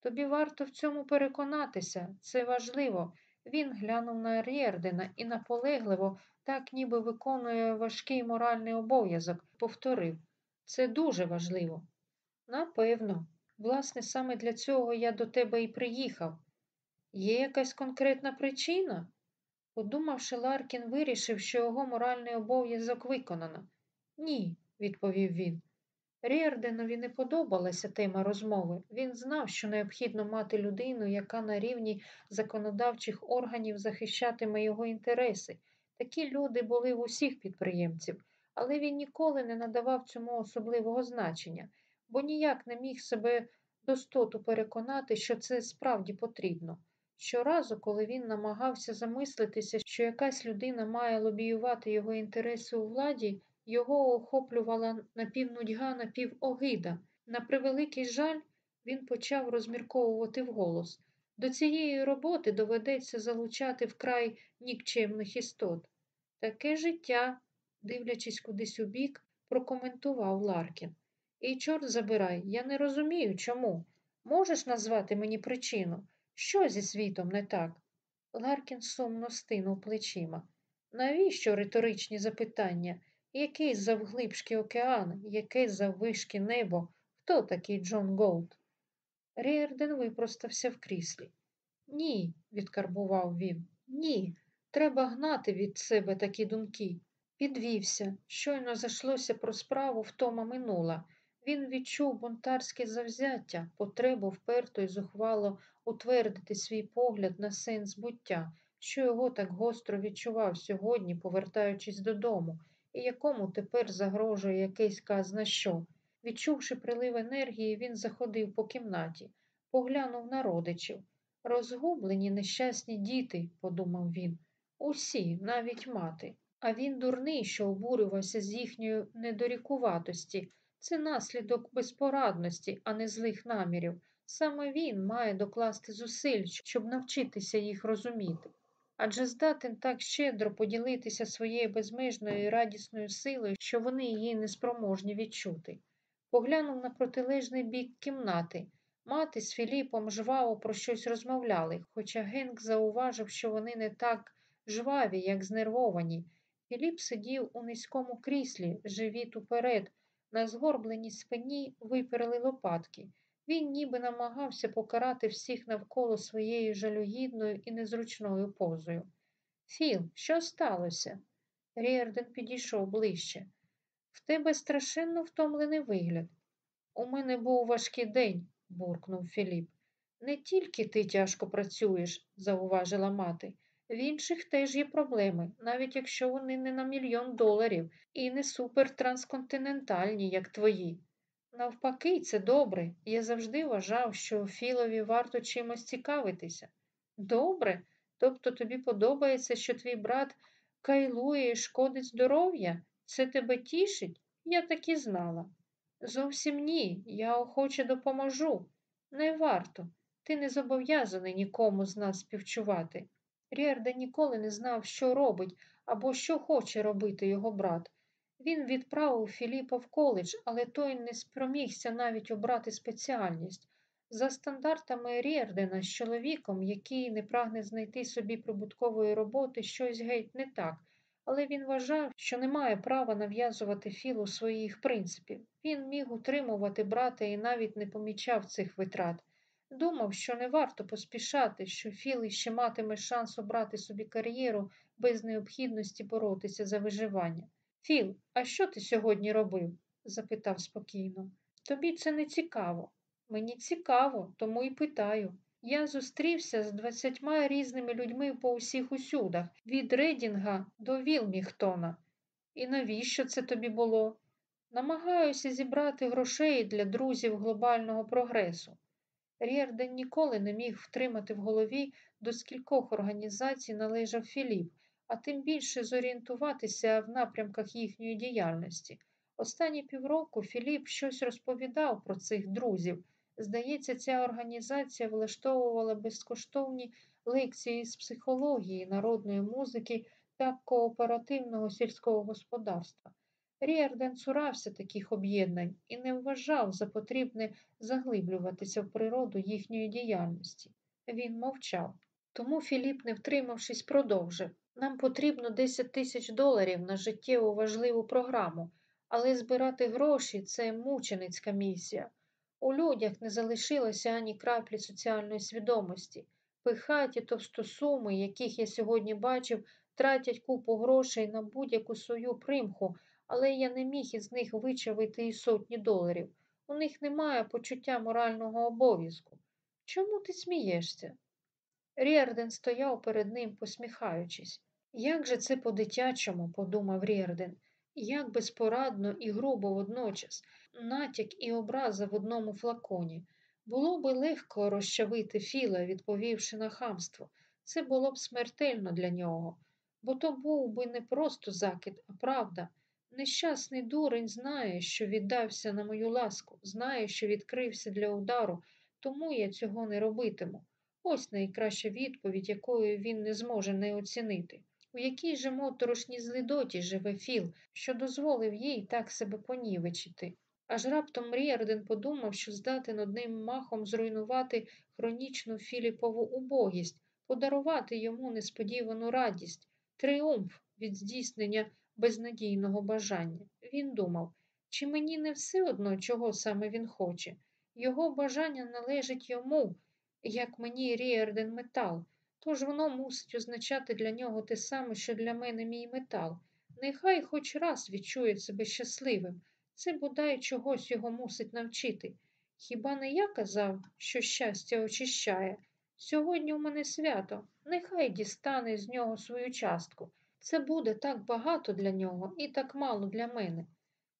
Тобі варто в цьому переконатися, це важливо. Він глянув на Рєрдена і наполегливо, так ніби виконує важкий моральний обов'язок, повторив це дуже важливо. Напевно, власне, саме для цього я до тебе і приїхав. Є якась конкретна причина? Подумавши, Ларкін вирішив, що його моральний обов'язок виконано. Ні, відповів він. Ріарденові не подобалася тема розмови. Він знав, що необхідно мати людину, яка на рівні законодавчих органів захищатиме його інтереси. Такі люди були в усіх підприємців, але він ніколи не надавав цьому особливого значення, бо ніяк не міг себе достоту переконати, що це справді потрібно. Щоразу, коли він намагався замислитися, що якась людина має лобіювати його інтереси у владі, його охоплювала напівнудьга, напівогида. На превеликий жаль, він почав розмірковувати вголос. До цієї роботи доведеться залучати вкрай нікчемних істот. Таке життя, дивлячись кудись убік, прокоментував Ларкін. І, чорт забирай, я не розумію, чому. Можеш назвати мені причину? Що зі світом не так? Ларкін сумно стенув плечима. Навіщо риторичні запитання? Який завглибшки океан, яке заввишки небо? Хто такий Джон Голт? Ріарден випростався в кріслі. Ні, відкарбував він. Ні. Треба гнати від себе такі думки. Підвівся, щойно зайшлося про справу, втома минула. Він відчув бунтарське завзяття, потребу вперто й зухвало утвердити свій погляд на сенс буття, що його так гостро відчував сьогодні, повертаючись додому, і якому тепер загрожує якийсь казна що. Відчувши прилив енергії, він заходив по кімнаті, поглянув на родичів. Розгублені нещасні діти, подумав він, усі, навіть мати. А він дурний, що обурювався з їхньої недорікуватості. Це наслідок безпорадності, а не злих намірів. Саме він має докласти зусиль, щоб навчитися їх розуміти. Адже здатен так щедро поділитися своєю безмежною і радісною силою, що вони її неспроможні відчути. Поглянув на протилежний бік кімнати. Мати з Філіпом жваво про щось розмовляли, хоча Генк зауважив, що вони не так жваві, як знервовані. Філіп сидів у низькому кріслі, живіт уперед, на згорбленій спині виперли лопатки. Він ніби намагався покарати всіх навколо своєю жалюгідною і незручною позою. Філ, що сталося? Ріарден підійшов ближче. В тебе страшенно втомлений вигляд. У мене був важкий день, буркнув Філіп. Не тільки ти тяжко працюєш, зауважила мати. В інших теж є проблеми, навіть якщо вони не на мільйон доларів і не супертрансконтинентальні, як твої. Навпаки, це добре. Я завжди вважав, що Філові варто чимось цікавитися. Добре? Тобто тобі подобається, що твій брат кайлує і шкодить здоров'я? Це тебе тішить? Я так і знала. Зовсім ні, я охоче допоможу. Не варто. Ти не зобов'язаний нікому з нас співчувати. Ріарда ніколи не знав, що робить або що хоче робити його брат. Він відправив Філіпа в коледж, але той не спромігся навіть обрати спеціальність. За стандартами Ріардена з чоловіком, який не прагне знайти собі прибуткової роботи, щось геть не так, але він вважав, що не має права нав'язувати Філу своїх принципів. Він міг утримувати брата і навіть не помічав цих витрат. Думав, що не варто поспішати, що Філ іще матиме шанс обрати собі кар'єру без необхідності боротися за виживання. Філ, а що ти сьогодні робив? запитав спокійно. Тобі це не цікаво. Мені цікаво, тому і питаю. Я зустрівся з двадцятьма різними людьми по усіх усюдах, від Редінга до Вілміхтона. І навіщо це тобі було? Намагаюся зібрати грошей для друзів глобального прогресу. Рєрден ніколи не міг втримати в голові, до скількох організацій належав Філіп, а тим більше зорієнтуватися в напрямках їхньої діяльності. Останні півроку Філіп щось розповідав про цих друзів. Здається, ця організація влаштовувала безкоштовні лекції з психології, народної музики та кооперативного сільського господарства. Ріарден цурався таких об'єднань і не вважав за потрібне заглиблюватися в природу їхньої діяльності. Він мовчав. Тому Філіп, не втримавшись, продовжив нам потрібно 10 тисяч доларів на життєву важливу програму, але збирати гроші це мученицька місія. У людях не залишилося ані краплі соціальної свідомості. Пихаті товстосуми, яких я сьогодні бачив, тратять купу грошей на будь-яку свою примху, але я не міг із них вичавити і сотні доларів. У них немає почуття морального обов'язку. Чому ти смієшся? Ріарден стояв перед ним, посміхаючись. Як же це по-дитячому, подумав Ріарден, як безпорадно і грубо водночас, натяк і образа в одному флаконі. Було би легко розчавити Філа, відповівши на хамство. Це було б смертельно для нього, бо то був би не просто закид, а правда. Нещасний дурень знає, що віддався на мою ласку, знає, що відкрився для удару, тому я цього не робитиму. Ось найкраща відповідь, якої він не зможе не оцінити. У якій же моторошній злидоті живе Філ, що дозволив їй так себе понівечити. Аж раптом Ріарден подумав, що здатен одним махом зруйнувати хронічну Філіпову убогість, подарувати йому несподівану радість, тріумф від здійснення безнадійного бажання. Він думав, чи мені не все одно, чого саме він хоче. Його бажання належить йому, як мені Ріарден метал, тож воно мусить означати для нього те саме, що для мене мій метал. Нехай хоч раз відчує себе щасливим. Це бодай чогось його мусить навчити. Хіба не я казав, що щастя очищає? Сьогодні у мене свято, нехай дістане з нього свою частку. Це буде так багато для нього і так мало для мене.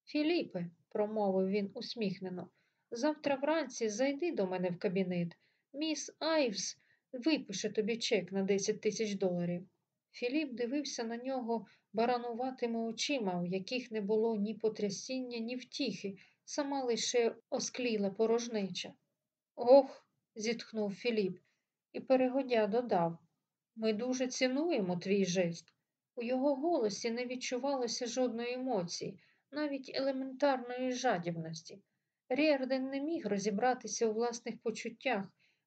Філіпе, промовив він усміхнено, завтра вранці зайди до мене в кабінет. Міс Айвс випише тобі чек на 10 тисяч доларів. Філіп дивився на нього барануватими очима, в яких не було ні потрясіння, ні втіхи, сама лише оскліла порожнеча. Ох, зітхнув Філіп, і перегодя додав ми дуже цінуємо твій жест. У його голосі не відчувалося жодної емоції, навіть елементарної жадібності. Ріарден не міг розібратися у власних почуттях,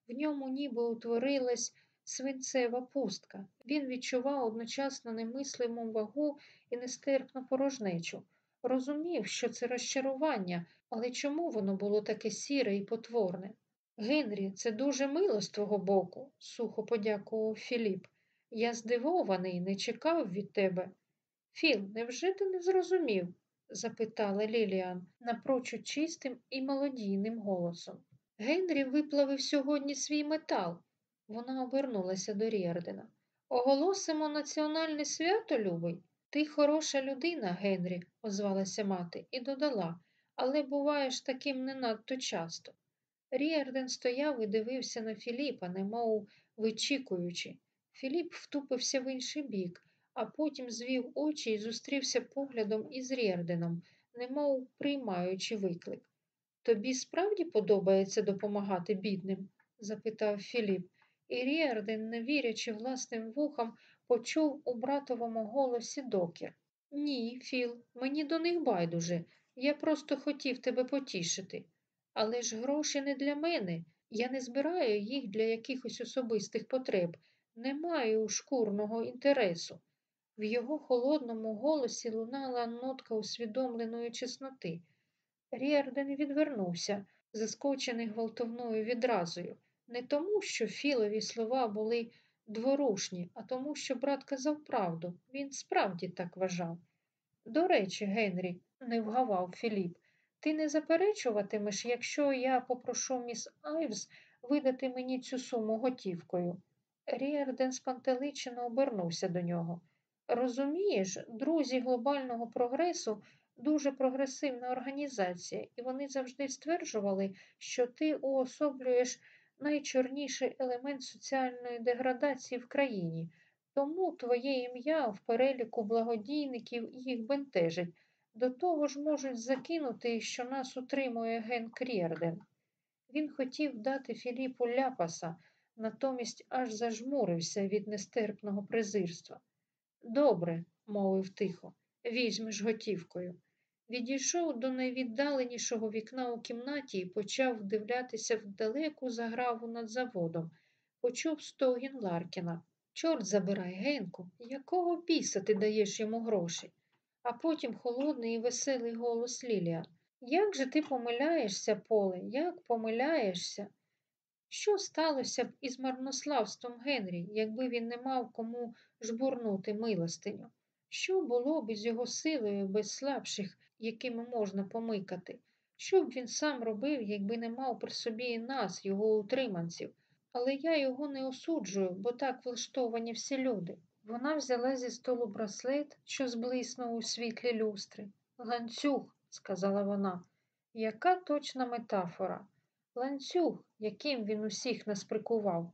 в ньому ніби утворилась свинцева пустка. Він відчував одночасно немислиму вагу і нестерпну порожнечу. Розумів, що це розчарування, але чому воно було таке сіре і потворне? Генрі, це дуже мило з твого боку, сухо подякував Філіп. Я здивований, не чекав від тебе. Філ, невже ти не зрозумів? запитала Ліліан напрочуд чистим і молодійним голосом. Генрі виплавив сьогодні свій метал. Вона обернулася до Ріардена. Оголосимо національне свято, любий. Ти хороша людина, Генрі, озвалася мати, і додала, але буваєш таким не надто часто. Ріарден стояв і дивився на Філіпа, немов вичікуючи. Філіп втупився в інший бік, а потім звів очі і зустрівся поглядом із Ріарденом, немов приймаючи виклик. Тобі справді подобається допомагати бідним? запитав Філіп, і Ріарден, не вірячи власним вухам, почув у братовому голосі докір. Ні, Філ, мені до них байдуже. Я просто хотів тебе потішити. Але ж гроші не для мене. Я не збираю їх для якихось особистих потреб, не маю шкурного інтересу. В його холодному голосі лунала нотка усвідомленої чесноти. Ріарден відвернувся, заскочений гвалтовною відразою, не тому, що Філові слова були дворушні, а тому, що брат казав правду. Він справді так вважав. До речі, Генрі, не вгавав Філіп, ти не заперечуватимеш, якщо я попрошу міс Айвс видати мені цю суму готівкою. Ріарден спантеличено обернувся до нього. Розумієш, друзі глобального прогресу дуже прогресивна організація, і вони завжди стверджували, що ти уособлюєш найчорніший елемент соціальної деградації в країні, тому твоє ім'я в переліку благодійників їх бентежить. До того ж можуть закинути, що нас утримує Ген Крєрден. Він хотів дати Філіпу ляпаса, натомість аж зажмурився від нестерпного презирства. Добре, мовив тихо, візьмеш готівкою. Відійшов до найвіддаленішого вікна у кімнаті і почав вдивлятися в далеку заграву над заводом. Почув стогін Ларкіна. Чорт забирай, Генку, якого біса ти даєш йому гроші? А потім холодний і веселий голос Лілія. Як же ти помиляєшся, Поле, як помиляєшся? Що сталося б із марнославством Генрі, якби він не мав кому жбурнути милостиню? Що було б із його силою без слабших, якими можна помикати? Що б він сам робив, якби не мав при собі і нас, його утриманців? Але я його не осуджую, бо так влаштовані всі люди. Вона взяла зі столу браслет, що зблиснув у світлі люстри. Ланцюг, сказала вона, яка точна метафора? Ланцюг, яким він усіх нас прикував.